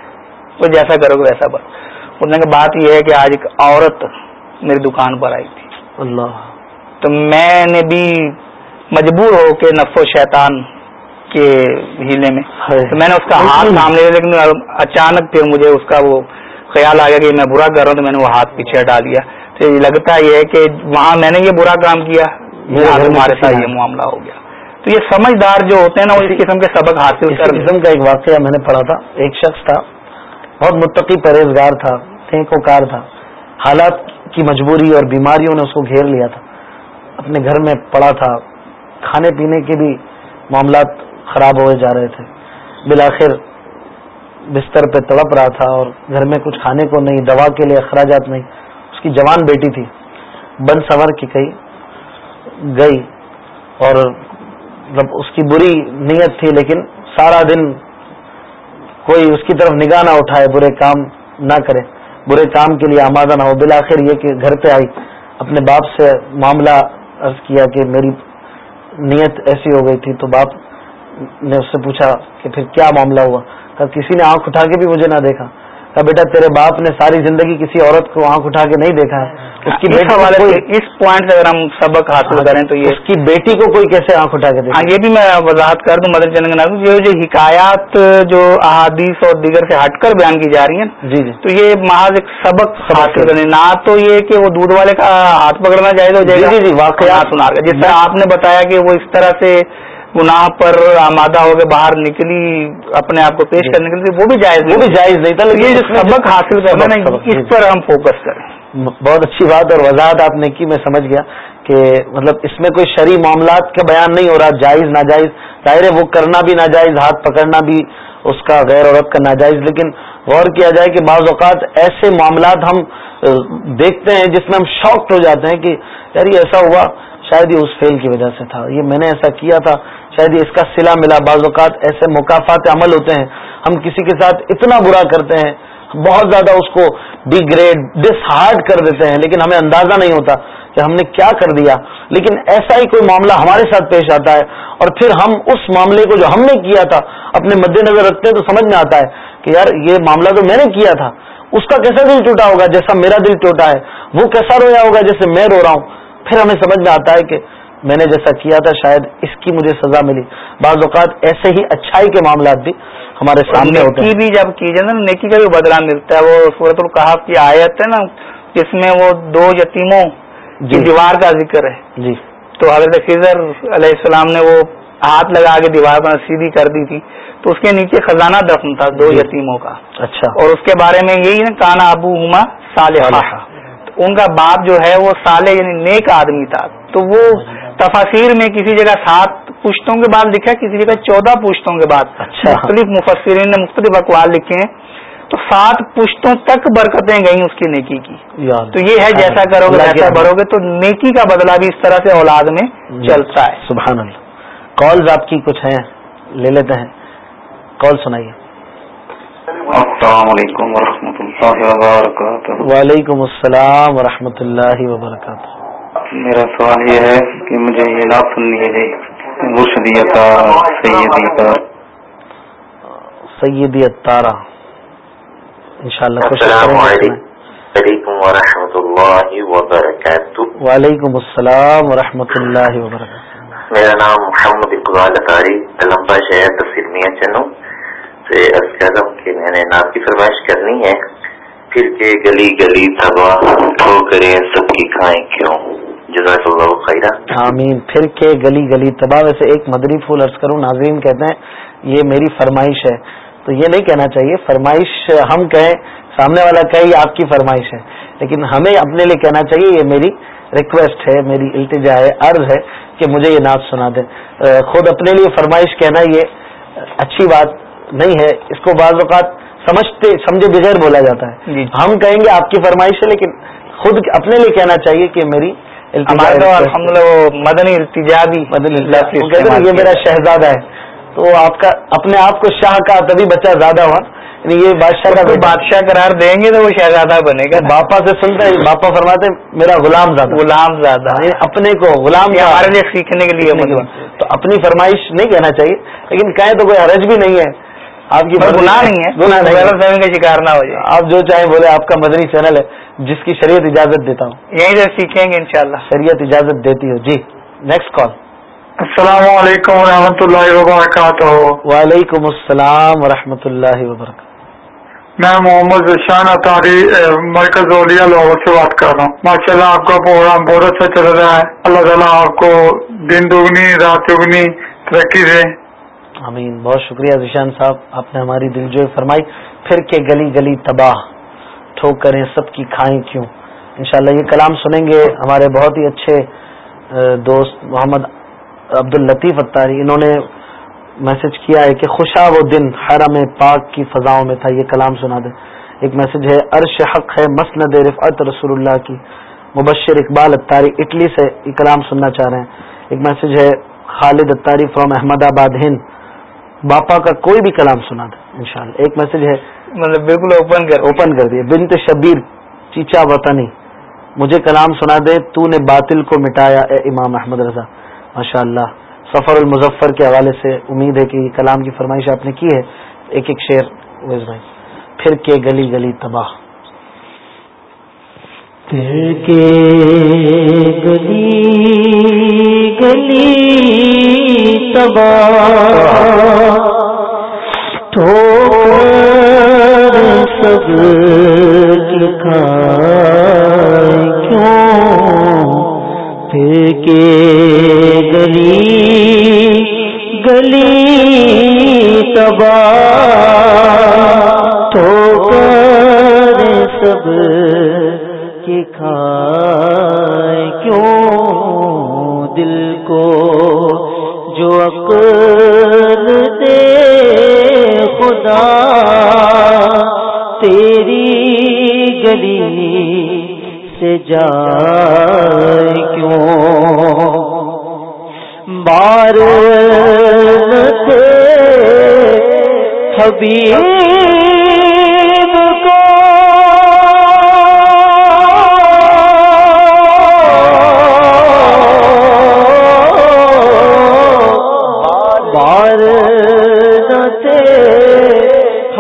وہ جیسا کرو گے ویسا بھرو اس نے کہا بات یہ ہے کہ آج ایک عورت میری دکان پر آئی تھی اللہ تو میں نے بھی مجبور ہو کے نفس و شیطان کے ہیلے میں میں نے اس کا ہاتھ سامنے لیکن اچانک پھر مجھے اس کا وہ خیال آ گیا کہ میں برا کر رہا ہوں تو میں نے وہ ہاتھ پیچھے ہٹا دیا تو یہ لگتا یہ ہے کہ وہاں میں نے یہ برا کام کیا ہمارے ساتھ یہ معاملہ ہو گیا تو یہ سمجھدار جو ہوتے ہیں نا وہ اس قسم کے سبق حاصل کا ایک واقعہ میں نے پڑھا تھا ایک شخص تھا بہت متقی پرہیزگار تھا کار تھا حالات کی مجبوری اور بیماریوں نے اس کو گھیر لیا تھا اپنے گھر میں پڑا تھا کھانے پینے کے بھی معاملات خراب ہوئے جا رہے تھے بالآخر بستر پہ تڑپ رہا تھا اور گھر میں کچھ کھانے کو نہیں دوا کے لیے اخراجات نہیں اس کی جوان بیٹی تھی بن سنور کی کئی گئی اور اس کی بری نیت تھی لیکن سارا دن کوئی اس کی طرف نگاہ نہ اٹھائے برے کام نہ کرے برے کام کے لیے آمادہ نہ ہو بالآخر یہ کہ گھر پہ آئی اپنے باپ سے معاملہ عرض کیا کہ میری نیت ایسی ہو گئی تھی تو باپ نے اس سے پوچھا کہ پھر کیا معاملہ ہوا کسی نے آنکھ اٹھا کے بھی مجھے نہ دیکھا کہ بیٹا تیرے باپ نے ساری زندگی کسی عورت کو آنکھ اٹھا کے نہیں دیکھا ہے اس کی بیٹی اس پوائنٹ سے اگر ہم سبق حاصل ہاں, کریں تو یہ اس کی بیٹی کو کوئی کیسے آنکھ اٹھا کے دیکھا ہاں, یہ بھی میں وضاحت کر دوں مدر چند یہ جو حکایات جو احادیث اور دیگر سے ہٹ کر بیان کی جا رہی ہیں جی جی تو یہ محض ایک سبق حاصل ہاں، جی۔ کریں نہ تو یہ کہ وہ دودھ والے کا ہاتھ پکڑنا چاہیے جی، جی، جس طرح آپ نے بتایا کہ وہ اس طرح سے گناہ پر آمادہ ہو کے باہر نکلی اپنے آپ کو پیش جی۔ کرنے کے لیے وہ بھی جائز وہ بھی جائز نہیں تھا سبق حاصل کرنا اس جی۔ پر ہم فوکس کریں بہت اچھی بات اور وضاحت آپ نے کی میں سمجھ گیا کہ مطلب اس میں کوئی شرعی معاملات کا بیان نہیں ہو رہا جائز ناجائز ظاہر ہے وہ کرنا بھی ناجائز ہاتھ پکڑنا بھی اس کا غیر عورت کا ناجائز لیکن غور کیا جائے کہ بعض اوقات ایسے معاملات ہم دیکھتے ہیں جس میں ہم شاکڈ ہو جاتے ہیں کہ یار یہ ایسا ہوا شاید یہ اس فیل کی وجہ سے تھا یہ میں نے ایسا کیا تھا شاید اس کا سلا ملا بعض اوقات ایسے مقافات عمل ہوتے ہیں ہم کسی کے ساتھ اتنا برا کرتے ہیں بہت زیادہ اس کو ڈیگریڈ ہارڈ کر دیتے ہیں لیکن ہمیں اندازہ نہیں ہوتا کہ ہم نے کیا کر دیا لیکن ایسا ہی کوئی معاملہ ہمارے ساتھ پیش آتا ہے اور پھر ہم اس معاملے کو جو ہم نے کیا تھا اپنے مد نظر رکھتے ہیں تو سمجھ میں آتا ہے کہ یار یہ معاملہ تو میں نے کیا تھا اس کا کیسا دل ٹوٹا ہوگا جیسا میرا دل ٹوٹا ہے وہ کیسا رویا ہوگا جیسے میں رو رہا ہوں پھر ہمیں سمجھ میں آتا ہے کہ میں نے جیسا کیا تھا شاید اس کی مجھے سزا ملی بعض اوقات ایسے ہی اچھائی کے معاملات بھی ہمارے سامنے ہوتے ہیں بھی جب کی جائے نا نیکی کا بھی بدلا ملتا ہے وہ سورت القاحب کی آیت ہے نا جس میں وہ دو یتیموں کی جی۔ دیوار کا ذکر ہے جی تو حضرت خضر علیہ السلام نے وہ ہاتھ لگا کے دیوار پر سیدھی کر دی تھی تو اس کے نیچے خزانہ دفن تھا دو جی۔ یتیموں کا اچھا اور اس کے بارے میں یہی نا کانا ابو ہوما صالح ان کا باپ جو ہے وہ صالح یعنی نیک آدمی تھا تو وہ تفاصیر میں کسی جگہ سات پشتوں کے بعد لکھا کسی جگہ چودہ پشتوں کے بعد اچھا۔ مختلف مفسرین نے مختلف اقوال لکھے ہیں تو سات پشتوں تک برکتیں گئیں اس کی نیکی کی تو یہ ہے جیسا کرو گے جیسا بھرو گے تو نیکی کا بدلا بھی اس طرح سے اولاد میں جی۔ چلتا ہے سبحان اللہ کالز آپ کی کچھ ہیں لے لیتے ہیں کال سنائیے السلام علیکم و اللہ وبرکاتہ وعلیکم السلام و اللہ وبرکاتہ میرا سوال یہ ہے کہ مجھے یہ نا سننی ہے السلام علیکم تارا و رحمۃ اللہ وبرکاتہ وعلیکم السلام و رحمۃ اللہ وبرکاتہ میرا نام محمد اقبال اطاری المبا شہر تفصیل میاں چنو سے از قدم میں نے نام کی فرمائش کرنی ہے پھر کے گلی گلی تباہ کرے سب کی کھائیں کیوں جزاک جز آمین پھر کے گلی گلی تباہ ویسے ایک مدری پھول عرض کروں ناظرین کہتے ہیں یہ میری فرمائش ہے تو یہ نہیں کہنا چاہیے فرمائش ہم کہیں سامنے والا کہے یہ آپ کی فرمائش ہے لیکن ہمیں اپنے لیے کہنا چاہیے یہ میری ریکویسٹ ہے میری التجا ہے عرض ہے کہ مجھے یہ نعت سنا دیں خود اپنے لیے فرمائش کہنا یہ اچھی بات نہیں ہے اس کو بعض اوقات سمجھتے سمجھے بغیر بولا جاتا ہے جی۔ ہم کہیں گے آپ کی فرمائش ہے لیکن خود اپنے لیے کہنا چاہیے کہ میری ہمارے ہم لوگ مدن یہ میرا شہزادہ ہے تو آپ کا اپنے آپ کو شاہ کا تبھی بچہ زیادہ ہوا یعنی یہ بادشاہ کا بادشاہ قرار دیں گے تو وہ شہزادہ بنے گا باپا سے سنتا ہے باپا فرماتے میرا غلام زیادہ غلام زیادہ یعنی اپنے کو غلام سیکھنے کے لیے تو اپنی فرمائش نہیں کہنا چاہیے لیکن کہیں تو کوئی حرج بھی نہیں ہے آپ کی نہیں ہے غلط فہمی کا شکار نہ ہو جائے آپ جو چاہیں بولے آپ کا مدنی چینل ہے جس کی شریعت اجازت دیتا ہوں یہیں سیکھیں گے انشاءاللہ شریعت اجازت دیتی ہو جی نیکسٹ کال السلام علیکم ورحمۃ اللہ وبرکاتہ وعلیکم السلام ورحمۃ اللہ وبرکاتہ میں محمد اطاری مرکز اولیا لاہور سے بات کر رہا ہوں ماشاء اللہ آپ کا پروگرام بہت اچھا چل رہا ہے اللہ تعالیٰ آپ کو دن دگنی رات دگنی ترقی دے آمین بہت شکریہ ذیشان صاحب آپ نے ہماری دل جو فرمائی پھر کے گلی گلی تباہ ٹھو کریں سب کی کھائیں کیوں انشاءاللہ یہ کلام سنیں گے ہمارے بہت ہی اچھے دوست محمد عبد الطیف اتاری انہوں نے میسج کیا ہے کہ خوشا وہ دن ہر پاک کی فضاؤں میں تھا یہ کلام سنا دیں ایک میسج ہے عرش حق ہے مسند رفعت رسول اللہ کی مبشر اقبال اتاری اٹلی سے یہ کلام سننا چاہ رہے ہیں ایک میسج ہے خالد اتاری فرام احمد آباد ہند باپا کا کوئی بھی کلام سنا تھا ان شاء اللہ ایک میسج ہے مطلب بالکل اوپن کر اوپن کر دیا بنت شبیر چیچا وطنی مجھے کلام سنا دے تو نے باطل کو مٹایا اے امام احمد رضا ماشاء اللہ سفر المظفر کے حوالے سے امید ہے کہ کلام کی فرمائش آپ نے کی ہے ایک ایک شعر بھائی پھر کے گلی گلی تباہ کے گلی گلی تو سب کوں ترکے گلی گلی تبار تو سب کے کھائے کیوں دل کو جو عقل دے خدا تیری گلی سے جائے کیوں بار حبیب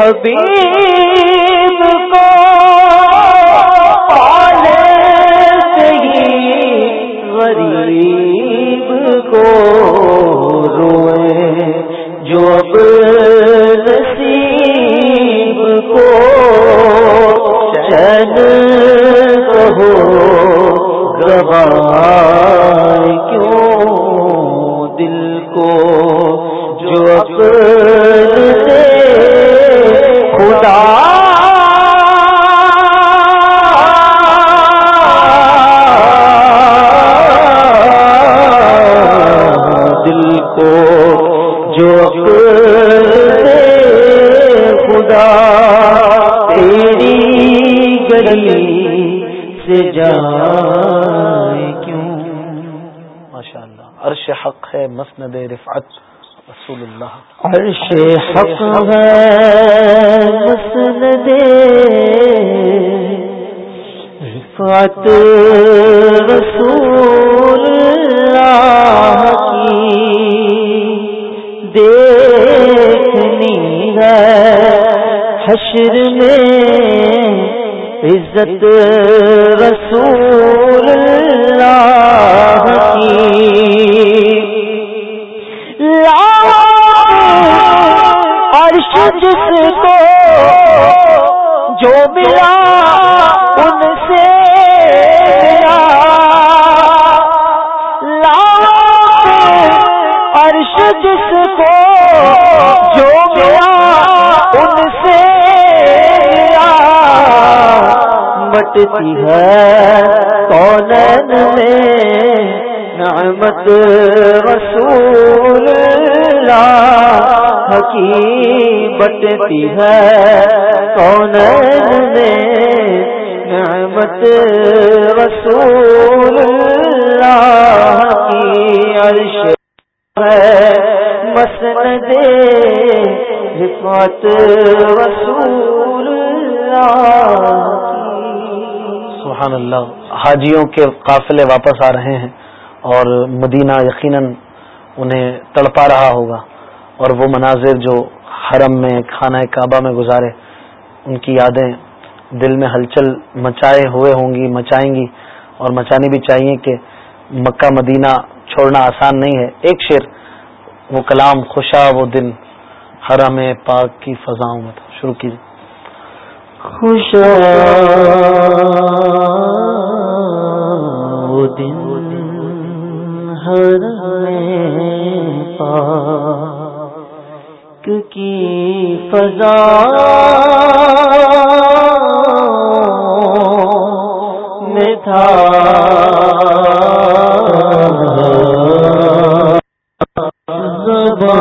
حبیب کو پالے غریب کو روئے جو اب نصیب کو گواہ کیوں دل کو ماشاء اللہ عرش حق ہے مسند رفعت رسول اللہ عرش حق ہے مسند رفعت رسول اللہ کی دیکھنی ہے حشر میں عزت رسول اللہ کی لا جس کو جو بلا بتتی ہے کون میں نعمت رسول لا حقی بٹتی ہے کون نے نعمت وصور کی عش ہے بسن دے رسول اللہ سبحان اللہ حاجیوں کے قافلے واپس آ رہے ہیں اور مدینہ یقیناً انہیں تڑپا رہا ہوگا اور وہ مناظر جو حرم میں کھانا کعبہ میں گزارے ان کی یادیں دل میں ہلچل مچائے ہوئے ہوں گی مچائیں گی اور مچانی بھی چاہیے کہ مکہ مدینہ چھوڑنا آسان نہیں ہے ایک شعر وہ کلام خوشا وہ دن حرم پاک کی فضاؤں میں تھا شروع کیجیے خوش دن ہر پا سدا مدا سدا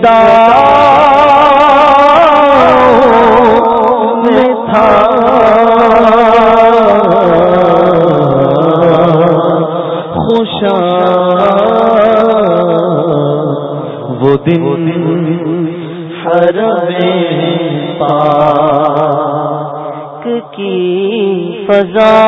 تھا وہ دن ہر پاک کی فضا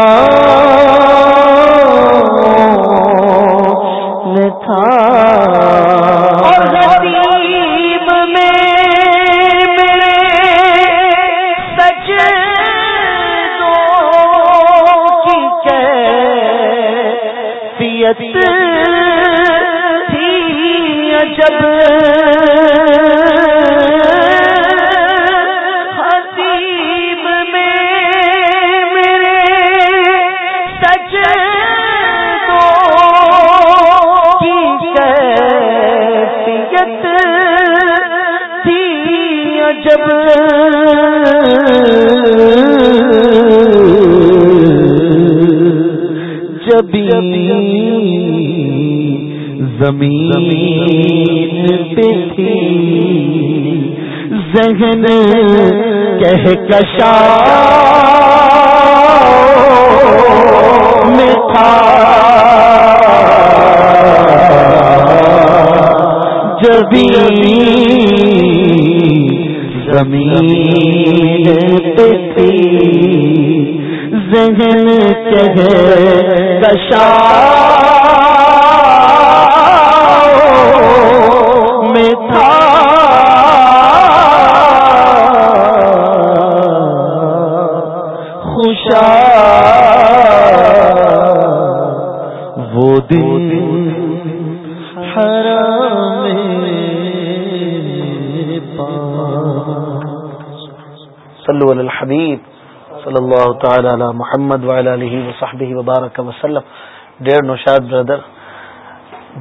تعالی علی محمد وعلی علیہ وصحبہ وبارک وسلم دیر نوشاد برادر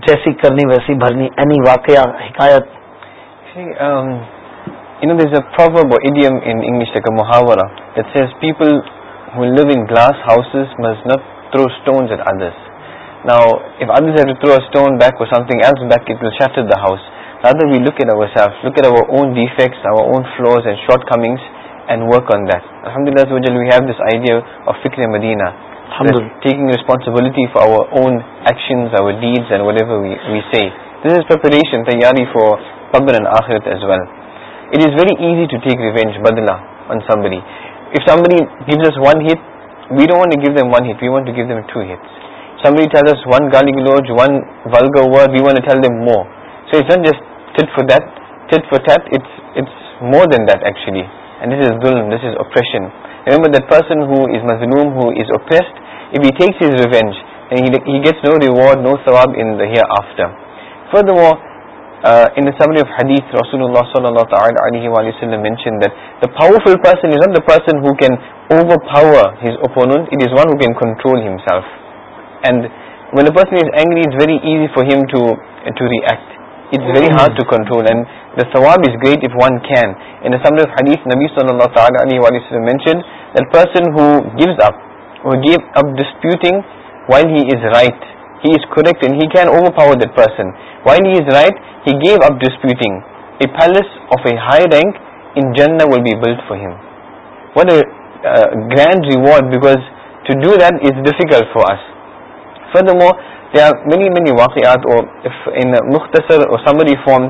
جیسی کرنی ویسی بھرنی اینی واقعہ حکایت You know, there's a proverb or idiom in English like a muhawara that says people who live in glass houses must not throw stones at others. Now, if others have to throw a stone back or something else back, it will shatter the house. Rather, we look at ourselves, look at our own defects, our own flaws and shortcomings and work on that. الحمد للہ دین دیٹولی and this is dhulm, this is oppression. Remember that person who is mazloom, who is oppressed, if he takes his revenge, then he, he gets no reward, no thawab in the hereafter. Furthermore, uh, in the summary of hadith, Rasulullah ﷺ mentioned that the powerful person is not the person who can overpower his opponent, it is one who can control himself. And when a person is angry, it's very easy for him to, uh, to react. Disputing for him what grand reward because to do that is difficult for us for the مو they are many many واقعات اور مختصر اور summary form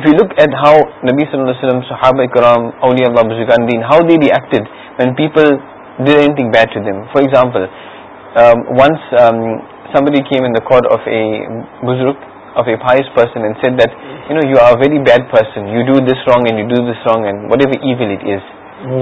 if you look at how نبی صلی اللہ علیہ وسلم صحابۂ کرام Allah how did you add when people bad to them for example once somebody کی بزرگ person and said that no you are very bad person you do this wrong and you do this wrong and whatever evil it is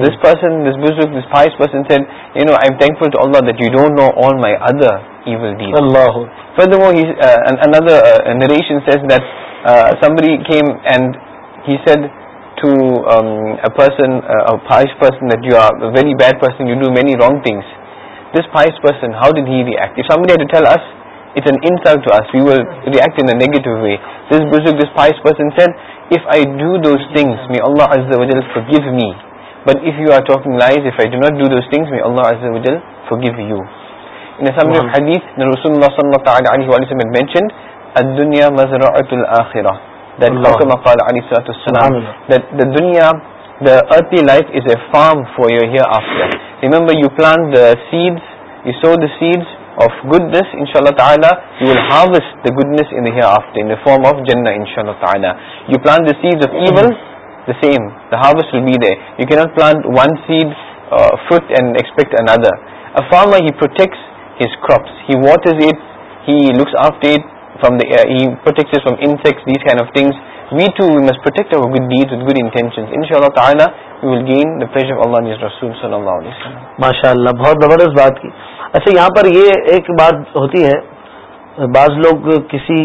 this person this بزرگ this five person set you know I am thankful to all that you don't know on my other evil deeds. Allahu. Furthermore, uh, another uh, narration says that uh, somebody came and he said to um, a person, a pious person, that you are a very bad person, you do many wrong things. This pious person, how did he react? If somebody had to tell us, it's an insult to us, we will react in a negative way. This pious person said, if I do those things, may Allah Azza wa Jal forgive me. But if you are talking lies, if I do not do those things, may Allah Azza wa Jal forgive you. نسم حدیث رسول اللہ صلی اللہ تعالی علیہ وآلہ وسلم mentioned الدنیا مزرعۃ الاخرہ that كما قال علی الصلوۃ والسلام that the dunya the earthly life is a farm for your hereafter remember you plant the seeds you sow the seeds of goodness inshallah ta'ala you will harvest the goodness in the hereafter in the form of jannah inshallah ta'ala you plant the seeds of evil the same the harvest will be there you cannot plant one seed uh, fruit and expect another a farmer he protects اچھا یہاں پر یہ ایک بات ہوتی ہے بعض لوگ کسی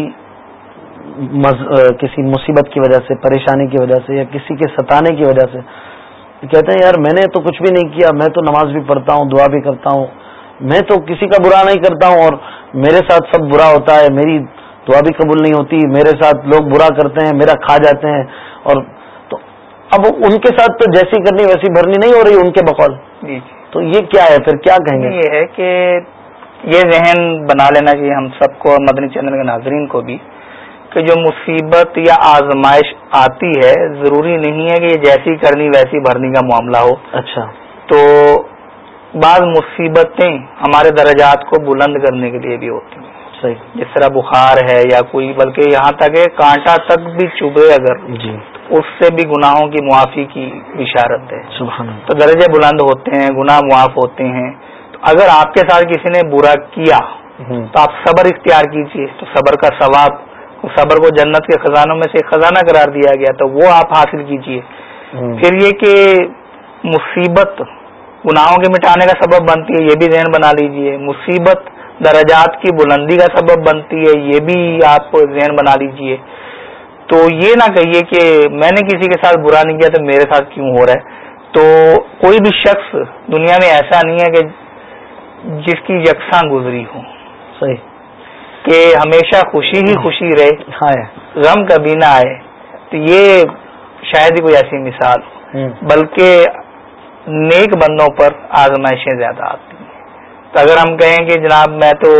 کسی مصیبت کی وجہ سے پریشانی کی وجہ سے یا کسی کے ستانے کی وجہ سے کہتے ہیں یار میں نے تو کچھ بھی نہیں کیا میں تو نماز بھی پڑھتا ہوں دعا بھی کرتا ہوں میں تو کسی کا برا نہیں کرتا ہوں اور میرے ساتھ سب برا ہوتا ہے میری دعا بھی قبول نہیں ہوتی میرے ساتھ لوگ برا کرتے ہیں میرا کھا جاتے ہیں اور تو اب ان کے ساتھ تو جیسی کرنی ویسی بھرنی نہیں ہو رہی ان کے بقول جی، جی۔ تو یہ کیا ہے پھر کیا کہیں گے یہ ہے کہ یہ ذہن بنا لینا چاہیے ہم سب کو اور مدنی چینل کے ناظرین کو بھی کہ جو مصیبت یا آزمائش آتی ہے ضروری نہیں ہے کہ یہ جیسی کرنی ویسی بھرنی کا معاملہ ہو اچھا تو بعض مصیبتیں ہمارے درجات کو بلند کرنے کے لیے بھی ہوتی ہیں صحیح جس طرح بخار ہے یا کوئی بلکہ یہاں تک ہے کانٹا تک بھی چبے اگر جی اس سے بھی گناہوں کی معافی کی اشارت ہے سبحان تو درجے بلند ہوتے ہیں گناہ معاف ہوتے ہیں تو اگر آپ کے ساتھ کسی نے برا کیا تو آپ صبر اختیار کیجیے تو صبر کا ثواب صبر کو جنت کے خزانوں میں سے خزانہ قرار دیا گیا تو وہ آپ حاصل کیجیے پھر یہ کہ مصیبت گناہوں کے مٹانے کا سبب بنتی ہے یہ بھی ذہن بنا لیجئے مصیبت درجات کی بلندی کا سبب بنتی ہے یہ بھی آپ ذہن بنا لیجئے تو یہ نہ کہیے کہ میں نے کسی کے ساتھ برا نہیں کیا تو میرے ساتھ کیوں ہو رہا ہے تو کوئی بھی شخص دنیا میں ایسا نہیں ہے کہ جس کی یکساں گزری ہو صحیح کہ ہمیشہ خوشی ہی خوشی رہے ہاں۔ غم کبھی نہ آئے تو یہ شاید ہی کوئی ایسی مثال ہو بلکہ نیک بندوں پر آزمائشیں زیادہ آتی ہیں تو اگر ہم کہیں کہ جناب میں تو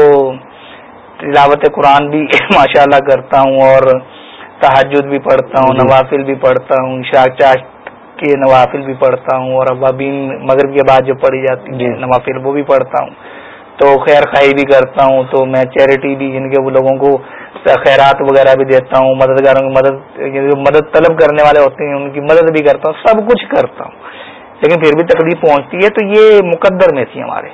تلاوت قرآن بھی ماشاء اللہ کرتا ہوں اور تحجد بھی پڑھتا ہوں جی۔ نوافل بھی پڑھتا ہوں شاخ چاش کے نوافل بھی پڑھتا ہوں اور ابا بین مغرب کے بعد جو پڑھی جاتی ہے جی۔ نوافل وہ بھی پڑھتا ہوں تو خیر خائی بھی کرتا ہوں تو میں چیریٹی بھی جن کے وہ لوگوں کو خیرات وغیرہ بھی دیتا ہوں مددگاروں کی مدد یعنی مدد طلب کرنے والے ہوتے ہیں ان کی مدد بھی کرتا ہوں سب کچھ کرتا ہوں لیکن پھر بھی تکلیف پہنچتی ہے تو یہ مقدر میں تھی ہمارے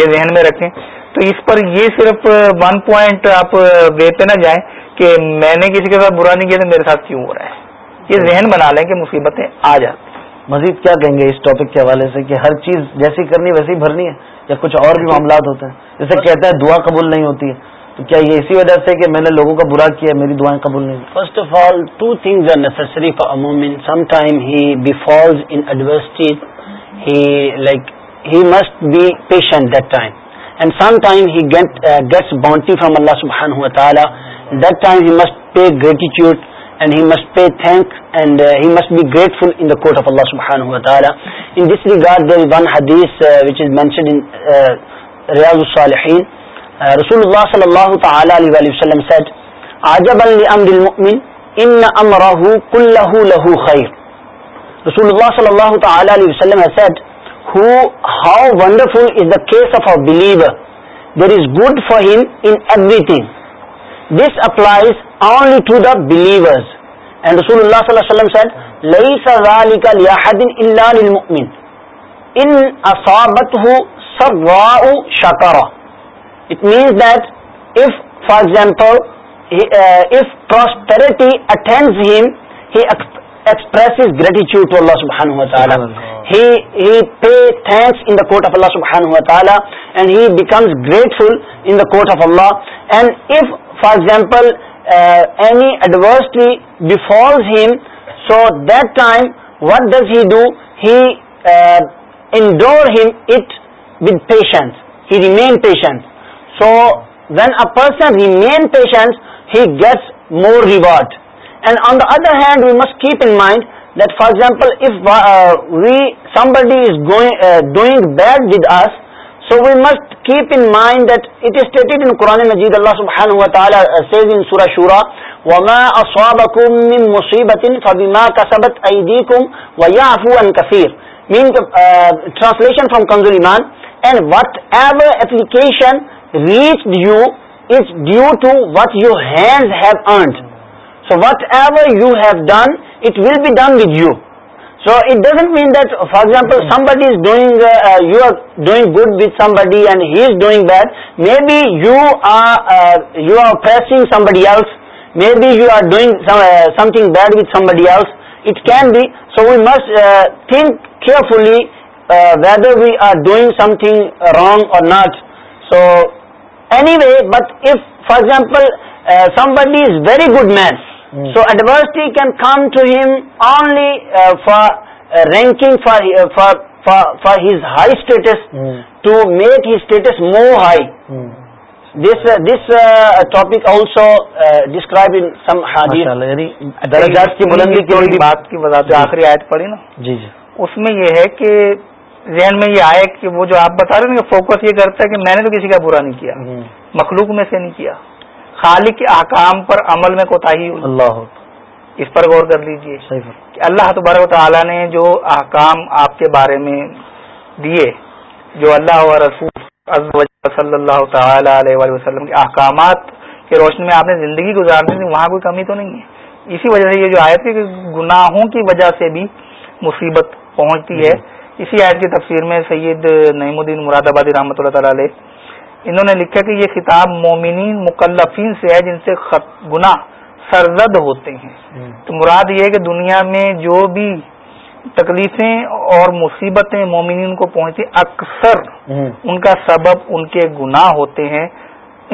یہ ذہن میں رکھیں تو اس پر یہ صرف ون پوائنٹ آپ پہ نہ جائیں کہ میں نے کسی کے ساتھ برا نہیں کیا تو میرے ساتھ کیوں ہو رہا ہے یہ جی۔ ذہن بنا لیں کہ مصیبتیں آ جاتی مزید کیا کہیں گے اس ٹاپک کے حوالے سے کہ ہر چیز جیسی کرنی ویسی بھرنی ہے یا کچھ اور بھی جی۔ معاملات ہوتے ہیں جیسے کہتا ہے دعا قبول نہیں ہوتی ہے تو کیا یہ اسی وجہ سے کہ میں نے لوگوں کا برا کیا میری دعائیں قبول نہیں first of all two things are necessary for مومن some time he befalls in adversity he like he must be patient that time and some time he get gets boundary from Allah سبحان ہوا تعالیٰ that time he must pay gratitude and he must pay thank and he must be grateful in the court of Allah سبحان ہوا تعالیٰ in this regard there one حدیث وچ از mention ریاض الصالحین رسول اللہ صلی اللہ تعالی علیہ وسلم سیٹ عجبا لامر المؤمن ان امره كله له خير رسول اللہ صلی اللہ تعالی علیہ وسلم has said who how wonderful is the case of a believer there is good for him in everything this applies only to the believers and رسول اللہ صلی اللہ علیہ وسلم said ليس ذلك لاحد الا للمؤمن ان اصابته سراء شكره it means that if for example if prosperity attends him he express gratitude to Allah سب خان ہوا تعالیٰ he pay thanks in the court of Allah سب خان ہوا تعالیٰ and he becomes grateful in the court of Allah and if for example any adversity befalls him so that time what does he do he endure him it with patience he remain patience so when a person he mean patient he gets more reward and on the other hand we must keep in mind that for example if we somebody is doing bad with us so we must keep in mind that it is stated in Quran Majeed Allah سبحانہ و تعالی Cs ان سورہ شورا وما ماں من مصیبت کا صبط ادیق و یاف الفیر main translation from Kanzul Iman and whatever application reached you is due to what your hands have earned. So whatever you have done, it will be done with you. So it doesn't mean that, for example, somebody is doing, uh, uh, you are doing good with somebody and he is doing bad. Maybe you are uh, oppressing somebody else. Maybe you are doing something bad with somebody else. It can be. So we must think carefully whether we are doing something wrong or not. So anyway but if for example somebody is very good man so adversity can come to him only for ranking for for his high status to make his status more high this this topic also describe درجات کی کی بات آخری آیت پڑی نا جی جی اس میں یہ ہے کہ ذہن میں یہ آئے کہ وہ جو آپ بتا رہے ہیں کہ فوکس یہ کرتا ہے کہ میں نے تو کسی کا برا نہیں کیا مخلوق میں سے نہیں کیا خالق کے احکام پر عمل میں کوتا ہی اللہ اس پر غور کر لیجیے کہ اللہ تبارک و تعالیٰ نے جو احکام آپ کے بارے میں دیے جو اللہ و رسول صلی اللہ تعالی علیہ وسلم کے احکامات کی روشنی میں آپ نے زندگی گزارنی تھی وہاں کوئی کمی تو نہیں ہے اسی وجہ سے یہ جو آیت ہے کہ گناہوں کی وجہ سے بھی مصیبت پہنچتی ہے جی۔ اسی آیت کی تفسیر میں سید نعیم الدین مراد آبادی رحمۃ اللہ تعالی علیہ انہوں نے لکھا کہ یہ خطاب مومنین مکلفین سے ہے جن سے گنا سرزد ہوتے ہیں تو مراد یہ ہے کہ دنیا میں جو بھی تکلیفیں اور مصیبتیں مومنین کو پہنچتی اکثر ان کا سبب ان کے گناہ ہوتے ہیں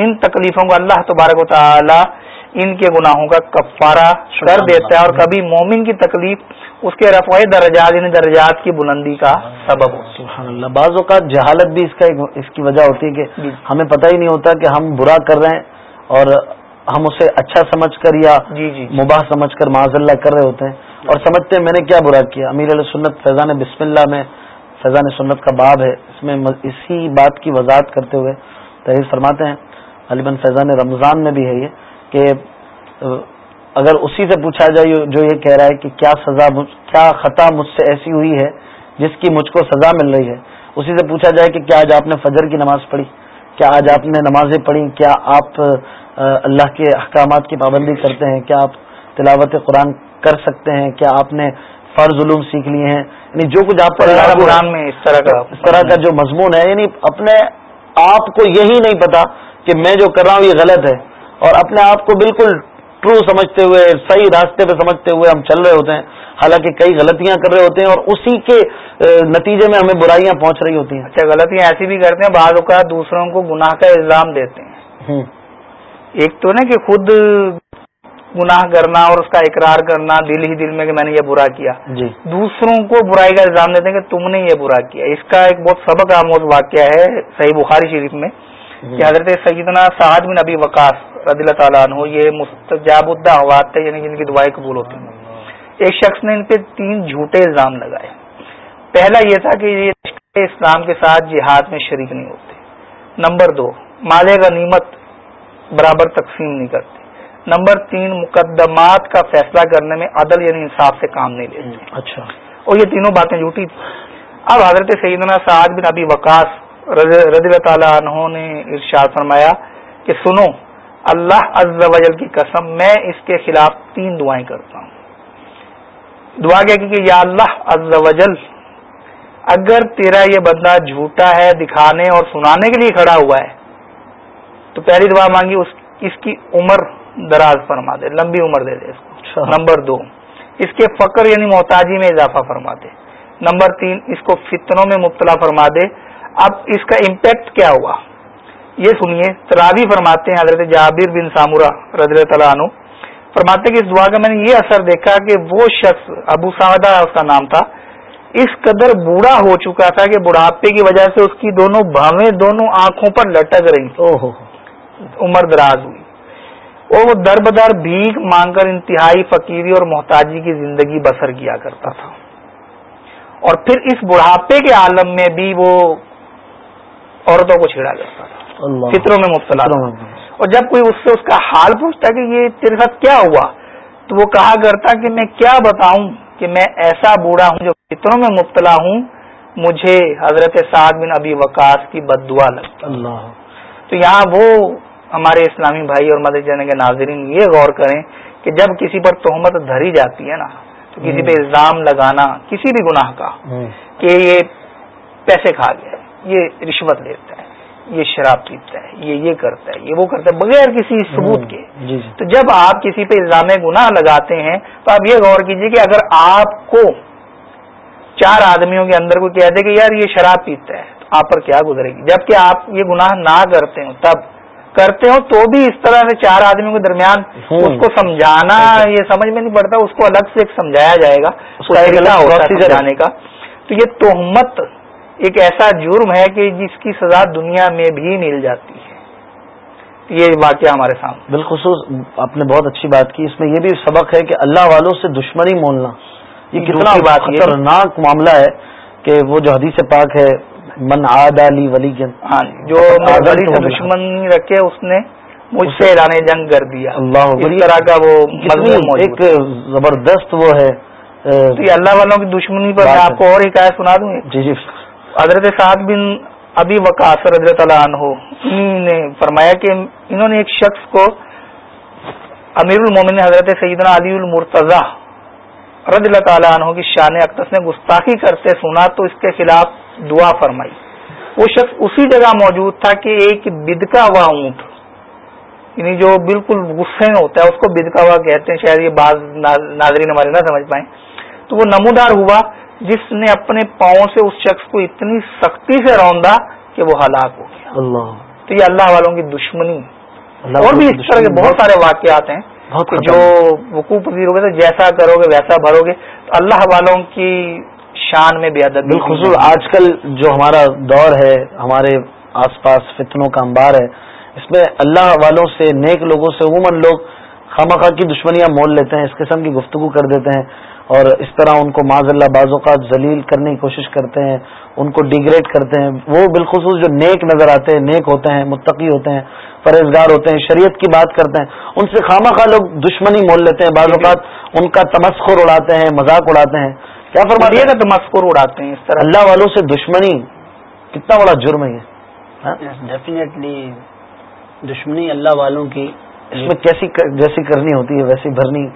ان تکلیفوں کو اللہ تبارک و تعالی ان کے گناہوں کا کفارہ کر دیتا ہے اور کبھی مومن کی تکلیف اس کے رفع درجات یعنی درجات کی بلندی کا سبب سبحان ہے بعض اوقات جہالت بھی اس کا اس کی وجہ ہوتی ہے کہ جی۔ ہمیں پتہ ہی نہیں ہوتا کہ ہم برا کر رہے ہیں اور ہم اسے اچھا سمجھ کر یا جی جی مباح سمجھ کر معاذ اللہ کر رہے ہوتے ہیں اور سمجھتے ہیں میں نے کیا برا کیا امیر علیہ سنت فیضان بسم اللہ میں فیضان سنت کا باب ہے اس میں اسی بات کی وضاحت کرتے ہوئے تحریر فرماتے ہیں علی بن فیضان رمضان میں بھی ہے یہ کہ اگر اسی سے پوچھا جائے جو یہ کہہ رہا ہے کہ کیا سزا کیا خطا مجھ سے ایسی ہوئی ہے جس کی مجھ کو سزا مل رہی ہے اسی سے پوچھا جائے کہ کیا آج آپ نے فجر کی نماز پڑھی کیا آج آپ نے نمازیں پڑھی کیا آپ اللہ کے احکامات کی پابندی کرتے ہیں کیا آپ تلاوت قرآن کر سکتے ہیں کیا آپ نے فرض علوم سیکھ لیے ہیں یعنی جو کچھ آپ اس طرح کا جو مضمون ہے یعنی اپنے آپ کو یہی نہیں پتا کہ میں جو کر رہا ہوں یہ غلط ہے اور اپنے آپ کو بالکل ٹرو سمجھتے ہوئے صحیح راستے پہ سمجھتے ہوئے ہم چل رہے ہوتے ہیں حالانکہ کئی غلطیاں کر رہے ہوتے ہیں اور اسی کے نتیجے میں ہمیں برائیاں پہنچ رہی ہوتی ہیں اچھا غلطیاں ایسی بھی کرتے ہیں بعض اوقات دوسروں کو گناہ کا الزام دیتے ہیں ایک تو نا کہ خود گناہ کرنا اور اس کا اقرار کرنا دل ہی دل میں کہ میں نے یہ برا کیا جی دوسروں کو برائی کا الزام دیتے ہیں کہ تم نے یہ برا کیا اس کا ایک بہت سبق آموز واقعہ ہے صحیح بخاری شریف میں کہ حضرت سیدنا سعد بن ابی وقاص رضی اللہ تعالیٰ عنہ یہ مستجاب الدعوات تھے یعنی کی دعائیں قبول ہوتی ہیں ایک شخص نے ان پہ تین جھوٹے الزام لگائے پہلا یہ تھا کہ یہ اسلام کے ساتھ جہاد میں شریک نہیں ہوتے نمبر دو مالے غنیمت برابر تقسیم نہیں کرتے نمبر تین مقدمات کا فیصلہ کرنے میں عدل یعنی انصاف سے کام نہیں لیتے اچھا اور یہ تینوں باتیں جھوٹی تھیں اب حضرت سیدنا سعد بن ابی وقاص رضی اللہ تعالیٰ عنہ نے ارشاد فرمایا کہ سنو اللہ عز و جل کی قسم میں اس کے خلاف تین دعائیں کرتا ہوں دعا کیا کہ یا اللہ عز و جل اگر تیرا یہ بندہ جھوٹا ہے دکھانے اور سنانے کے لیے کھڑا ہوا ہے تو پہلی دعا مانگی اس اس کی عمر دراز فرما دے لمبی عمر دے دے اس کو اچھا۔ نمبر دو اس کے فقر یعنی محتاجی میں اضافہ فرما دے نمبر تین اس کو فتنوں میں مبتلا فرما دے اب اس کا امپیکٹ کیا ہوا یہ سنیے تراوی فرماتے ہیں حضرت جابر بن سامورا تعالیٰ عنہ فرماتے کہ اس دعا کا میں نے یہ اثر دیکھا کہ وہ شخص ابو سعدہ اس کا نام تھا اس قدر بوڑھا ہو چکا تھا کہ بڑھاپے کی وجہ سے اس کی دونوں بھاویں دونوں آنکھوں پر لٹک رہی عمر دراز ہوئی وہ در بدر بھیگ مانگ کر انتہائی فقیری اور محتاجی کی زندگی بسر کیا کرتا تھا اور پھر اس بڑھاپے کے عالم میں بھی وہ عورتوں کو چھیڑا کرتا تھا فطروں میں مبتلا اور جب کوئی اس سے اس کا حال پوچھتا کہ یہ تیرے ساتھ کیا ہوا تو وہ کہا کرتا کہ میں کیا بتاؤں کہ میں ایسا بوڑھا ہوں جو فطروں میں مبتلا ہوں مجھے حضرت سعد بن ابی وقاص کی بد دعا لگتی تو یہاں وہ ہمارے اسلامی بھائی اور مدد جانے کے ناظرین یہ غور کریں کہ جب کسی پر تہمت دھری جاتی ہے نا تو کسی پہ الزام لگانا کسی بھی گناہ کا کہ یہ پیسے کھا گیا یہ رشوت لیتا ہے یہ شراب پیتا ہے یہ یہ کرتا ہے یہ وہ کرتا ہے بغیر کسی ثبوت کے جی، جی۔ تو جب آپ کسی پہ الزام گناہ لگاتے ہیں تو آپ یہ غور کیجئے کہ اگر آپ کو چار آدمیوں کے اندر کوئی کہہ دے کہ یار یہ شراب پیتا ہے تو آپ پر کیا گزرے گی جب کہ آپ یہ گناہ نہ کرتے ہوں تب کرتے ہوں تو بھی اس طرح سے چار آدمیوں کے درمیان اس کو سمجھانا یہ سمجھ میں نہیں پڑتا اس کو الگ سے ایک سمجھایا جائے گا جانے کا تو یہ تہمت ایک ایسا جرم ہے کہ جس کی سزا دنیا میں بھی مل جاتی ہے یہ واقعہ ہمارے سامنے بالخصوص آپ نے بہت اچھی بات کی اس میں یہ بھی سبق ہے کہ اللہ والوں سے دشمنی مولنا یہ کتنا خطرناک معاملہ ہے کہ وہ جو حدیث پاک ہے من آد علی ہاں جی، ولی جو دشمنی رکھے اس نے مجھ سے ایران جنگ کر دیا اللہ طرح کا وہ ایک زبردست وہ ہے اللہ والوں کی دشمنی پر میں آپ کو اور ایک سنا دوں جی جی حضرت سعد بن ابھی اللہ عنہ نے فرمایا کہ انہوں نے ایک شخص کو امیر المومن حضرت سیدنا علی المرتضی رض اللہ تعالیٰ عنہ کی شان اقدس نے گستاخی کرتے سنا تو اس کے خلاف دعا فرمائی وہ شخص اسی جگہ موجود تھا کہ ایک بدکا ہوا اونٹ یعنی جو بالکل غصے میں ہوتا ہے اس کو بدکا ہوا کہتے ہیں شاید یہ بعض ناظرین ہمارے نہ سمجھ پائیں تو وہ نمودار ہوا جس نے اپنے پاؤں سے اس شخص کو اتنی سختی سے روندا کہ وہ ہلاک ہو گیا اللہ تو یہ اللہ والوں کی دشمنی اللہ اور بھی اس طرح کے بہت سارے واقعات ہیں جو وقوع ہو گئے جیسا کرو گے ویسا بھرو گے تو اللہ والوں کی شان میں بے بالخصوص آج کل جو ہمارا دور ہے ہمارے آس پاس فتنوں کا امبار ہے اس میں اللہ والوں سے نیک لوگوں سے عموماً لوگ خامخواہ کی دشمنیاں مول لیتے ہیں اس قسم کی گفتگو کر دیتے ہیں اور اس طرح ان کو معذ اللہ بعض اوقات ذلیل کرنے کی کوشش کرتے ہیں ان کو ڈیگریڈ کرتے ہیں وہ بالخصوص جو نیک نظر آتے ہیں نیک ہوتے ہیں متقی ہوتے ہیں پرہیزگار ہوتے ہیں شریعت کی بات کرتے ہیں ان سے خامہ خواہ لوگ دشمنی مول لیتے ہیں بعض اوقات ان کا تمسخر اڑاتے ہیں مذاق اڑاتے ہیں کیا فرما دیے گا تمسخر اڑاتے ہیں اس طرح اللہ والوں سے دشمنی کتنا بڑا جرم ہے ڈیفینیٹلی ہاں؟ دشمنی اللہ والوں کی اس میں کیسی جیسی کرنی ہوتی ہے ویسی بھرنی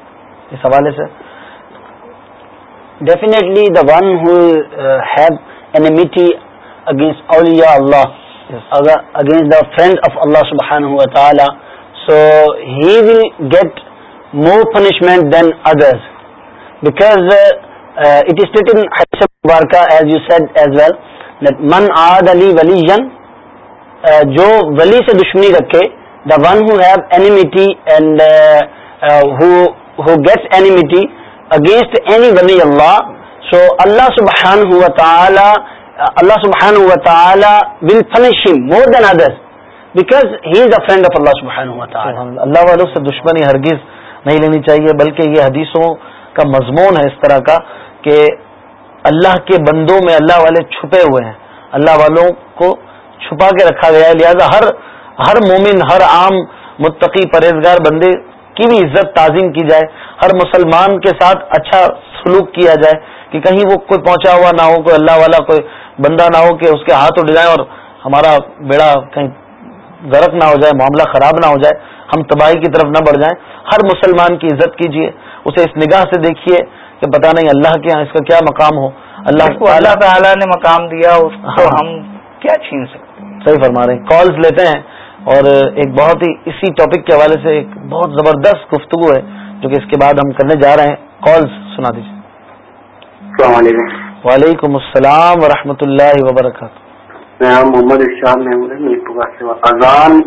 اس حوالے سے definitely the one have ہوگینسٹ against your Allah against the friend of Allah سبحان تعالی so he will get more punishment than others because it is انارکا as you said as well من آد علی ولی یون جو ولی سے دشمنی رکھے the one have enmity and who gets enmity against any ولی اللہ سو اللہ سبحان ہوا تعالی اللہ سبحان ہوا تعالی will more then because he is friend تعالیٰ اللہ والوں سے دشمنی ہرگز نہیں لینی چاہیے بلکہ یہ حدیثوں کا مضمون ہے اس طرح کا کہ اللہ کے بندوں میں اللہ والے چھپے ہوئے ہیں اللہ والوں کو چھپا کے رکھا گیا ہے لہذا ہر ہر مومن ہر عام متقی پرہیزگار بندے کی بھی عزت تعظیم کی جائے ہر مسلمان کے ساتھ اچھا سلوک کیا جائے کہ کہیں وہ کوئی پہنچا ہوا نہ ہو کوئی اللہ والا کوئی بندہ نہ ہو کہ اس کے ہاتھ اڑ جائے اور ہمارا بیڑا کہیں غرق نہ ہو جائے معاملہ خراب نہ ہو جائے ہم تباہی کی طرف نہ بڑھ جائیں ہر مسلمان کی عزت کیجیے اسے اس نگاہ سے دیکھیے کہ پتا نہیں اللہ کے یہاں اس کا کیا مقام ہو اللہ کو اللہ تعالیٰ نے مقام دیا اس کو ہاں۔ ہم کیا چھین سکتے صحیح فرما رہے ہیں کالز لیتے ہیں اور ایک بہت ہی اسی ٹاپک کے حوالے سے ایک بہت زبردست گفتگو ہے جو کہ اس کے بعد ہم کرنے جا رہے ہیں کال سنا دیجیے السلام علیکم وعلیکم السلام ورحمۃ اللہ وبرکاتہ میں محمد محمود اذان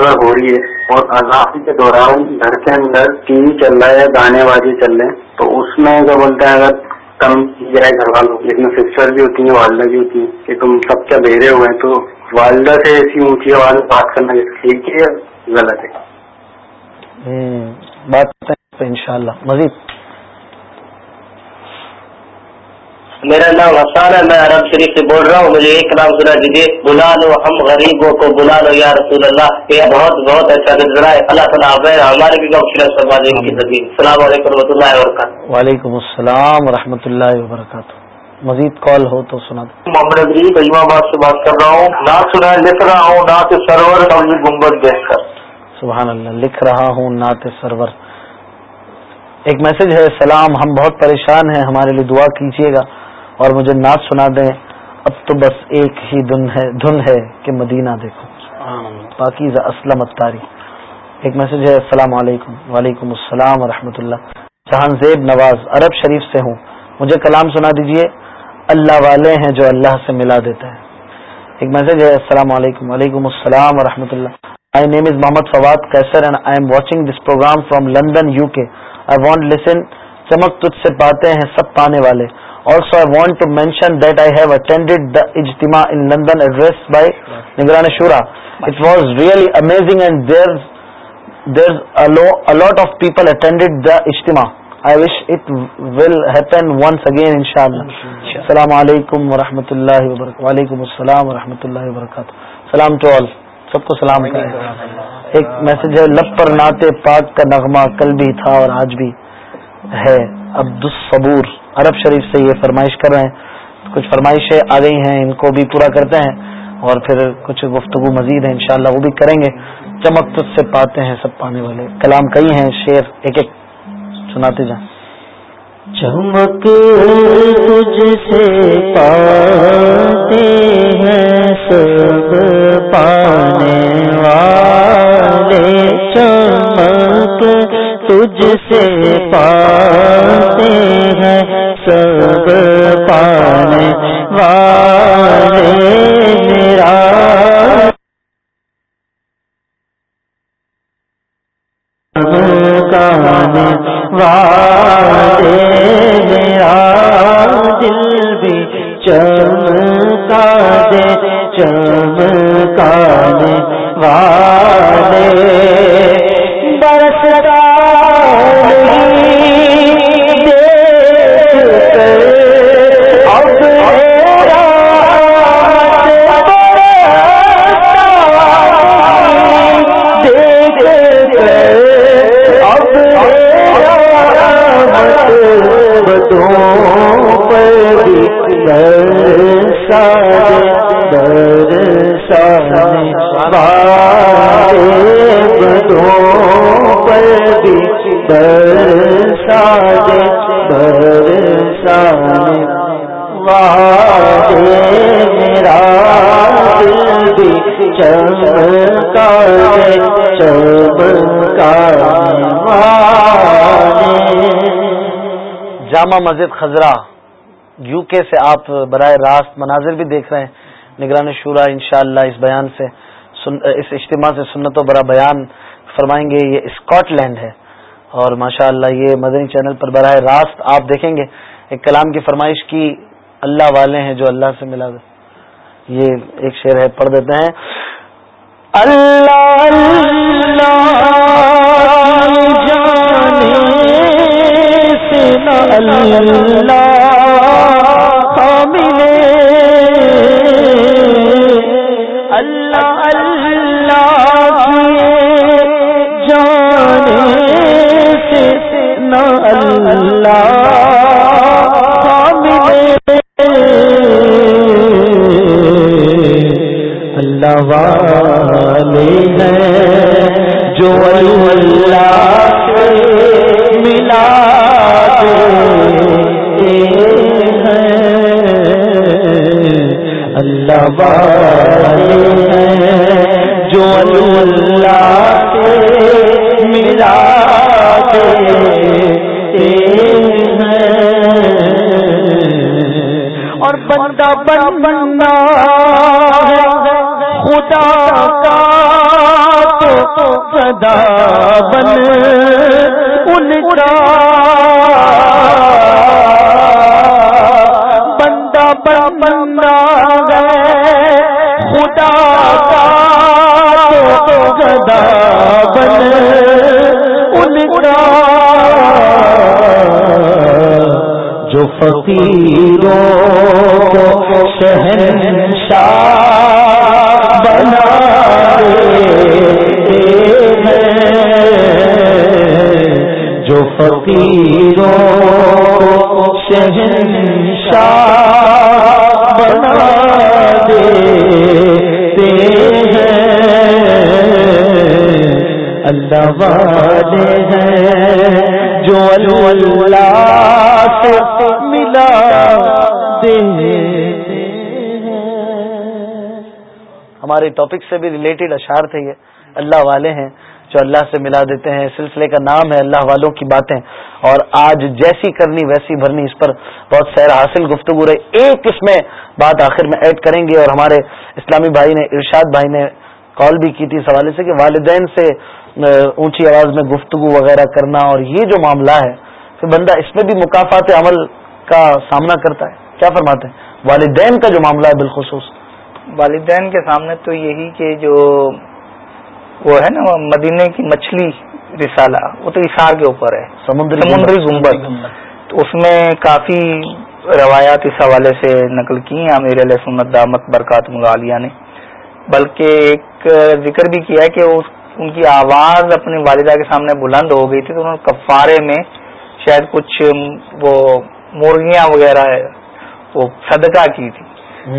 اگر ہو رہی ہے اور اذافی کے دوران گھر کے اندر ٹی وی چل رہا ہے گانے بازی چل رہے ہیں تو اس میں جو بولتے ہیں اگر جائے گھر والوں لیکن سسٹر بھی ہوتی ہیں والدہ بھی ہوتی ہیں کہ تم سب کیا بہرے ہوئے ہیں تو والدہ سے ایسی اونچی آواز بات کرنا ٹھیک ہے غلط ہے بات ان شاء اللہ مزید میرا نام حسان ہے میں عرب شریف سے بول رہا ہوں مجھے ایک نام سنا دیجیے بلا لو ہم غریبوں کو بلا لو یا رسول اللہ یہ بہت بہت اچھا اللہ تعالیٰ ہمارے بھی گاؤں زمین السلام علیکم اللہ وبرکاتہ وعلیکم السلام و اللہ وبرکاتہ مزید کال ہو تو سنا دیں محمد آباد سے بات کر رہا ہوں نہ سنا لکھ رہا ہوں سرور گنبد دیکھ کر سبحان اللہ لکھ رہا ہوں نعت سرور ایک میسج ہے سلام ہم بہت پریشان ہیں ہمارے لیے دعا کیجیے گا اور مجھے نعت سنا دیں اب تو بس ایک ہی دن ہے دھن ہے کہ مدینہ دیکھو اسلم اتاری ایک میسج ہے السلام علیکم وعلیکم السلام و رحمۃ اللہ جہان زیب نواز عرب شریف سے ہوں مجھے کلام سنا دیجئے اللہ والے ہیں جو اللہ سے ملا دیتا ہے ایک میسج ہے السلام علیکم وعلیکم السلام و رحمۃ اللہ آئی نیم is Muhammad Fawad Qaiser and I am watching this programme from London UK I want لسن چمک تجھ سے پاتے ہیں سب پانے والے السلام و رحمۃ اللہ وبرکاتہ ایک میسج ہے لب پر ناتے پاک کا نغمہ کل بھی تھا اور آج بھی ہے عبد الصبور عرب شریف سے یہ فرمائش کر رہے ہیں کچھ فرمائشیں آ گئی ہیں ان کو بھی پورا کرتے ہیں اور پھر کچھ گفتگو مزید ہے انشاءاللہ وہ بھی کریں گے چمک سے پاتے ہیں سب پانے والے کلام کئی ہیں شیر ایک ایک سناتے جائیں چمک چمک تجھ سے پاتے ہیں سب پانے والے کے تجھ سے پاتے ہیں سب پانے والے میرا کہانی واہ جامع مسجد خزرہ یو کے سے آپ براہ راست مناظر بھی دیکھ رہے ہیں نگران شورا انشاءاللہ اس بیان سے اس اجتماع سے سنت و برا بیان فرمائیں گے یہ اسکاٹ لینڈ ہے اور ماشاءاللہ یہ مدنی چینل پر براہ راست آپ دیکھیں گے ایک کلام کی فرمائش کی اللہ والے ہیں جو اللہ سے ملا دے یہ ایک شعر ہے پڑھ دیتے ہیں اللہ فقیروں شن بنا ہیں جو پتین شاہ بنا دے ہیں اللہ والے ہیں جو اللہ سے ہمارے ٹاپک سے بھی ریلیٹڈ اشعار تھے یہ اللہ والے ہیں جو اللہ سے ملا دیتے ہیں سلسلے کا نام ہے اللہ والوں کی باتیں اور آج جیسی کرنی ویسی بھرنی اس پر بہت سیر حاصل گفتگو رہے ایک اس میں بات آخر میں ایڈ کریں گے اور ہمارے اسلامی بھائی نے ارشاد بھائی نے کال بھی کی تھی اس حوالے سے کہ والدین سے اونچی آواز میں گفتگو وغیرہ کرنا اور یہ جو معاملہ ہے پھر بندہ اس میں بھی مقافات عمل کا سامنا کرتا ہے کیا فرماتے ہیں والدین کا جو معاملہ ہے بالخصوص والدین کے سامنے تو یہی کہ جو وہ ہے نا مدینے کی مچھلی رسالہ وہ تو اشار کے اوپر ہے سمندری سمندری اس میں کافی روایات اس حوالے سے نقل کی ہیں علیہ سنت دامت برکات مغالیہ نے بلکہ ایک ذکر بھی کیا ہے کہ ان کی آواز اپنی والدہ کے سامنے بلند ہو گئی تھی تو انہوں نے کفارے میں شاید کچھ وہ مرغیاں وغیرہ ہے وہ صدقہ کی تھی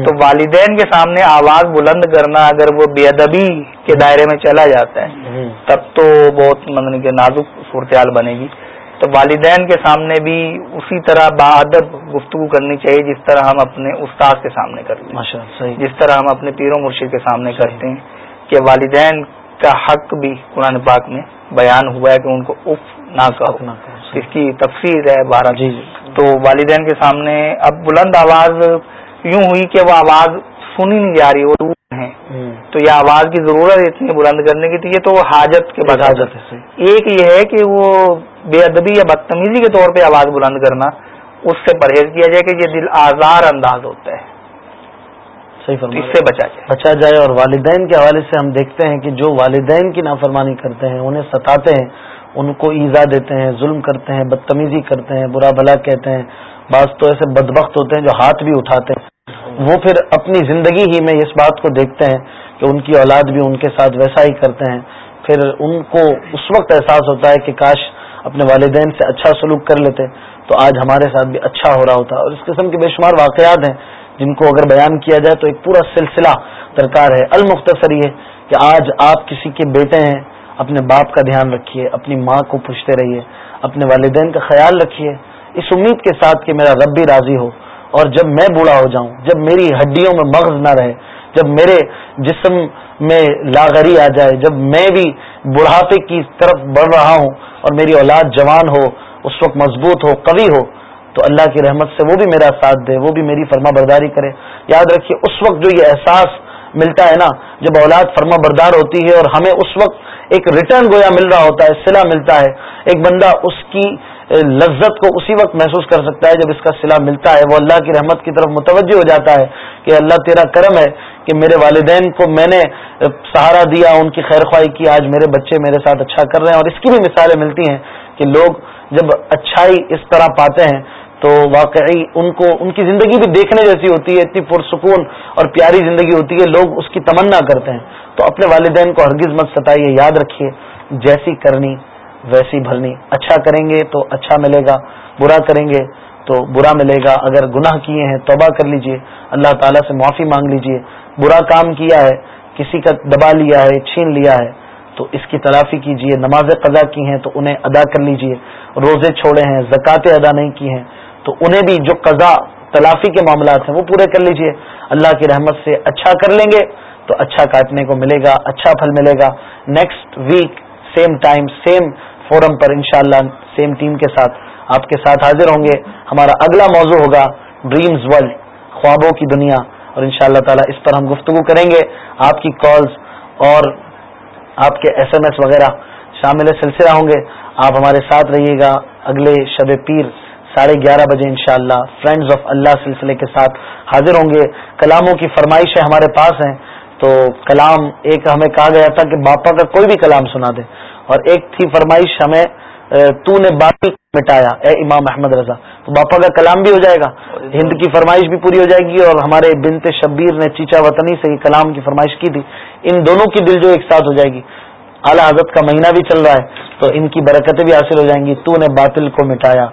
تو والدین کے سامنے آواز بلند کرنا اگر وہ بے ادبی کے دائرے میں چلا جاتا ہے تب تو بہت مطلب کہ نازک صورتحال بنے گی تو والدین کے سامنے بھی اسی طرح با ادب گفتگو کرنی چاہیے جس طرح ہم اپنے استاد کے سامنے کرتے ہیں جس طرح ہم اپنے پیروں مرشد کے سامنے کرتے ہیں کہ والدین کا حق بھی قرآن پاک میں بیان ہوا ہے کہ ان کو اف نہ کہو اس کی تفصیل ہے بارہ جی, جی۔ تو والدین کے سامنے اب بلند آواز یوں ہوئی کہ وہ آواز سنی نہیں جا رہی وہ دور ہیں تو یہ آواز کی ضرورت ہے اتنی بلند کرنے کی تو یہ تو حاجت کے بدازت ایک یہ ہے کہ وہ بے ادبی یا بدتمیزی کے طور پہ آواز بلند کرنا اس سے پرہیز کیا جائے کہ یہ دل آزار انداز ہوتا ہے صحیح اس سے بچا جائے بچا جائے اور والدین کے حوالے سے ہم دیکھتے ہیں کہ جو والدین کی نافرمانی کرتے ہیں انہیں ستاتے ہیں ان کو ایزا دیتے ہیں ظلم کرتے ہیں بدتمیزی کرتے ہیں برا بھلا کہتے ہیں بعض تو ایسے بدبخت ہوتے ہیں جو ہاتھ بھی اٹھاتے ہیں وہ پھر اپنی زندگی ہی میں اس بات کو دیکھتے ہیں کہ ان کی اولاد بھی ان کے ساتھ ویسا ہی کرتے ہیں پھر ان کو اس وقت احساس ہوتا ہے کہ کاش اپنے والدین سے اچھا سلوک کر لیتے تو آج ہمارے ساتھ بھی اچھا ہو رہا ہوتا ہے اور اس قسم کے بے شمار واقعات ہیں جن کو اگر بیان کیا جائے تو ایک پورا سلسلہ درکار ہے المختصر یہ کہ آج آپ کسی کے بیٹے ہیں اپنے باپ کا دھیان رکھیے اپنی ماں کو پوچھتے رہیے اپنے والدین کا خیال رکھیے اس امید کے ساتھ کہ میرا رب بھی راضی ہو اور جب میں بوڑھا ہو جاؤں جب میری ہڈیوں میں مغز نہ رہے جب میرے جسم میں لاغری آ جائے جب میں بھی بڑھاپے کی طرف بڑھ رہا ہوں اور میری اولاد جوان ہو اس وقت مضبوط ہو قوی ہو تو اللہ کی رحمت سے وہ بھی میرا ساتھ دے وہ بھی میری فرما برداری کرے یاد رکھیے اس وقت جو یہ احساس ملتا ہے نا جب اولاد فرما بردار ہوتی ہے اور ہمیں اس وقت ایک ریٹرن گویا مل رہا ہوتا ہے سلا ملتا ہے ایک بندہ اس کی لذت کو اسی وقت محسوس کر سکتا ہے جب اس کا سلا ملتا ہے وہ اللہ کی رحمت کی طرف متوجہ ہو جاتا ہے کہ اللہ تیرا کرم ہے کہ میرے والدین کو میں نے سہارا دیا ان کی خیر خواہی کی آج میرے بچے میرے ساتھ اچھا کر رہے ہیں اور اس کی بھی مثالیں ملتی ہیں کہ لوگ جب اچھائی اس طرح پاتے ہیں تو واقعی ان کو ان کی زندگی بھی دیکھنے جیسی ہوتی ہے اتنی پرسکون اور پیاری زندگی ہوتی ہے لوگ اس کی تمنا کرتے ہیں تو اپنے والدین کو ہرگز مت ستائیے یاد رکھیے جیسی کرنی ویسی بھرنی اچھا کریں گے تو اچھا ملے گا برا کریں گے تو برا ملے گا اگر گناہ کیے ہیں توبہ کر لیجئے اللہ تعالیٰ سے معافی مانگ لیجئے برا کام کیا ہے کسی کا دبا لیا ہے چھین لیا ہے تو اس کی تلافی کیجئے نمازیں قضا کی ہیں تو انہیں ادا کر لیجئے روزے چھوڑے ہیں زکاتے ادا نہیں کی ہیں تو انہیں بھی جو قضا تلافی کے معاملات ہیں وہ پورے کر لیجئے اللہ کی رحمت سے اچھا کر لیں گے تو اچھا کاٹنے کو ملے گا اچھا پھل ملے گا next week same time same forum پر انشاءاللہ سیم ٹیم کے ساتھ آپ کے ساتھ حاضر ہوں گے ہمارا اگلا موضوع ہوگا ڈریمز ورلڈ خوابوں کی دنیا اور انشاءاللہ شاء تعالیٰ اس پر ہم گفتگو کریں گے آپ کی کالز اور آپ کے ایس ایم ایس وغیرہ شامل سلسلہ ہوں گے آپ ہمارے ساتھ رہیے گا اگلے شب پیر ساڑھے گیارہ بجے انشاءاللہ اللہ فرینڈز آف اللہ سلسلے کے ساتھ حاضر ہوں گے کلاموں کی فرمائشیں ہمارے پاس ہیں تو کلام ایک ہمیں کہا گیا تھا کہ باپا کا کوئی بھی کلام سنا دے اور ایک تھی فرمائش ہمیں تو نے باقی مٹایا اے امام احمد رضا تو باپا کا کلام بھی ہو جائے گا ہند کی فرمائش بھی پوری ہو جائے گی اور ہمارے بنت شبیر نے چیچا وطنی سے یہ کلام کی فرمائش کی تھی ان دونوں کی دل جو ایک ساتھ ہو جائے گی اعلیٰ حضرت کا مہینہ بھی چل رہا ہے تو ان کی برکتیں بھی حاصل ہو جائیں گی تو نے باطل کو مٹایا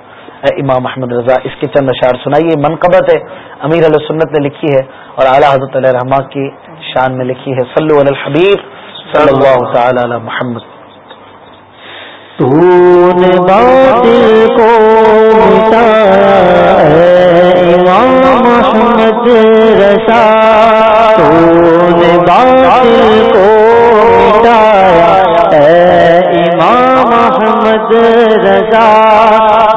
امام احمد رضا اس کے چند اشعار سنائیے منقبت ہے امیر علیہ سنت نے لکھی ہے اور اعلیٰ حضرت علیہ رحمٰ کی شان میں لکھی ہے صلی علی الحبیب صلی اللہ تعالی علی محمد تو نے باطل کو مٹایا امام احمد رضا تو نے باطل کو مٹایا اے امام احمد رضا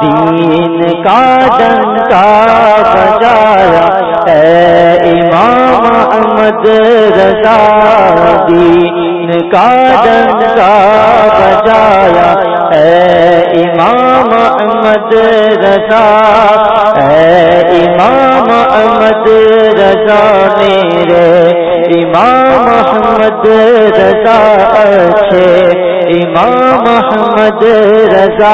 دین کا ڈنکا بجایا اے امام احمد رضا دین کا ڈنکا بجایا اے امام احمد رضا امام احمد رضا میرے امام احمد رضا اچھے امام احمد رضا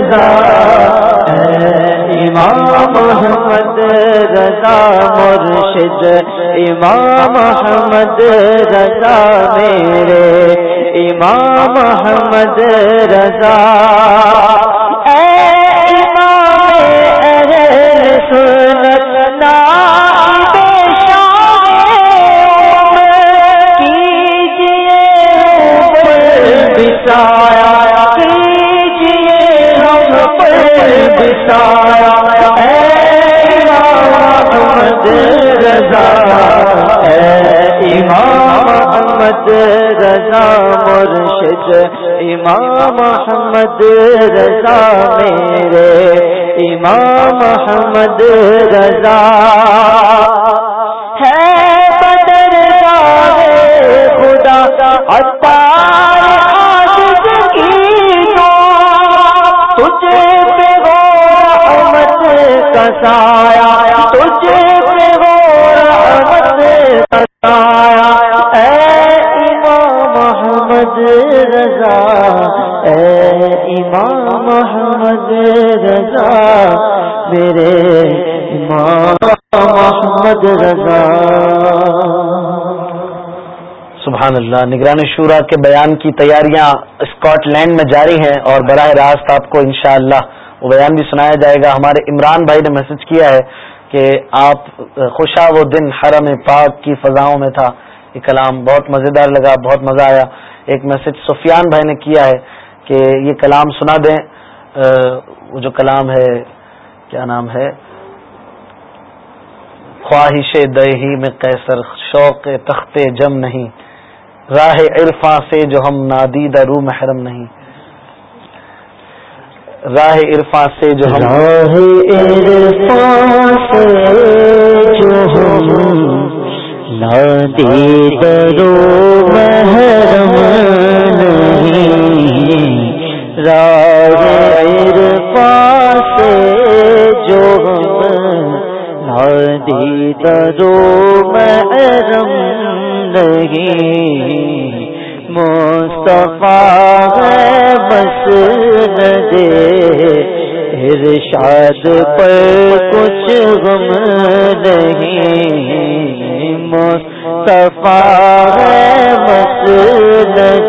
رضا امام محمد رضا مرشد امام محمد رضا میرے امام محمد رضا سن سا پا محمد رضا امام محمد رضا مرش امام محمد رضا میرے امام محمد رضا ہے بدر خدا عطا محمد رضا سبحان اللہ نگرانی شورا کے بیان کی تیاریاں اسکاٹ لینڈ میں جاری ہیں اور براہ راست آپ کو انشاءاللہ اللہ وہ بیان بھی سنایا جائے گا ہمارے عمران بھائی نے میسج کیا ہے کہ آپ خوشا وہ دن حرم پاک کی فضاؤں میں تھا یہ کلام بہت مزیدار لگا بہت مزہ آیا ایک میسج سفیان بھائی نے کیا ہے کہ یہ کلام سنا دیں وہ جو کلام ہے کیا نام ہے خواہش دہی میں کیسر شوق تخت جم نہیں راہ عرفاں سے جو ہم نادیدہ رو محرم نہیں راہ عرفا سے جو کرو محرم راہ عرفا سے جو محرم نہیں بس دے رشاد پر کچھ غم نہیں صفا ہے بس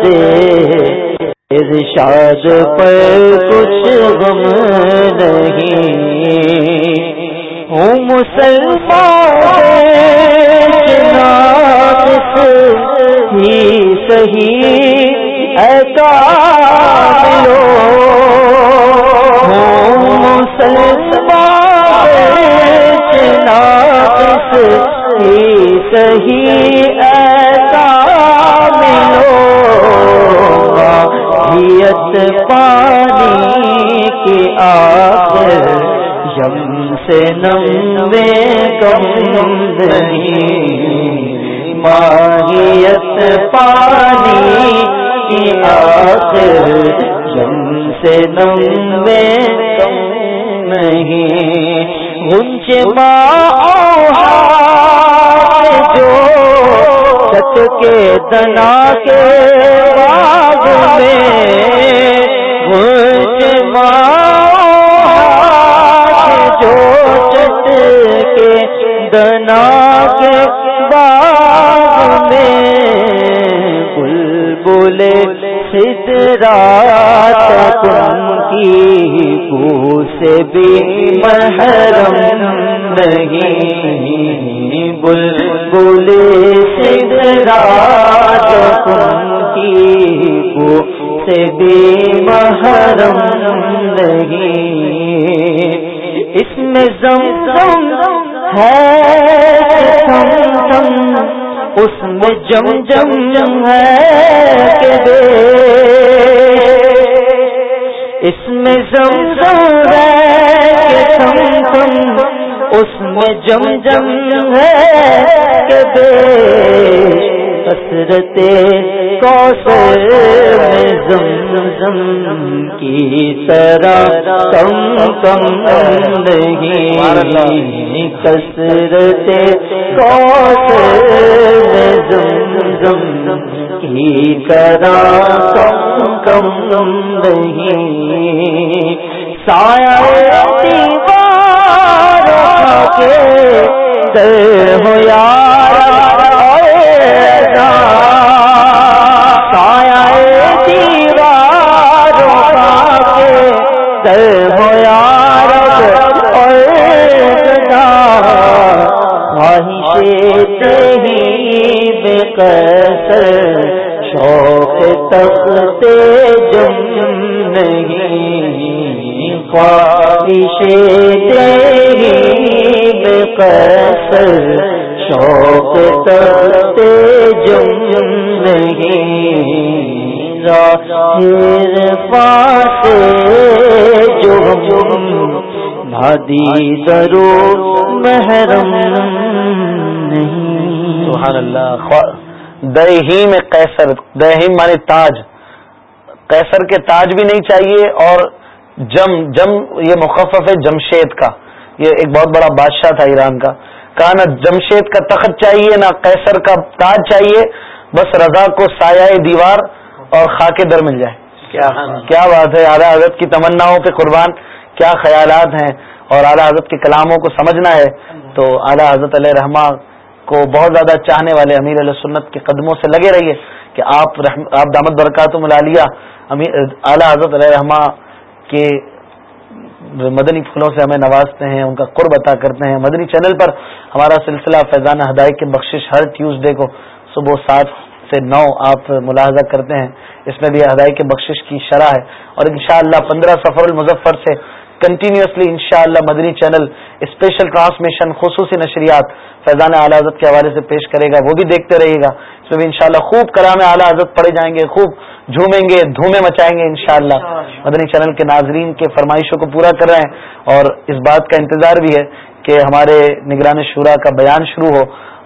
دے رشاد پر کچھ غم نہیں ہوں مسلمان ہی صحیح ایسا نا سہی ایتا پانی کی آپ یم سے نم ویتنی مارت پانی کی آپ یم سے نمین نہیں جو مت کے دنا کے باغ میں بابے جو مت کے دنا کے باغ میں بل بول سترا کو سے بھی محرم نہیں بل بل سدرا کی کو سے بھی محرم نہیں اس میں زم زم ہے سم سم اس میں جم جم جم ہے کہ اس میں جم جم کسرتے کا اس میں جم جم کی طرح کم کم زندگی کسرتے زم زم ہی کرا کم کم طرح ساعے دیوار کے در ہو یار سایہ دیوار کے در ہو یار اور سیارا تک جم نہیں شوق پاس دیش نی راس دادی درو محرم نہیں تمہار لہٰ دہیم قیصر دہیم مانے تاج قیصر کے تاج بھی نہیں چاہیے اور جم جم یہ مخفف ہے جمشید کا یہ ایک بہت بڑا بادشاہ تھا ایران کا کہا نہ جمشید کا تخت چاہیے نہ قیصر کا تاج چاہیے بس رضا کو سایہ دیوار اور خاک در مل جائے کیا بات ہے اعلیٰ حضرت کی تمناؤں کے قربان کیا خیالات ہیں اور اعلیٰ حضرت کے کلاموں کو سمجھنا ہے تو اعلیٰ حضرت علیہ رحمان کو بہت زیادہ چاہنے والے امیر علیہ سنت کے قدموں سے لگے رہیے کہ آپ آپ دامد برکات ملا اعلیٰ حضرت علیہ رحمٰ کے مدنی پھولوں سے ہمیں نوازتے ہیں ان کا قرب عطا کرتے ہیں مدنی چینل پر ہمارا سلسلہ فیضان ہدایت بخشش ہر ٹیوزڈے کو صبح سات سے نو آپ ملاحظہ کرتے ہیں اس میں بھی ہدایت بخشش کی شرح ہے اور انشاءاللہ شاء اللہ پندرہ سفر المظفر سے کنٹینیوسلی ان شاء اللہ مدنی چینل اسپیشل ٹرانسمیشن خصوصی نشریات فیضان اعلیٰ حضرت کے حوالے سے پیش کرے گا وہ بھی دیکھتے رہے گا اس میں بھی ان شاء اللہ خوب کرام اعلیٰ حضرت پڑے جائیں گے خوب جھومیں گے دھومے مچائیں گے ان شاء اللہ مدنی چینل کے ناظرین کے فرمائشوں کو پورا کر رہے ہیں اور اس بات کا انتظار بھی ہے کہ ہمارے نگران شعرا کا بیان شروع ہو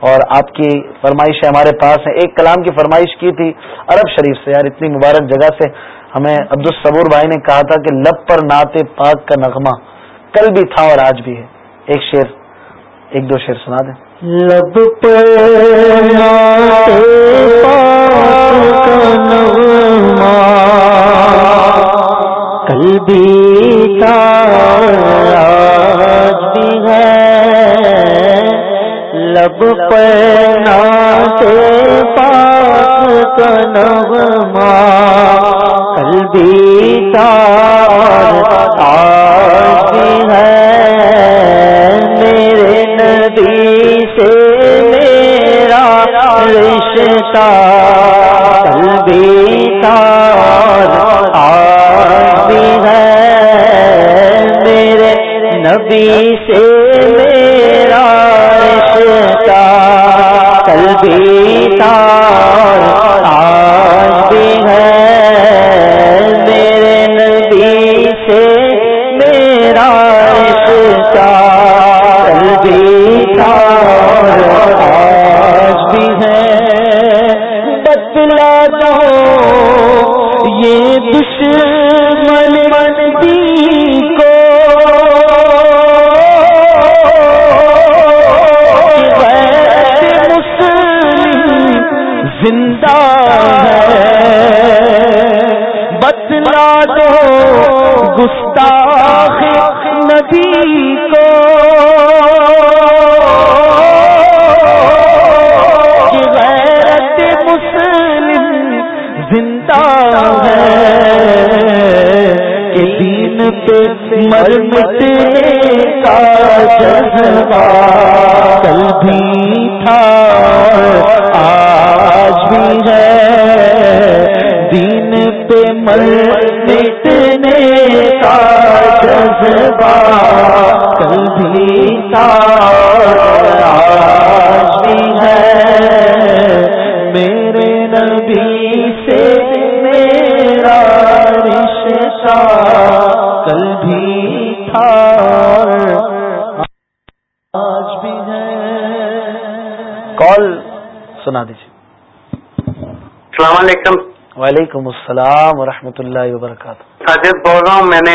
اور آپ کی فرمائشیں ہمارے پاس ہیں ایک کلام کی فرمائش کی تھی عرب شریف سے یار اتنی مبارک جگہ سے ہمیں عبد بھائی نے کہا تھا کہ لب پر نعت پاک کا نغمہ کل بھی تھا اور آج بھی ہے ایک شعر ایک دو شعر سنا دیں لبو پے پار کل بھی ہے پاک کا نغمہ الدیتا آری ندی سے میرا کشتا الدیتا آ بھی ہیں میرے ندی سے میرا بتلا دو گستا ندی کو زندہ ہے دن پیس مرتے کا جذبہ تھا بھی ہے کل تار بھی ہے میرے نبی سے میرا رشتہ کل بھی تھا بھی ہے کال سنا دیجیے السلام علیکم وعلیکم السلام ورحمۃ اللہ وبرکاتہ ساجد بول رہا ہوں میں نے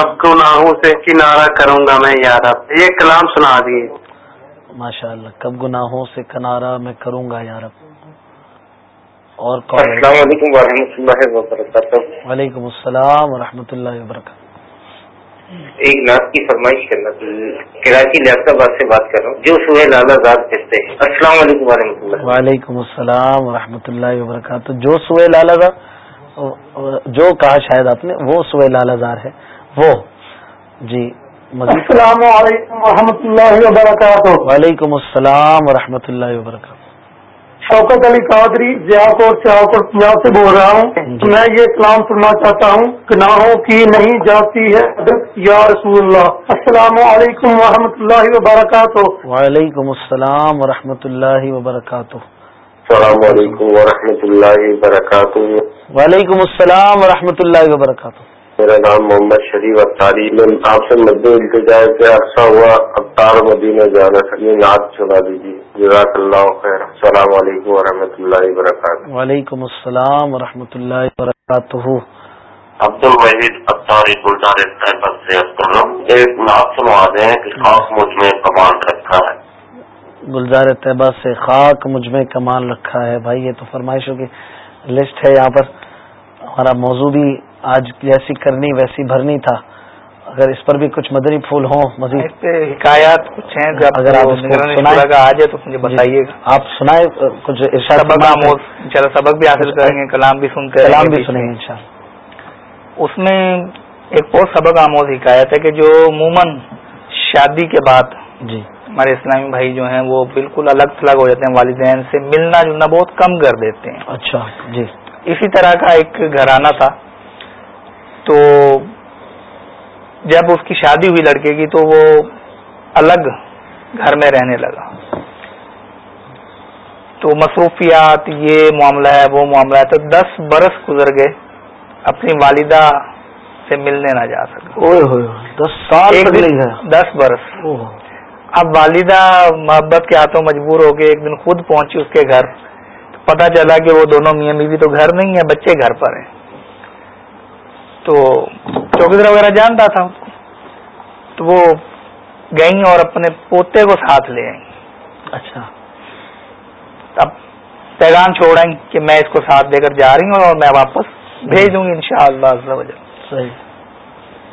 اب گناہوں سے کنارہ کروں گا میں یارب یہ کلام سنا دیے ماشاء اللہ کب گناہوں سے کنارا میں کروں گا یارب اور السلام علیکم اللہ وبرکاتہ وعلیکم السلام و اللہ وبرکاتہ ایک نعت کی فرمائش کرنا کراچی لیاقت آباد سے بات کر رہا ہوں جو سعی لال کہتے ہیں السلام علیکم و رحمۃ اللہ وعلیکم السلام و رحمۃ اللہ وبرکاتہ جو سوئے لال جو کہا شاید آپ نے وہ سوئے لال آزار ہے وہ جی السلام علیکم و اللہ وبرکاتہ وعلیکم السلام و اللہ وبرکاتہ شوکت علی قادری ضیاء کوٹ پنجاب سے بول رہا ہوں جی۔ میں یہ کلام سننا چاہتا ہوں گناہوں کی نہیں جاتی ہے یا رسول اللہ السلام علیکم و رحمۃ اللہ وبرکاتہ وعلیکم السلام ورحمۃ اللہ وبرکاتہ السلام علیکم و رحمۃ اللہ وبرکاتہ وعلیکم السلام ورحمۃ اللہ وبرکاتہ میرا نام محمد شریف اختاری میں ان التجا سے مدد ہوا مدینہ جانا سنا دیجیے جزاک اللہ خیر السلام علیکم و رحمۃ اللہ وبرکاتہ وعلیکم السلام ورحمۃ اللہ وبرکاتہ عبد الوحید اتاری گلزار سے ایک سنوا دیں کہ خاک مجھ میں کمال رکھا ہے گلزار طیبہ سے خاک مجھ میں کمال رکھا ہے بھائی یہ تو فرمائشوں کی لسٹ ہے یہاں پر ہمارا موضوع بھی آج جیسی کرنی ویسی بھرنی تھا اگر اس پر بھی کچھ مدری پھول ہوں مزید حکایات کچھ ہیں اگر آپ تو جی، بتائیے گا آپ سنائے کچھ ارشاد سبق بھی حاصل کریں گے کلام بھی سن کر کلام بھی سنیں اس میں ایک اور سبق آموز حکایت ہے کہ جو عموماً شادی کے بعد جی ہمارے اسلامی بھائی جو ہیں وہ بالکل الگ تھلگ ہو جاتے ہیں والدین سے ملنا جلنا بہت کم کر دیتے ہیں اچھا جی اسی طرح کا ایک گھرانہ تھا تو جب اس کی شادی ہوئی لڑکے کی تو وہ الگ گھر میں رہنے لگا تو مصروفیات یہ معاملہ ہے وہ معاملہ ہے تو دس برس گزر گئے اپنی والدہ سے ملنے نہ جا سکا دس برس اب والدہ محبت کے ہاتھوں مجبور ہو گئے ایک دن خود پہنچی اس کے گھر پتا چلا کہ وہ دونوں میاں بیوی تو گھر نہیں ہے بچے گھر پر ہیں تو چوکیدار وغیرہ جانتا تھا تو وہ گئیں اور اپنے پوتے کو ساتھ لے آئیں اچھا اب پیغام آئیں کہ میں اس کو ساتھ دے کر جا رہی ہوں اور میں واپس بھیج دوں گی ان شاء اللہ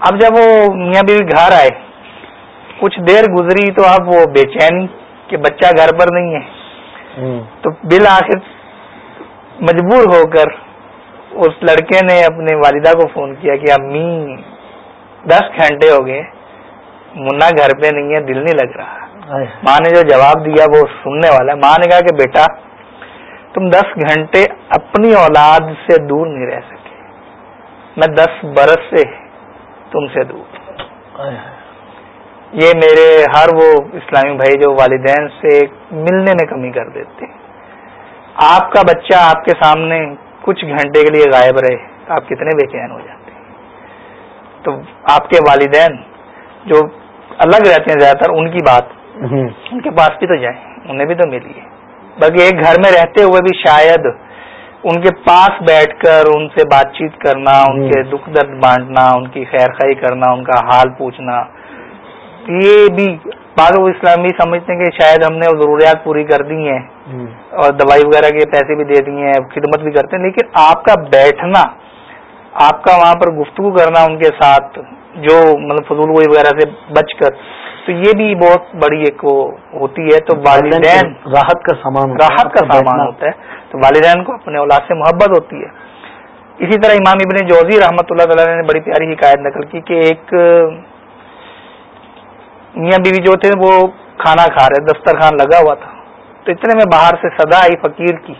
اب جب وہ میاں بیوی گھر آئے کچھ دیر گزری تو اب وہ بے چینی کہ بچہ گھر پر نہیں ہے تو بل آخر مجبور ہو کر اس لڑکے نے اپنے والدہ کو فون کیا کہ امی دس گھنٹے ہو گئے منا گھر پہ نہیں ہے دل نہیں لگ رہا ماں نے جو جواب دیا وہ سننے والا ہے ماں نے کہا کہ بیٹا تم دس گھنٹے اپنی اولاد سے دور نہیں رہ سکے میں دس برس سے تم سے دور یہ میرے ہر وہ اسلامی بھائی جو والدین سے ملنے میں کمی کر دیتے ہیں آپ کا بچہ آپ کے سامنے کچھ گھنٹے کے لیے غائب رہے آپ کتنے بے چین ہو جاتے ہیں تو آپ کے والدین جو الگ رہتے ہیں زیادہ تر ان کی بات ان کے پاس بھی تو جائیں انہیں بھی تو ملیے بلکہ ایک گھر میں رہتے ہوئے بھی شاید ان کے پاس بیٹھ کر ان سے بات چیت کرنا ان کے دکھ درد بانٹنا ان کی خیر خائی کرنا ان کا حال پوچھنا یہ بھی بعض وہ اسلامی سمجھتے ہیں کہ شاید ہم نے وہ ضروریات پوری کر دی ہیں جی۔ اور دوائی وغیرہ کے پیسے بھی دے دیے ہیں خدمت بھی کرتے ہیں لیکن آپ کا بیٹھنا آپ کا وہاں پر گفتگو کرنا ان کے ساتھ جو مطلب فضول گوئی وغیرہ سے بچ کر تو یہ بھی بہت بڑی ایک ہوتی ہے تو والدین راحت کا سامان راحت کا سامان ہوتا ہے تو والدین کو اپنے اولاد سے محبت ہوتی ہے اسی طرح امام ابن جوزی رحمۃ اللہ تعالی نے بڑی پیاری حکایت نقل کی کہ ایک میاں بیوی جو تھے وہ کھانا کھا رہے دسترخوان لگا ہوا تھا تو اتنے میں باہر سے صدا آئی فقیر کی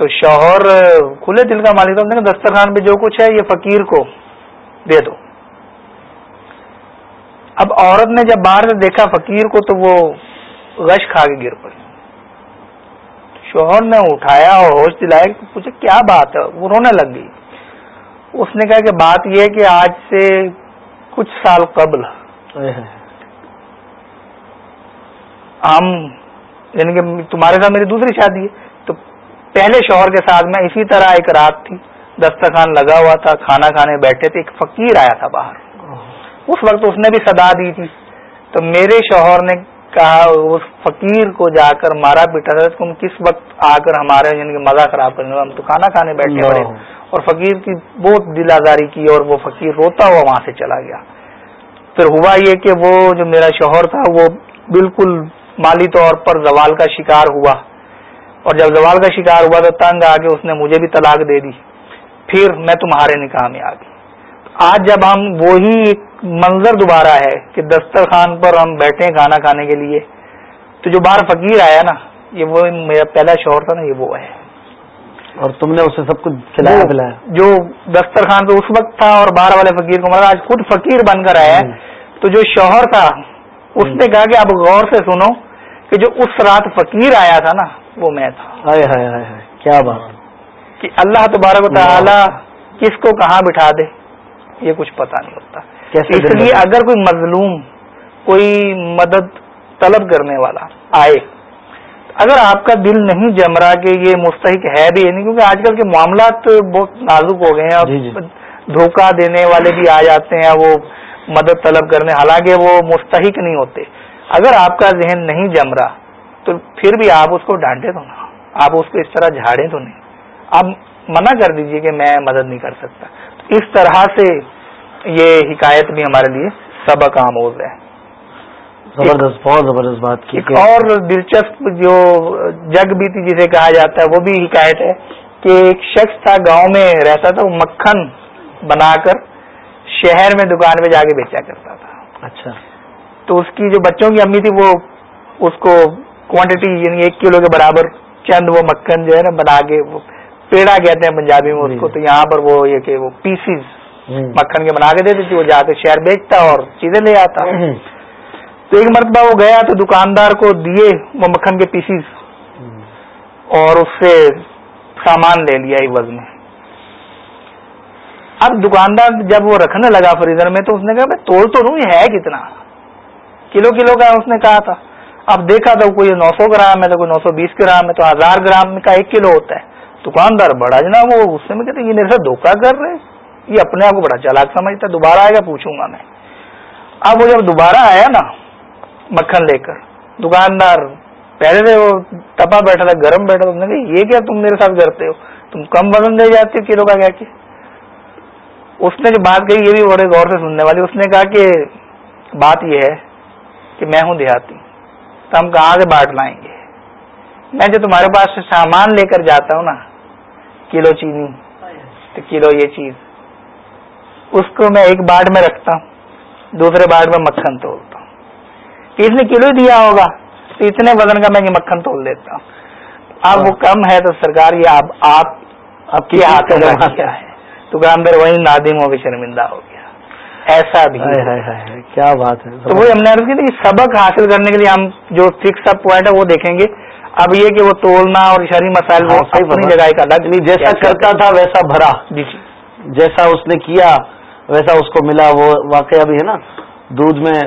تو شوہر کھلے دل کا مالک تھا دسترخوان پہ جو کچھ ہے یہ فقیر کو دے دو اب عورت نے جب باہر سے دیکھا فقیر کو تو وہ غش کھا کے گر پڑی شوہر نے اٹھایا اور ہوش دلایا کہ پوچھا کیا بات ہے وہ رونے لگ گئی اس نے کہا کہ بات یہ ہے کہ آج سے کچھ سال قبل ہم یعنی کہ تمہارے ساتھ میری دوسری شادی ہے تو پہلے شوہر کے ساتھ میں اسی طرح ایک رات تھی دسترخوان لگا ہوا تھا کھانا کھانے بیٹھے تھے ایک فقیر آیا تھا باہر اس وقت اس نے بھی صدا دی تھی تو میرے شوہر نے کہا اس فقیر کو جا کر مارا پیٹا تھا تم کس وقت آ کر ہمارے یعنی کہ مزہ خراب کرنے ہم تو کھانا کھانے بیٹھے ہوئے اور فقیر کی بہت دل آزاری کی اور وہ فقیر روتا ہوا وہاں سے چلا گیا پھر ہوا یہ کہ وہ جو میرا شوہر تھا وہ بالکل مالی طور پر زوال کا شکار ہوا اور جب زوال کا شکار ہوا تو تنگ آ کے اس نے مجھے بھی طلاق دے دی پھر میں تمہارے نکاح میں آ گئی آج جب ہم وہی منظر دوبارہ ہے کہ دسترخوان پر ہم بیٹھے ہیں کھانا کھانے کے لیے تو جو باہر فقیر آیا نا یہ وہ میرا پہلا شوہر تھا نا یہ وہ ہے اور تم نے اسے سب کچھ کھلایا پلایا جو دسترخوان پہ اس وقت تھا اور باہر والے فقیر کو مرا آج خود فقیر بن کر آیا تو جو شوہر تھا اس نے کہا کہ آپ غور سے سنو کہ جو اس رات فقیر آیا تھا نا وہ میں تھا کیا بات کہ اللہ تبارک و تعالی کس کو کہاں بٹھا دے یہ کچھ پتا نہیں ہوتا اس لیے اگر کوئی مظلوم کوئی مدد طلب کرنے والا آئے اگر آپ کا دل نہیں جم رہا کہ یہ مستحق ہے بھی نہیں کیونکہ آج کل کے معاملات بہت نازک ہو گئے ہیں اور جی، جی۔ دھوکہ دینے والے بھی آ جاتے ہیں وہ مدد طلب کرنے حالانکہ وہ مستحق نہیں ہوتے اگر آپ کا ذہن نہیں جم رہا تو پھر بھی آپ اس کو ڈانٹے تو نہ آپ اس کو اس طرح جھاڑے تو نہیں آپ منع کر دیجئے کہ میں مدد نہیں کر سکتا تو اس طرح سے یہ حکایت بھی ہمارے لیے سبق آموز ہے زبردست زبردست بہت بات کی ایک اور دلچسپ جو جگ بھی تھی جسے کہا جاتا ہے وہ بھی حکایت ہے کہ ایک شخص تھا گاؤں میں رہتا تھا وہ مکھن بنا کر شہر میں دکان میں جا کے بیچا کرتا تھا اچھا تو اس کی جو بچوں کی امی تھی وہ اس کو کوانٹٹی یعنی ایک کلو کے برابر چند وہ مکھن جو ہے نا بنا کے وہ پیڑا کہتے ہیں پنجابی میں اس کو جی۔ تو یہاں پر وہ یہ کہ وہ پیسز جی۔ مکھن کے بنا کے دیتے وہ جا کے شہر بیچتا اور چیزیں لے آتا جی۔ تو ایک مرتبہ وہ گیا تو دکاندار کو دیے وہ مکھن کے پیسز اور اس سے سامان لے لیا ایک وز میں اب دکاندار جب وہ رکھنے لگا فریزر میں تو اس نے کہا میں توڑ تو یہ ہے کتنا کلو کلو کا اس نے کہا تھا اب دیکھا تو کوئی نو سو گرام ہے تو کوئی نو سو بیس گرام ہے تو ہزار گرام کا ایک کلو ہوتا ہے دکاندار بڑا جناب نا وہ اس ہیں یہ میرے ساتھ دھوکہ کر رہے یہ اپنے آپ کو بڑا چالاک سمجھتا ہے دوبارہ آئے گا پوچھوں گا میں اب وہ جب دوبارہ آیا نا مکھن لے کر دکاندار پہلے سے وہ تپا بیٹھا تھا گرم بیٹھا تھا کہ یہ کیا تم میرے ساتھ کرتے ہو تم کم وزن دے جاتے ہو کلو کا کیا کے اس نے جو بات کہی یہ بھی بڑے غور سے سننے والی اس نے کہا کہ بات یہ ہے کہ میں ہوں دیہاتی تو ہم کہاں سے بانٹ لائیں گے میں جو تمہارے پاس سے سامان لے کر جاتا ہوں نا کلو چینی تو کلو یہ چیز اس کو میں ایک باٹ میں رکھتا ہوں دوسرے باٹ میں مکھن تولتا ہوں اس نے کلو ہی دیا ہوگا تو اتنے وزن کا میں یہ مکھن تول دیتا ہوں اب وہ کم ہے تو سرکار یہ آپ آپ ہاتھ کیا ہے تو گرام وہی نادم ہوگی شرمندہ ہوگی ایسا بھی کیا بات ہے تو وہی ہم نے سبق حاصل کرنے کے لیے ہم جو فکس اپ پوائنٹ ہے وہ دیکھیں گے اب یہ کہ وہ تولنا اور شہری مسائل ہاں، جگہ کا یعنی جیسا کرتا تھا ویسا بھرا جی، جی۔ جیسا اس نے کیا ویسا اس کو ملا وہ واقعہ بھی ہے نا دودھ میں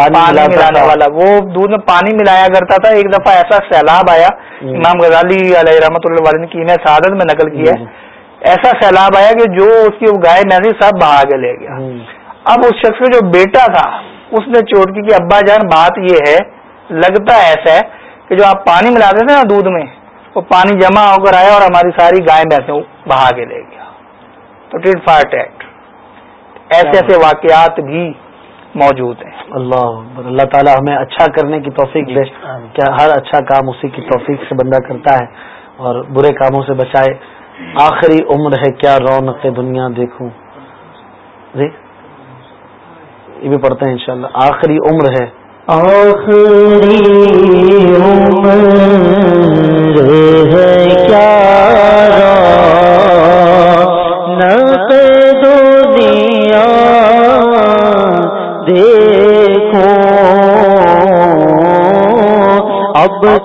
پانی ملانے والا وہ دودھ میں پانی ملایا کرتا تھا ایک دفعہ ایسا سیلاب آیا امام غزالی علیہ رحمت اللہ علیہ کی سادت میں نقل کیا ایسا سیلاب آیا کہ جو اس کی گائے نظیر صاحب بہا کے لے گیا اب اس شخص کا جو بیٹا تھا اس نے چوٹ کی کہ ابا جان بات یہ ہے لگتا ایسا ہے کہ جو آپ پانی ملا دیتے نا دودھ میں وہ پانی جمع ہو کر آیا اور ہماری ساری گائے بہا کے لے گیا تو ایسے ایسے واقعات بھی موجود ہیں اللہ اللہ تعالیٰ ہمیں اچھا کرنے کی توفیق دے جی۔ کیا ہر اچھا کام اسی کی توفیق سے بندہ کرتا ہے اور برے کاموں سے بچائے آخری عمر ہے کیا رونق دنیا دیکھو جی۔ یہ بھی پڑھتے ہیں انشاءاللہ آخری عمر ہے آخری عمر ہے کیا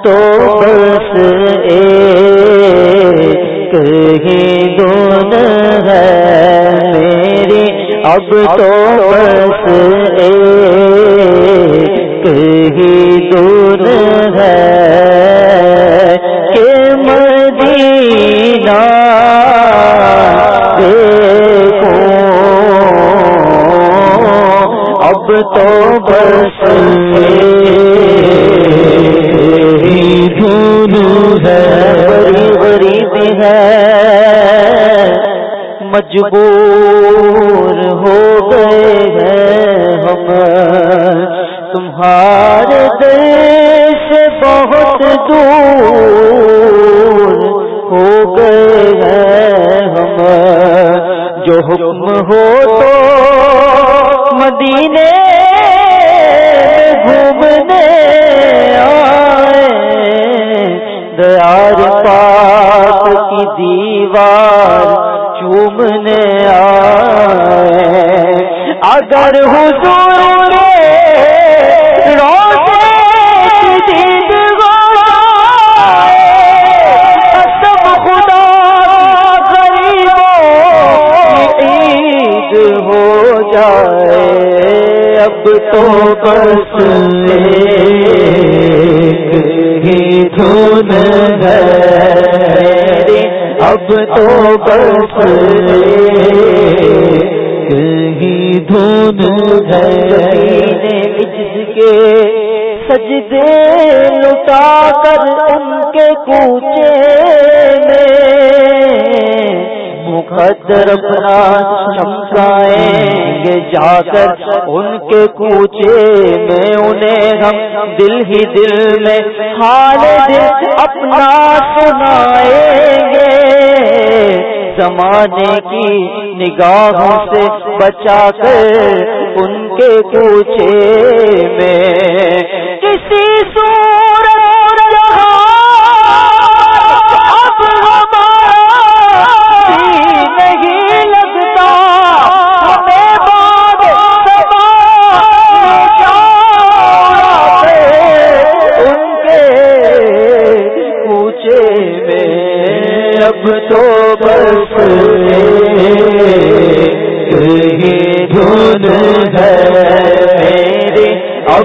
تو بس اے کہیں اب تو بس ایک ہی دور ہے کہ مدینہ دیکھو اب تو بس ہی دور مجبور ہو گئے ہیں ہم تمہار دیش بہت دور ہو گئے ہیں ہم جو حکم ہو تو مدینے گھومنے آئے دیار پاک کی دیوار سامنے آئے اگر حضور دیا سب گنا بنو عید ہو جائے اب تو گیت اب تو گوشت گی دودھ کے سجدے لٹا کر ان کے کوچے میں قدر اپنا چمکائیں گے جا کر ان کے کوچے میں انہیں ہم دل ہی دل میں دل اپنا سنائیں گے زمانے کی نگاہوں سے بچا کر ان کے کوچے میں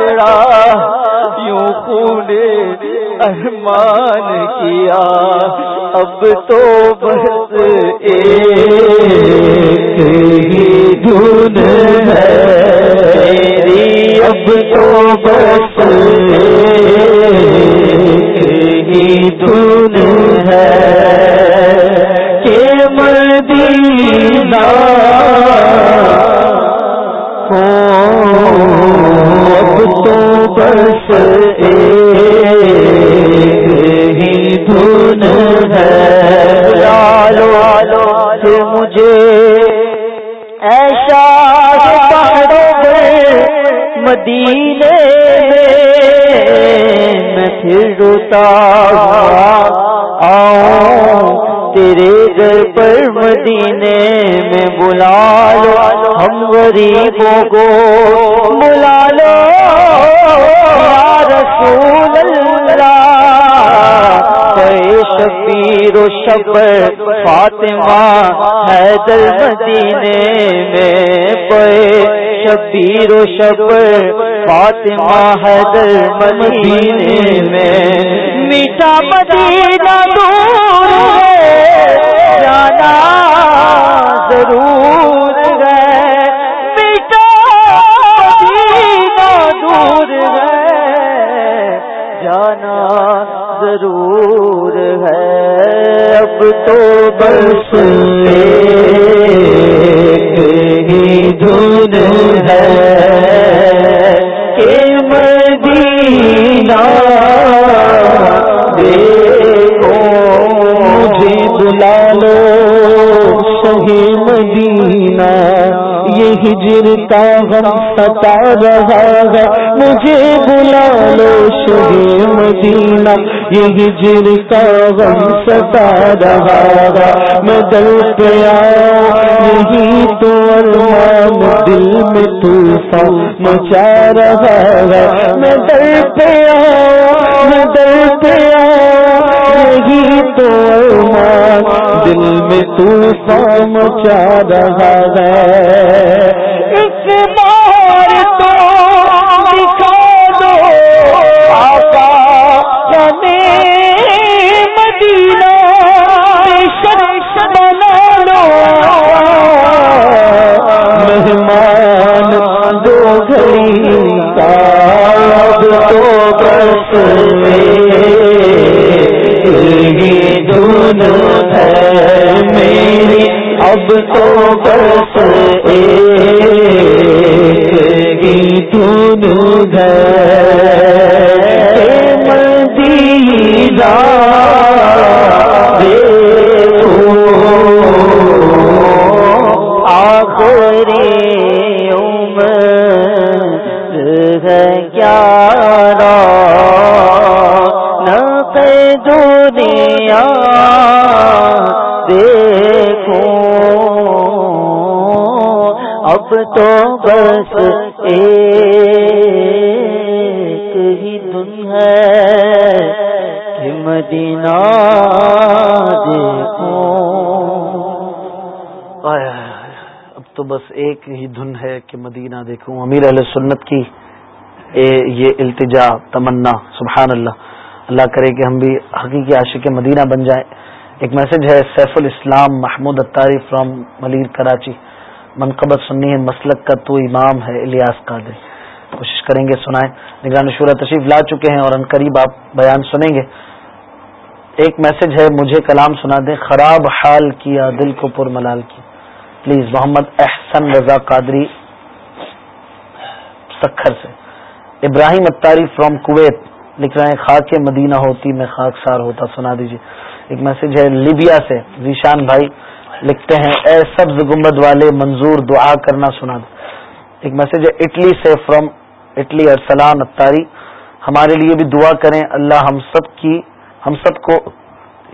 تیرا یوں پور احمان کیا اب تو بس ایک اے گی دن اب تو بس مدینے میں شبیر و شب حیدر مدینے میں کا غم ستا رہا ہے مجھے بلا لو شری مدینہ یہ ہجر کا غم ستا رہا ہے میں دل پہ پیا یہی تو لو دل میں طوفان مچا رہا ہے میں دل پہ میں دل پہ پیا تو دل میں تو مچا رہا ہے اس بار ہے میری اب تو بس ایک گیتوں دوں تو بس ایک ہی ہے کہ مدینہ اب تو بس ایک ہی دھن ہے کہ مدینہ دیکھوں امیر علیہ سنت کی یہ التجا تمنا سبحان اللہ اللہ کرے کہ ہم بھی حقیقی عاشق مدینہ بن جائیں ایک میسج ہے سیف الاسلام محمود اطاری فرام ملیر کراچی منقبت سنی ہے مسلک کا تو امام ہے الیاس کوشش کریں گے سنائیں نگران شورہ تشریف لا چکے ہیں اور ان قریب آپ بیان سنیں گے ایک میسج ہے مجھے کلام سنا دیں خراب حال کیا دل کو پر ملال کی پلیز محمد احسن رضا قادری سکھر سے ابراہیم اتاری فرام کویت لکھ رہے ہیں خاک مدینہ ہوتی میں خاک سار ہوتا سنا دیجیے ایک میسج ہے لیبیا سے ذیشان بھائی لکھتے ہیں اے سبز گمبد والے منظور دعا کرنا سنا دو ایک میسج ہے اٹلی سے فرام اٹلی ارسلان اتاری ہمارے لیے بھی دعا کریں اللہ ہم سب کی ہم سب کو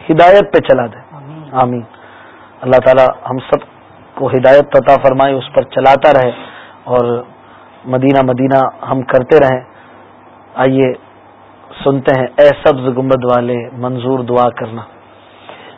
ہدایت پہ چلا دے آمین اللہ تعالی ہم سب کو ہدایت عطا فرمائے اس پر چلاتا رہے اور مدینہ مدینہ ہم کرتے رہیں آئیے سنتے ہیں اے سبز گمبد والے منظور دعا کرنا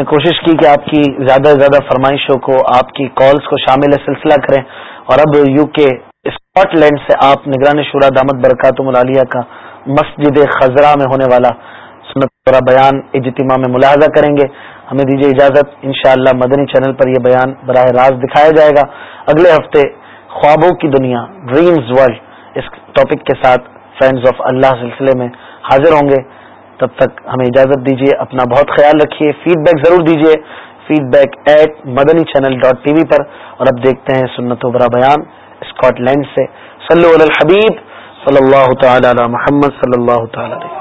نے کوشش کی کہ آپ کی زیادہ سے زیادہ فرمائشوں کو آپ کی کالز کو شامل سلسلہ کریں اور اب یو کے اسکاٹ لینڈ سے آپ نگران شورا دامت برکات ملا کا مسجد خزرہ میں ہونے والا سنت بیان اجتماع میں ملاحظہ کریں گے ہمیں دیجیے اجازت انشاءاللہ مدنی چینل پر یہ بیان براہ راست دکھایا جائے گا اگلے ہفتے خوابوں کی دنیا ڈریمز ورلڈ اس ٹاپک کے ساتھ فرینڈز آف اللہ سلسلے میں حاضر ہوں گے تب تک ہمیں اجازت دیجیے اپنا بہت خیال رکھیے فیڈ بیک ضرور دیجیے feedback at Madani channel dot TV پر اور اب دیکھتے ہیں سنت و برا بیان اسکاٹ لینڈ سے صلی اللہ علی محمد صلی اللہ علیہ